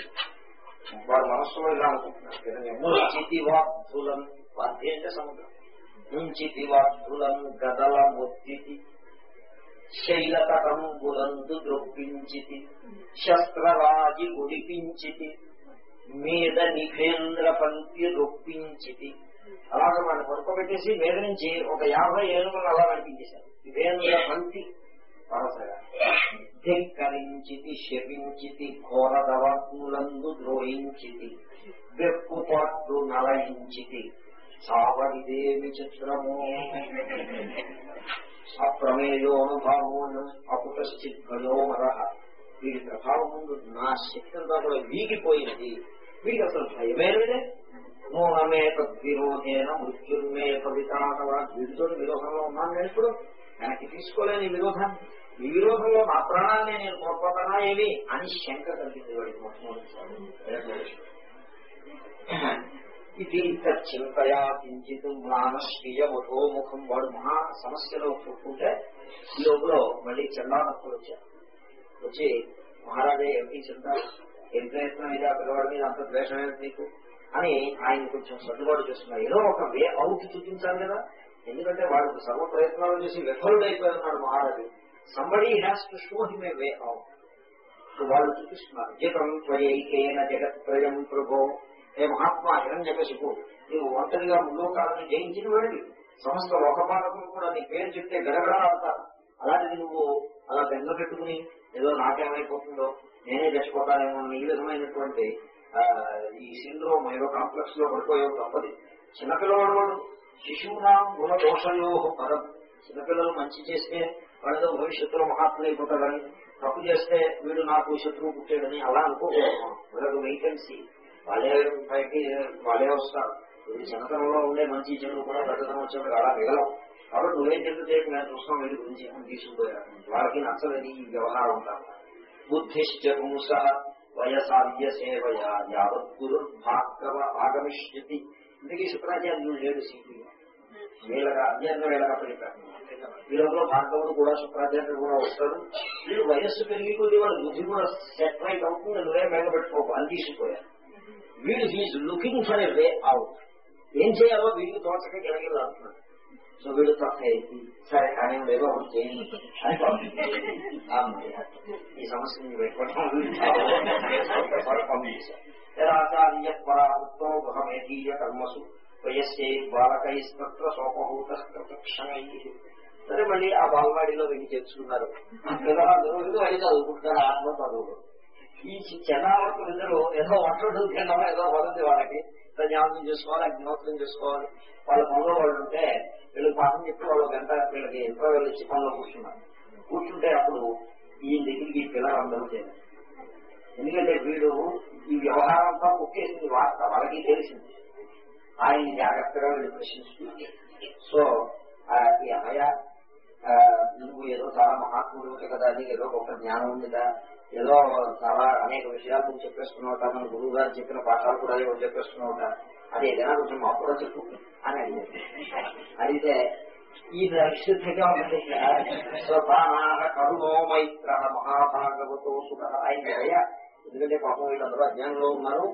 వాడు మనస్సులో ఇలా అనుకుంటున్నాడు. చితి వాద్ధులం వాద్య అంటే సముద్రం. ముంచితి వాద్ధులం గదల మొత్తితి శైలతకంబులందు ద్రొప్పించితి. శస్త్రరాజి ఉడిపించితి మీద నిభేంద్ర పంక్తి రొప్పించితి. అలాగే వాడిని పడుకోబెట్టేసి మీద నుంచి ఒక యాభై ఏనుగులు అలా నడిపించేశారు. నిభేంద్ర పంక్తి ధిక్కరించితి శపించితి ఘోరదవములందు ద్రోహించితి వెప్పు పట్టు నలయించితి. సావడిదేమి చిత్రము? అప్రమేయోనుభావోను అపుతశ్చిత్ మరహ వీడి ప్రభావం ముందు నా శక్తి అంతా వీగిపోయింది వీడికి అసలు భయమే లేదే? నూనమే తద్విరోధేన మృత్యుర్మే కవితానవ వీడితో విరోధంలో ఉన్నాను నేను ఇప్పుడు. వెనక్కి తీసుకోలేని విరోధాన్ని ఈ విరోధంలో నా ప్రాణాన్ని నేను కోల్పోతానా ఏమి? అని శంక కలిగింది వాడికి మొట్టమొదటి ఇది చింతయా కించిత్ మ్లానస్వీయ ముఖం వాడు మహా సమస్యలో చూసుకుంటే ఈ లోపల మళ్ళీ చందానప్పుడు వచ్చారు. వచ్చి మహారాజే ఎంపీ చింత? ఏం ప్రయత్నం ఇది? ఆ పిల్లవాడి మీద అంత ద్వేషం ఏమిటి నీకు? అని ఆయన కొంచెం సర్దుబాటు చేస్తున్నారు. ఏదో ఒక వే అవుట్ చూపించాలి కదా. ఎందుకంటే వాడికి సర్వ ప్రయత్నాలు చేసి విఫలుడైపోతున్నాడు మహారాజు. Somebody has to show him a way out వాళ్ళు చూపిస్తున్నారు. జీతం త్వయైకేన జగత్ ప్రజం ప్రభో. ఏ మహాత్మా హిరణ్యకశిపు నీవు ఒంటరిగా ముల్లోకాలను జయించిన వాడివి. సమస్త లోకపాలకులు కూడా నీ పేరు చెప్తే గడగడలాడతారు. అలాంటిది నువ్వు అలా బెంగ పెట్టుకుని ఏదో నాకేమైపోతుందో నేనే చచ్చిపోతానేమో ఈ విధమైనటువంటి ఈ సిండ్రోమ్ ఏదో కాంప్లెక్స్లో పడిపోయే తప్పది. చిన్నపిల్లవాడు వాడు శిశువునాం గుణ దోషయో పరం. చిన్నపిల్లలు మంచి చేస్తే వాళ్ళతో భవిష్యత్తులో మహాత్ములు మహాత్ములైపోతాడని తప్పు చేస్తే వీడు నాకు శత్రువు పుట్టాడని అలా అనుకోకూడదు. వాళ్ళకు వెయిటెన్సీ వాళ్ళే పైకి వాళ్ళే వస్తారు. ఇది చిన్నతనంలో ఉండే మంచి చెడు కూడా పెద్దతనం వచ్చినప్పుడు అలా మిగలం కాబట్టి నువ్వేం చెందు చేయకు నేను చూస్తాం వీడి గురించి తీసుకుపోయారు. వాళ్ళకి నచ్చలేదు ఈ వ్యవహారం ఉంటారు బుద్ధిశ్చ పుంస వయసాధ్య సేవయ యావత్ గురు భాగవ ఆగమిష్యతి. ఇందుకే శుక్రాచార్యులు లేడు సీపీగా వీళ్ళగా అధ్యయనం వీళ్ళగా పడిపోయారు వీళ్ళలో భార్గవుడు కూడా శుక్రాచార్యుడు కూడా వస్తాడు. వీళ్ళు వయస్సు పెరిగి కొద్ది వాళ్ళ బుద్ధి కూడా సెట్ రైట్ అవుతుంది నువ్వే మేఘపెట్టుకోకు అని తీసుకుపోయారు వీడు he's looking for a way out ఏం చేయాలో వీడికి తోచక గిలగిలు అంటున్నాడు సో వీడు తప్ప సరే కానీ ఏదో ఒకటి చేయండి ఈ సమస్యని గృహమేధీయ కర్మసు వయస్సే బాలకైస్తత్ర సరే మళ్ళీ ఆ బాలవాడిలో వెళ్ళి చేర్చుకున్నారు పిల్లలందరూ వెళ్ళి ఆత్మ చదువులు ఈ జనాలకు ఇద్దరు ఏదో వంటలు తినడం ఏదో వదంతి వాళ్ళకి. జ్ఞాపకం చేసుకోవాలి అగ్నిహోత్రం చేసుకోవాలి. వాళ్ళ పనులు వాళ్ళు ఉంటే వీళ్ళకి పాఠం చెప్పి వాళ్ళు గంట వీళ్ళకి ఎంతో వెళ్ళి పనిలో కూర్చున్నారు. కూర్చుంటే అప్పుడు ఈ దగ్గరికి ఈ పిల్లలందరూ చేయాలి ఎందుకంటే వీడు ఈ వ్యవహారం అంతా ముక్కేసింది వార్త వాళ్ళకి తెలిసింది. ఆయన జాగ్రత్తగా వీళ్ళు ప్రశ్నిస్తుంది సో ఈ అమయ నువ్వు ఏదో చాలా మహాత్ముడు కదా నీకు ఏదో గొప్ప జ్ఞానం ఉందిగా ఏదో చాలా అనేక విషయాలు నువ్వు చెప్పేస్తున్నావు మన గురువు గారు చెప్పిన పాఠాలు కూడా ఏవో చెప్పేస్తున్నావు అది ఏదైనా కొంచెం మాకు కూడా చెప్పు అని అడిగింది అడిగితే ఈ రక్షితగా ఉంది కరుణో మైత్ర మహాభాగవతో సుఖ ఆయన ఎందుకంటే పాపం వీళ్ళందరూ అజ్ఞానంలో ఉన్నారు.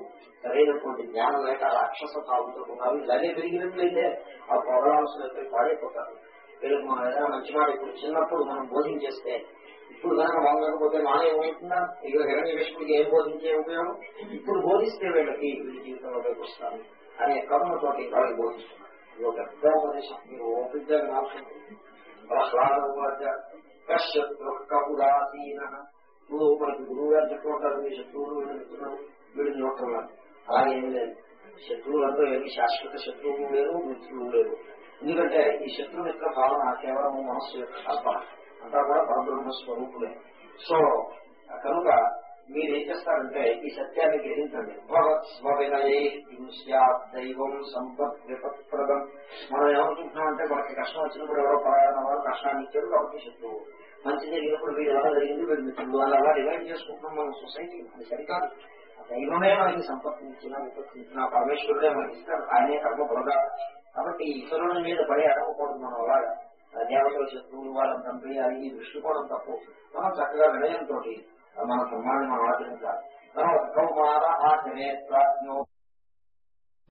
సరైనటువంటి జ్ఞానం లేక రాక్షస భావంతో ఉన్నారు ఇలాగే పెరిగినట్లయితే ఆ ప్రోగ్రామ్స్ పాడైపోతారు. వీళ్ళకి మనం ఏదైనా మంచి మాట ఇప్పుడు చిన్నప్పుడు మనం బోధించేస్తే ఇప్పుడు కనుక బాగుండకపోతే మానే ఏమవుతుందా? ఇక హిరణ్య విష్ణుడికి ఏం బోధించే ఉపయోగం? ఇప్పుడు బోధిస్తే వీళ్ళకి వీళ్ళ జీవితంలోకి వస్తాను అనే కర్మతోటి వాళ్ళకి బోధిస్తున్నారు. ఇది ఒక పెద్ద ఉపదేశం. మీరు ఓపికగా వినాల్సింది. ప్రహ్లాద కశ్యత్వ ఉదాసీన ఇప్పుడు మనకి గురువు గారు చెప్పుకుంటారు మీ శత్రువులు వీళ్ళు మిత్రులు వీళ్ళు చూస్తున్నారు అలాగే లేదు. శత్రువులంతా ఏమి శాశ్వత శత్రువు లేరు మిత్రులు లేరు. ఎందుకంటే ఈ శత్రుమిత్ర భావన కేవలం మనస్సు యొక్క కల్పన అంతా కూడా పరబ్రహ్మ స్వరూపులే సో కనుక మీరేం చేస్తారంటే ఈ సత్యాన్ని గ్రహించండి. భగవత్ స్వవినయే దైవం సంపత్ విపత్ప్రదం మనం ఏమనుకుంటున్నాం అంటే మనకి కష్టం వచ్చినప్పుడు ఎవరో పరాయణ వాళ్ళు కష్టాన్ని ఇచ్చారు కాబట్టి శత్రువు మంచి జరిగినప్పుడు వీడు ఎలా జరిగింది వీడు మిత్రులు అలా అలా డివైడ్ చేసుకుంటున్నాం మన సొసైటీ అది సరికాదు. దైవమే మనకి సంపత్తించిన విపత్తించిన పరమేశ్వరుడే మనకి ఇస్తారు ఆయనే కర్మ పొందా కాబట్టి ఇతరుల మీద పడి అడగకూడదు మనం అలాగా. దేవతల శత్రువులు వాళ్ళని చంపేయాలి ఈ దృష్టికోణం తప్పు. మనం చక్కగా వినయంతో మన సమ్మాన్ని మనం ఆచరించాలి తర్వాత కౌమార ఆచరే ప్రాజ్ఞో